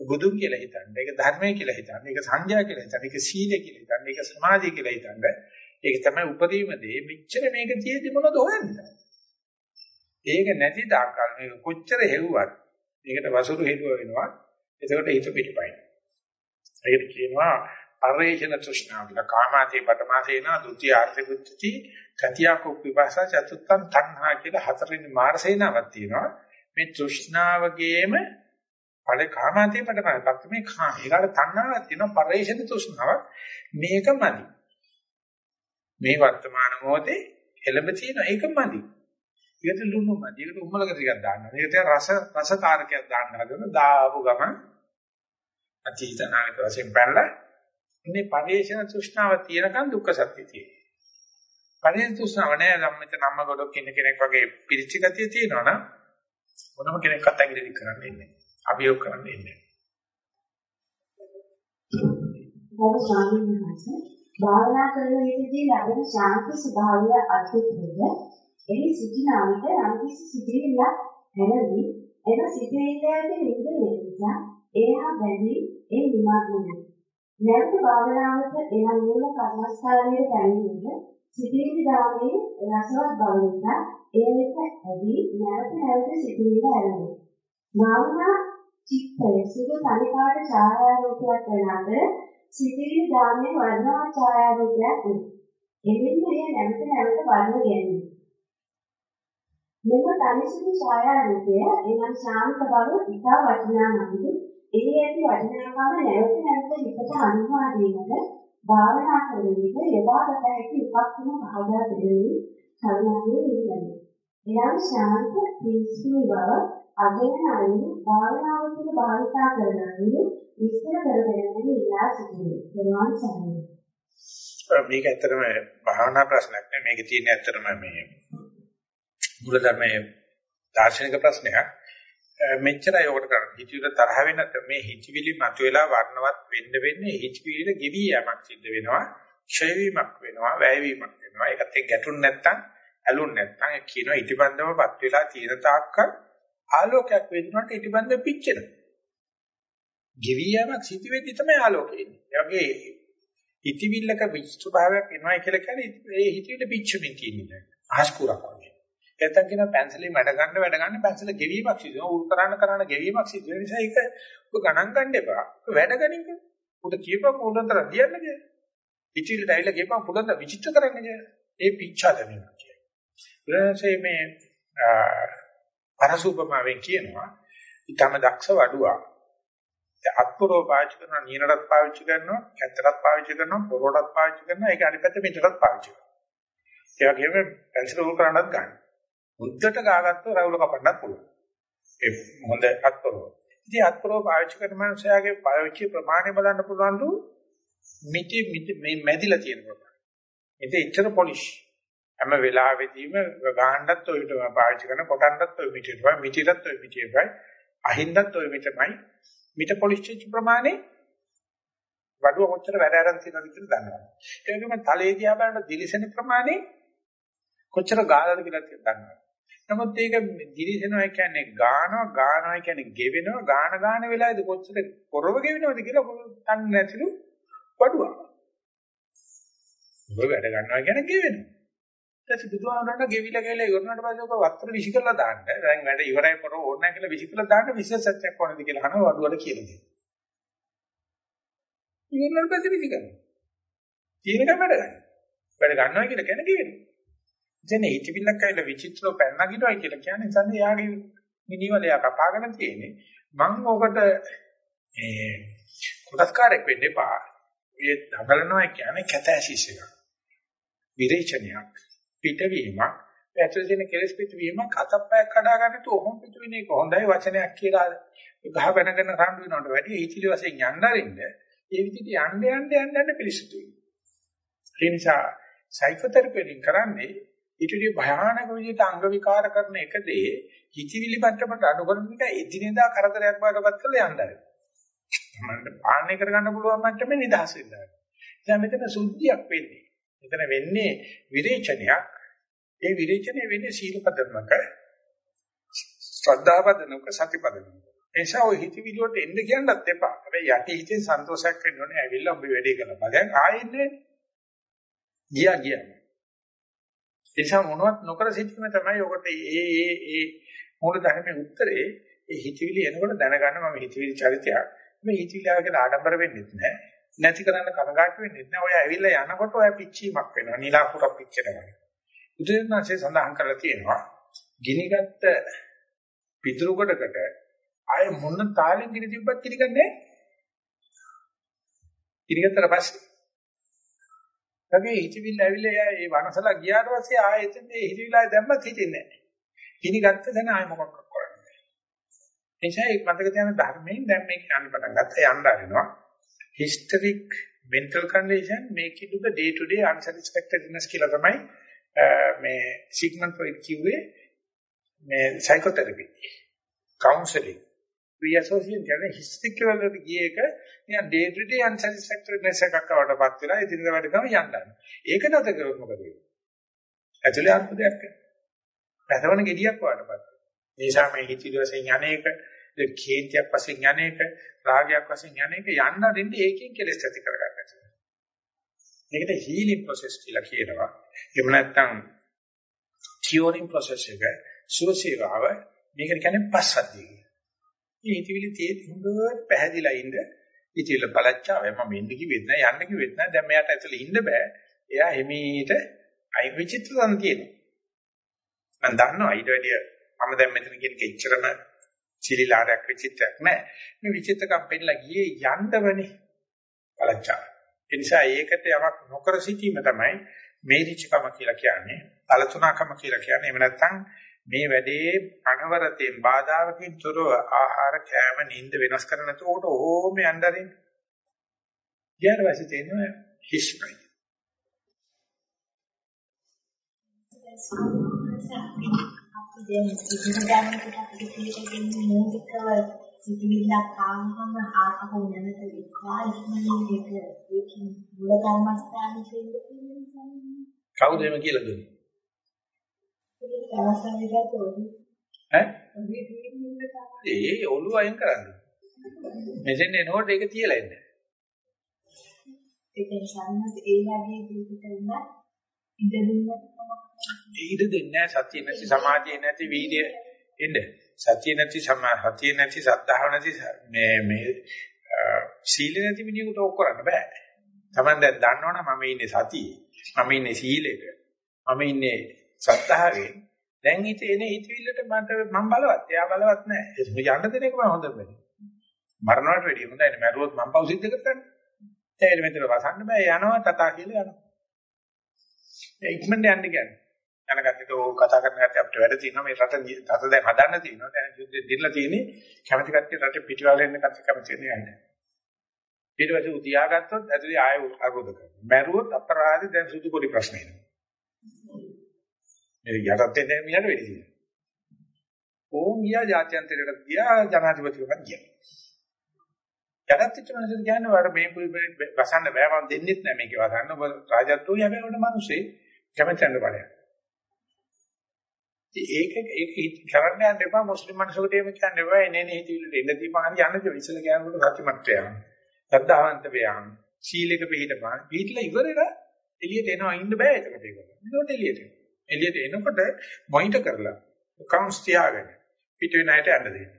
බුදුන් කියලා හිතන්න, ඒක ධර්මය කියලා හිතන්න, ඒක සංඥා කියලා හිතන්න, ඒක සීලය කියලා හිතන්න, ඒක සමාධිය කියලා හිතන්න. ඒක තමයි උපදීම දේ. මෙච්චර මේක තියෙදි මොනවද හොයන්නේ? ඒක නැති දාකල් මේක කොච්චර හෙව්වත් මේකට වසුරු හෙළුව වෙනවා. එතකොට හිත පිටපයින්. ඒකට කියනවා පරේෂණ තෘෂ්ණාව කියලා. කාමාතේ පඨමාසේන ဒုတိ ය ආර්ථ බුද්ධති තතියක විපාසා චතුත්තං තණ්හා කියලා හතරවෙනි මාර්සේනාවක් තියෙනවා. මේ තෘෂ්ණාවගේම ඵල කාමාතේ පඨමාසත් මේ කාම. ඒකට තණ්හාවක් තියෙනවා පරේෂණ තෘෂ්ණාවක්. මේකමදි. මේ වර්තමාන මොහොතේ එළඹ තියෙන එකමදි. ඒකට ලුණු මදි. ඒකට උම්මලක ටිකක් දාන්නවා. ඒකට රස රස කාරකයක් දාන්න හදන දාපු ගමන් අතීත නාගත වශයෙන් පැනලා මේ පරිේශන තෘෂ්ණාව තියෙනකන් දුක්ඛ සත්‍ය තියෙනවා. පරිේශන තෘෂ්ණාව නෑ නම් මෙතන අම්ම ගොඩක් ඉන්න කෙනෙක් වගේ පිරිච්ච ගතිය තියෙනවා නම් මොනම කෙනෙක්වත් ඇඟිලි කරන්න ඉන්නේ. අභියෝග කරන්න ඉන්නේ. ගරු ස්වාමීන් වහන්සේ භාවනා කරන විටදී ලැබෙන ශාන්ත ස්වභාවය අත්‍යවශ්‍යද එහි සිටින විට යම්කිසි සිටිවිල්ලක් හැරෙමි එන සිටිවිල්ලේ නිදෙන නිසා ඒහා බැඳි ඒ නිමාග්නයි නැවත භාවනාවට එන මූල කර්මස්ථානයේ පැමිණෙන්න සිටිවිලි දාමේ රසවත් බව නිසා ඒ වෙත ඇදී නැවත නැවත සිටිවිලි ඇරෙනවා භාවනා චිත්තය සුදු තනිකාට ඡායාරූපයක් වන අතර සිතිවිලි දාමයේ වර්ණවත් ඡායාරූපයක් වේ. එදින්න එය නැවත නැවත බලන ගැනීම. මෙම තනිසුදු ඡායාරූපය එනම් ශාන්ත බව ඉතා වටිනා නමුත් එහි ඇති වටිනාකම නැවත නැවත හිතට අනුවා දීමට භාවනා කරන විට යබාගත හැකි උපක්‍රම භාගය දෙමින් කරුණාවේ ඉන්නේ. එනම් ශාන්ත පිරිසිදු බව අධ්‍යයන අරගෙන භාවනාව තුළ භාවිතා කරන අයුරු විස්තර කර දෙන්න ඉල්ලා සිටිනවා. ධර්මයන් සම්මත. මේක ඇත්තටම භාවනා ප්‍රශ්නයක් නෙමෙයි. මේක තියෙන ඇත්තටම මේ මූලධර්මයේ දාර්ශනික ප්‍රශ්නයක්. මෙච්චරයි ඔකට කරන්නේ. හිතවිල තරහ වෙන මේ හිතවිලි මතුවලා වර්ණවත් වෙන්න වෙන්නේ හිතවිල ගෙවි යamak සිද්ධ වෙනවා. ක්ෂය වීමක් වෙනවා, වැය වීමක් වෙනවා. ඒකත් එක්ක ගැටුන් නැත්තම්, ඇලුන් නැත්තම් ඒ කියනවා ඉටිබන්දමපත් වෙලා තියෙන තාක්කල් ආලෝකයක් වෙන්නට ඉටිබන්ද පිච්චෙනවා. ගෙවි යamak සිද්ධ වෙද්දි තමයි ආලෝකය එන්නේ. ඒ වගේ හිතවිල්ලක විස්තුභාවයක් එනවා කියලා කියන්නේ ඒ හිතවිල්ල පිච්චෙමින් තියෙන්නේ. අහස්කුරක් වගේ. නැත්තම් කියන පැන්සලෙන් වැඩ ගන්න වැඩ ගන්න පැන්සල ගෙවීමක් සිදු වෙනවා. උල් කරන්න කරන්න ගෙවීමක් සිදු වෙන නිසා ඒක ඔබ ගණන් ගන්න එපා. වැඩ ගනින්න. උඩ කියපන් උඩතර දියන්න කියලා. පිටිවිල ඩයිලා කියපන් පුළඳ විචිත්‍ර කරන්න කියලා. ඒ පිච්චා දැමීම කියන්නේ. ඊළඟට මේ පරසූපමාවෙන් කියනවා ඊටම දක්ෂ වඩුවා. අත්පුරෝ පාවිච්චි කරනවා නියනටත් පාවිච්චි කරනවා කැත්තටත් පාවිච්චි කරනවා පොරොටත් පාවිච්චි කරනවා ඒක අනිත් පැත්තේ පිටටත් පාවිච්චි කරනවා. ඒ වගේම පැන්සිල් උල් කරන්නත් ගන්න. මුද්දට ගාගත්තොත් රවුල කපන්නත් පුළුවන්. ඒ හොඳ අත්පුරෝ. ඉතින් අත්පුරෝ පාවිච්චි කරන මනුස්සයාගේ පාවිච්චි ප්‍රමාණය බලන්න පුළුවන්ලු මිටි මේ මැදිලා තියෙන ප්‍රමාණය. ඉතින් ඉච්චර පොලිෂ්. හැම වෙලාවෙදීම ගහන්නත් ඔය විදිහට පාවිච්චි කරන කොටන්නත් ඔය විදිහටමයි මිටිටත් ඔය විදිහටමයි අහින්දත් ඔය විදිහටමයි මිට පොලිෂ් වෙච්ච ප්‍රමාණය වඩුව කොච්චර වැඩ අරන් තියෙනවද කියලා දන්නවා. ඒ වගේම තලයේ දිහා බලන දිලිසෙන ප්‍රමාණය කොච්චර ගානද කියලා දන්නවා. නමුත් ඒක දිලිසෙනවා කියන්නේ ගානවා ගානවා කියන්නේ ගෙවෙනවා ගාන ගාන වෙලාවේදී කොච්චර පොරව ගෙවෙනවද කියලා දන්නේ නැතිලු වඩුවා. ඔබ වැඩ ගන්නවා කියන්නේ ගෙවෙනවා. ඊට බුදුහාමරණ ගෙවිලා ගෙවිලා ඉවරනට පස්සේ ඔක වත්තර විසි කරලා දාන්න. දැන් වැඩ ඉවරයි කර ඕන නැහැ කියලා විසි කරලා දාන්න විශේෂ සත්‍යයක් ඕනද කියලා අහනවා වඩුවට කියලා දෙනවා. ඉවරනට පස්සේ විසි කරනවා. තියෙනකම් වැඩ ගන්න. වැඩ ගන්නවා කියලා කියන්නේ ගෙවෙනවා. දැන් හිතවිල්ලක් ඇවිල්ලා විචිත්‍රව පැන නගිනවා කියලා කියන්නේ සම්ද යාගේ මිනිවලයා කපාගෙන තියෙන්නේ. මම ඔකට ඒ කොටස්කාරයක් වෙන්න එපා. ඒ දඟලනවා කියන්නේ කැතැසිස් එකක්. විරේචනයක්. පිටවීමක් ඇතුළේ තියෙන කෙලස් පිටවීමක් අතප්පයක් කඩා ගන්න තු ඔහොම පිට වෙන එක හොඳයි වචනයක් කියලා ගහ බැනගෙන රණ්ඩු වෙනවට වැඩිය හිතිලි වශයෙන් යන්න අරින්න ඒ විදිහට යන්න යන්න යන්න යන්න පිළිසුතුයි ඒ නිසා සයිකෝതെරපි වලින් කරන්නේ ඊට වඩා භයානක විදිහට අංග විකාර කරන එක දේ හිතවිලි මට්ටමට අනුකරන එක එදිනෙදා කරදරයක් වඩපත් කරලා යන්න ආරයි. මම පාලනය කරගන්න පුළුවන් මට්ටමේ නිදහස් වෙන්න. දැන් මෙතන සුද්ධියක් වෙන්නේ. මෙතන වෙන්නේ විරේචනයක්. ඒ විරේචනය වෙන්නේ සීල පදනමක ශ්‍රද්ධා පදනමක සති පදනමක. එනිසා ඔය හිතවිලි වලට එන්න කියන්නත් එපා. හැබැයි යටි හිතේ සන්තෝෂයක් වෙන්න ඕනේ. ඇවිල්ලා ඔබ වැඩේ කරලා බලයන් ආයෙන්නේ. ගියා ගියා. එනිසා මොනවත් නොකර සිටීම තමයි ඔකට ඒ ඒ ඒ මූල ධර්මයේ උත්තරේ ඒ හිතවිලි එනකොට දැනගන්න මම හිතවිලි චරිතයක්. මේ හිතවිලි ආගෙන ආඩම්බර වෙන්නේ නැහැ. නැති කරන්න කනගාටු වෙන්නේ නැහැ. ඔය ඇවිල්ලා යනකොට ඔය පිච්චීමක් වෙනවා. නිලාකුරක් පිච්චෙනවා. බුදුරජාණන්සේ සඳහන් කරලා තියෙනවා ගිනිගත්ත පිටුරු කොටකට ආය මොන තාලෙන් ගිනි තිබ්බත් කිරිගන්නේ නැහැ. කිරිගත්තට පස්සේ කගේ හිතවිල්ල ඇවිල්ලා ඒ වනසලා ගියාට පස්සේ ආයෙ එතන ඒ හිතවිල්ල දැම්මත් හිතෙන්නේ නැහැ. ගිනි ගත්ත දැන ආයෙ මොකක් කරන්නේ නැහැ. එනිසා ඒක මතක තියාගන්න ධර්මයෙන් දැන් මේක යන්න පටන් ගත්තා යන්න ආරිනවා. historic mental condition make it to the day to day unsatisfactoriness කියලා තමයි මේ සිග්මන්ඩ් ෆ්‍රොයිඩ් කිව්වේ මේ සයිකෝതെරපි කවුන්සලින් රියසෝසියන් කියන්නේ හිස්ටික් වලට ගිය එක නිකන් ඩේ ටු ඩේ අන්සැටිස්ෆැක්ටරිනස් එකක් වඩපත් වෙලා ඉදිරියට වැඩ ගම යන්න. ඒක නැත කරොත් මොකද වෙන්නේ? ඇතුලේ අර්බුදයක් වෙනවා. පැසවන ගෙඩියක් වඩපත්. නිසා මේ හිතිලි වශයෙන් යන්නේක, කේන්තියක් වශයෙන් යන්නේක, රාගයක් වශයෙන් යන්නේක යන්න දෙන්න ඒකෙන් කෙලස් ඇති කරගන්න. මේකට හීලින් ප්‍රොසෙස් කියලා කියනවා. එහෙම නැත්නම් ටියෝරින් ප්‍රොසෙස් එක සුවසේවාව මේකට කියන්නේ පස්සද්ධිය. මේ හිතවිලි තියෙද්දි හොඳට පැහැදිලා ඉන්න. හිතවිල්ල බලච්චාවේ මම ඉන්න කිව්වෙත් නෑ යන්න කිව්වෙත් නෑ දැන් මෙයාට ඇතුලේ ඉන්න බෑ. එයා හිමීට අයි විචිත්‍රයන් තියෙනවා. මම දන්නවා ඊට වැඩිය මම දැන් මෙතන කියන කෙච්චරම සිලිලාරයක් විචිත්‍රයක් නෑ. මේ විචිත්‍රකම් පෙන්නලා ගියේ යන්නවනේ බලච්චාව. ඒ නිසා ඒකට යමක් නොකර සිටීම තමයි මේ ඍචිකම කියලා කියන්නේ. තලතුණකම කියලා කියන්නේ. එහෙම නැත්නම් මේ වැඩේ අනවරතෙන් බාධාවකින් තොරව ආහාර කෑම නිින්ද වෙනස් කර නැතුවට ඕම යnderින් ඊට පස්සේ තේනවා හිස්මයි. සිතිවිල්ලක් ආවම ආපහු නැවත විකාර ඉක්මනින් ඒක ඒකේ මූල කර්මස්ථානයේ තියෙන කවුද එහෙම කියලා දුන්නේ ඈ ඒ ඔළුව අයින් කරන්න. මෙතෙන් එනකොට ඒක තියලා ඉන්න. ඒ කියන්නේ සම්මත ඒ වගේ දෙයකට උනත් ඉඩ දෙන්න ඉඩ දෙන්නේ සතිය නැති සමාධිය නැති වීර්ය එන්න. සතිය නැති සතිය නැති සද්ධාව නැති මේ මේ සීල නැති මිනිහෙකුට ඕක කරන්න බෑ. Taman දැන් දන්නවනේ මම ඉන්නේ සතියේ. මම ඉන්නේ සීලෙක. මම ඉන්නේ සත්‍තාවෙන් දැන් හිත එන හිතවිල්ලට මට මම බලවත්. එයා බලවත් නැහැ. ඒක යන්න දෙන එක මම හොඳට වෙන්නේ. මරණයට වැඩිය හොඳයි නේ. මරුවොත් මම පව් සිද්ධ කරගන්න. ඒක මෙතන වසන්න බෑ. යනවා තථා කියලා යනවා. ඒ ඉක්මනට යන්න කියන්නේ. යන කට්ටියට ඕක කතා කරන කට්ටිය අපිට වැඩ තියෙනවා. මේ රට රට දැන් හදන්න තියෙනවා. දැන් යුද්ධෙ දිනලා තියෙන්නේ. කැමැති කට්ටිය රටේ පිටිවල ඉන්න කට්ටිය කැමති වෙන්නේ නැහැ. ඊට පස්සේ උතියාගත්තොත් ඇතුලේ ආයෙ අරුද කරනවා. මැරුවොත් අපරාධي දැන් සුදු පොඩි ප්‍රශ්න එනවා. මේ යටත් වෙන්නේ මිලට වෙඩි තියෙනවා. ඕම් ගියා ජාත්‍යන්තරයට ගියා ජනාධිපතිකමක් ගියා. යටත් වෙච්ච මිනිස්සු කියන්නේ වර මේ වසන්න බෑ මම දෙන්නෙත් නෑ මේක වසන්න ඔබ රාජත්වෝ යබේ වල මිනිස්සේ කැමැත්තෙන් බලයක්. ඒක ඒක කරන්න යන්න එපා මුස්ලිම් මිනිස්සුන්ට එහෙම කියන්න එපා එනේ නේ හිතවිල්ලට එන්න දීපන් හරි යන්න කිව්ව ඉස්සල කියනකොට සත්‍යමත් වෙනවා. ශ්‍රද්ධාවන්ත වෙනවා. සීලෙක පිළිපදපන්. පිළිట్లా ඉවරලා එළියට එනවා ඉන්න බෑ එතකොට ඒක. ඒකට එළියට එනවා. එළියට එනකොට මොනිටර් කරලා accounts තියාගෙන පිට වෙන අයට යන්න දෙන්න.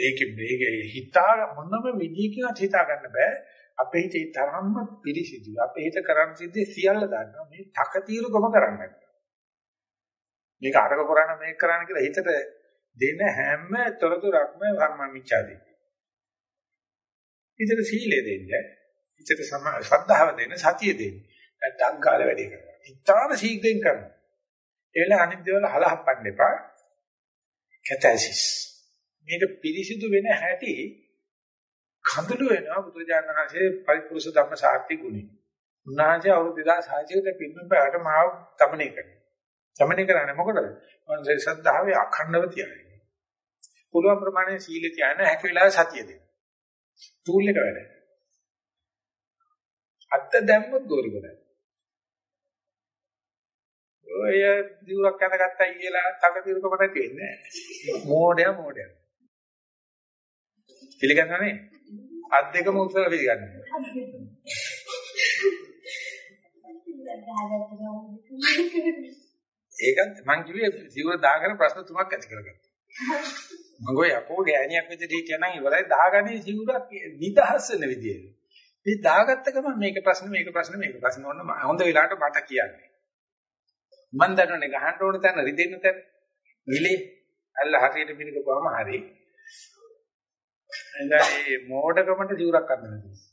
ඒකේ මේකේ හිතා මොනම විදිහකින්වත් හිතා ගන්න බෑ. අපේ හිතේ තරම්ම පිරිසිදු. අපේ හිත කරන්න සිද්ධි සියල්ල දන්නවා. මේ තකතිරුකම කරන්නේ මේක අරක කරන්න මේක කරන්න කියලා හිතට දෙන හැම තොරතුරක්ම කර්මමිච්ඡාදී. හිතට සීලය දෙන්න, හිතට ශ්‍රද්ධාව දෙන්න, සතිය දෙන්න. නැත්නම් කාල වැඩි කරනවා. ඉතාලම ශීඝ්‍රයෙන් කරනවා. ඒ වෙලාව අනිත් දේවල් හලහප්පන්න එපා. කැතැසිස්. මේක පිරිසිදු වෙන හැටි කඳුළු වෙනවා බුදුරජාණන් වහන්සේ පරිපූර්ණ ධම්ම සාර්ථි ගුණය. උන්වහන්සේ අවුරුදු 2600කට පින්නම් බෑට මාව තමනේ කරනවා. තමනේ කරන්නේ මොකටද? මනසේ ශ්‍රද්ධාවේ අඛණ්ඩව තියන්නේ. පුළුවන් ප්‍රමාණය සීල තියන හැකි වෙලාව සතිය දෙන්න. ටූල් එක වැඩ. අත්ත දැම්මොත් ගෝරි කරන්නේ. ඔය දිවුරක් යනගත්තයි කියලා තකතිරකම නැති වෙන්නේ නැහැ. මෝඩයා මෝඩයා. පිළිගන්නවනේ? අත් දෙකම උත්සල පිළිගන්නවා. ඒකත් මං කිව්වේ සිවුර දාගෙන ප්‍රශ්න තුනක් ඇති කරගත්තා. මම ගොය යකෝ ගෑණියක් විදිහට හිටියනම් ඉවරයි දාගන්නේ සිවුරක් නිදහස් වෙන විදියට. මේ දාගත්ත ගමන් මේක ප්‍රශ්න මේක ප්‍රශ්න මේක ප්‍රශ්න ඕන හොඳ වෙලාවට මට කියන්නේ. මන් දන්නවනේ ගහන්න ඕන තැන රිදෙන්න තැන. විලේ අල්ල හරියට පිළිකපුවම හරි. එඳා මේ මෝඩකමට සිවුරක් අඳිනවා.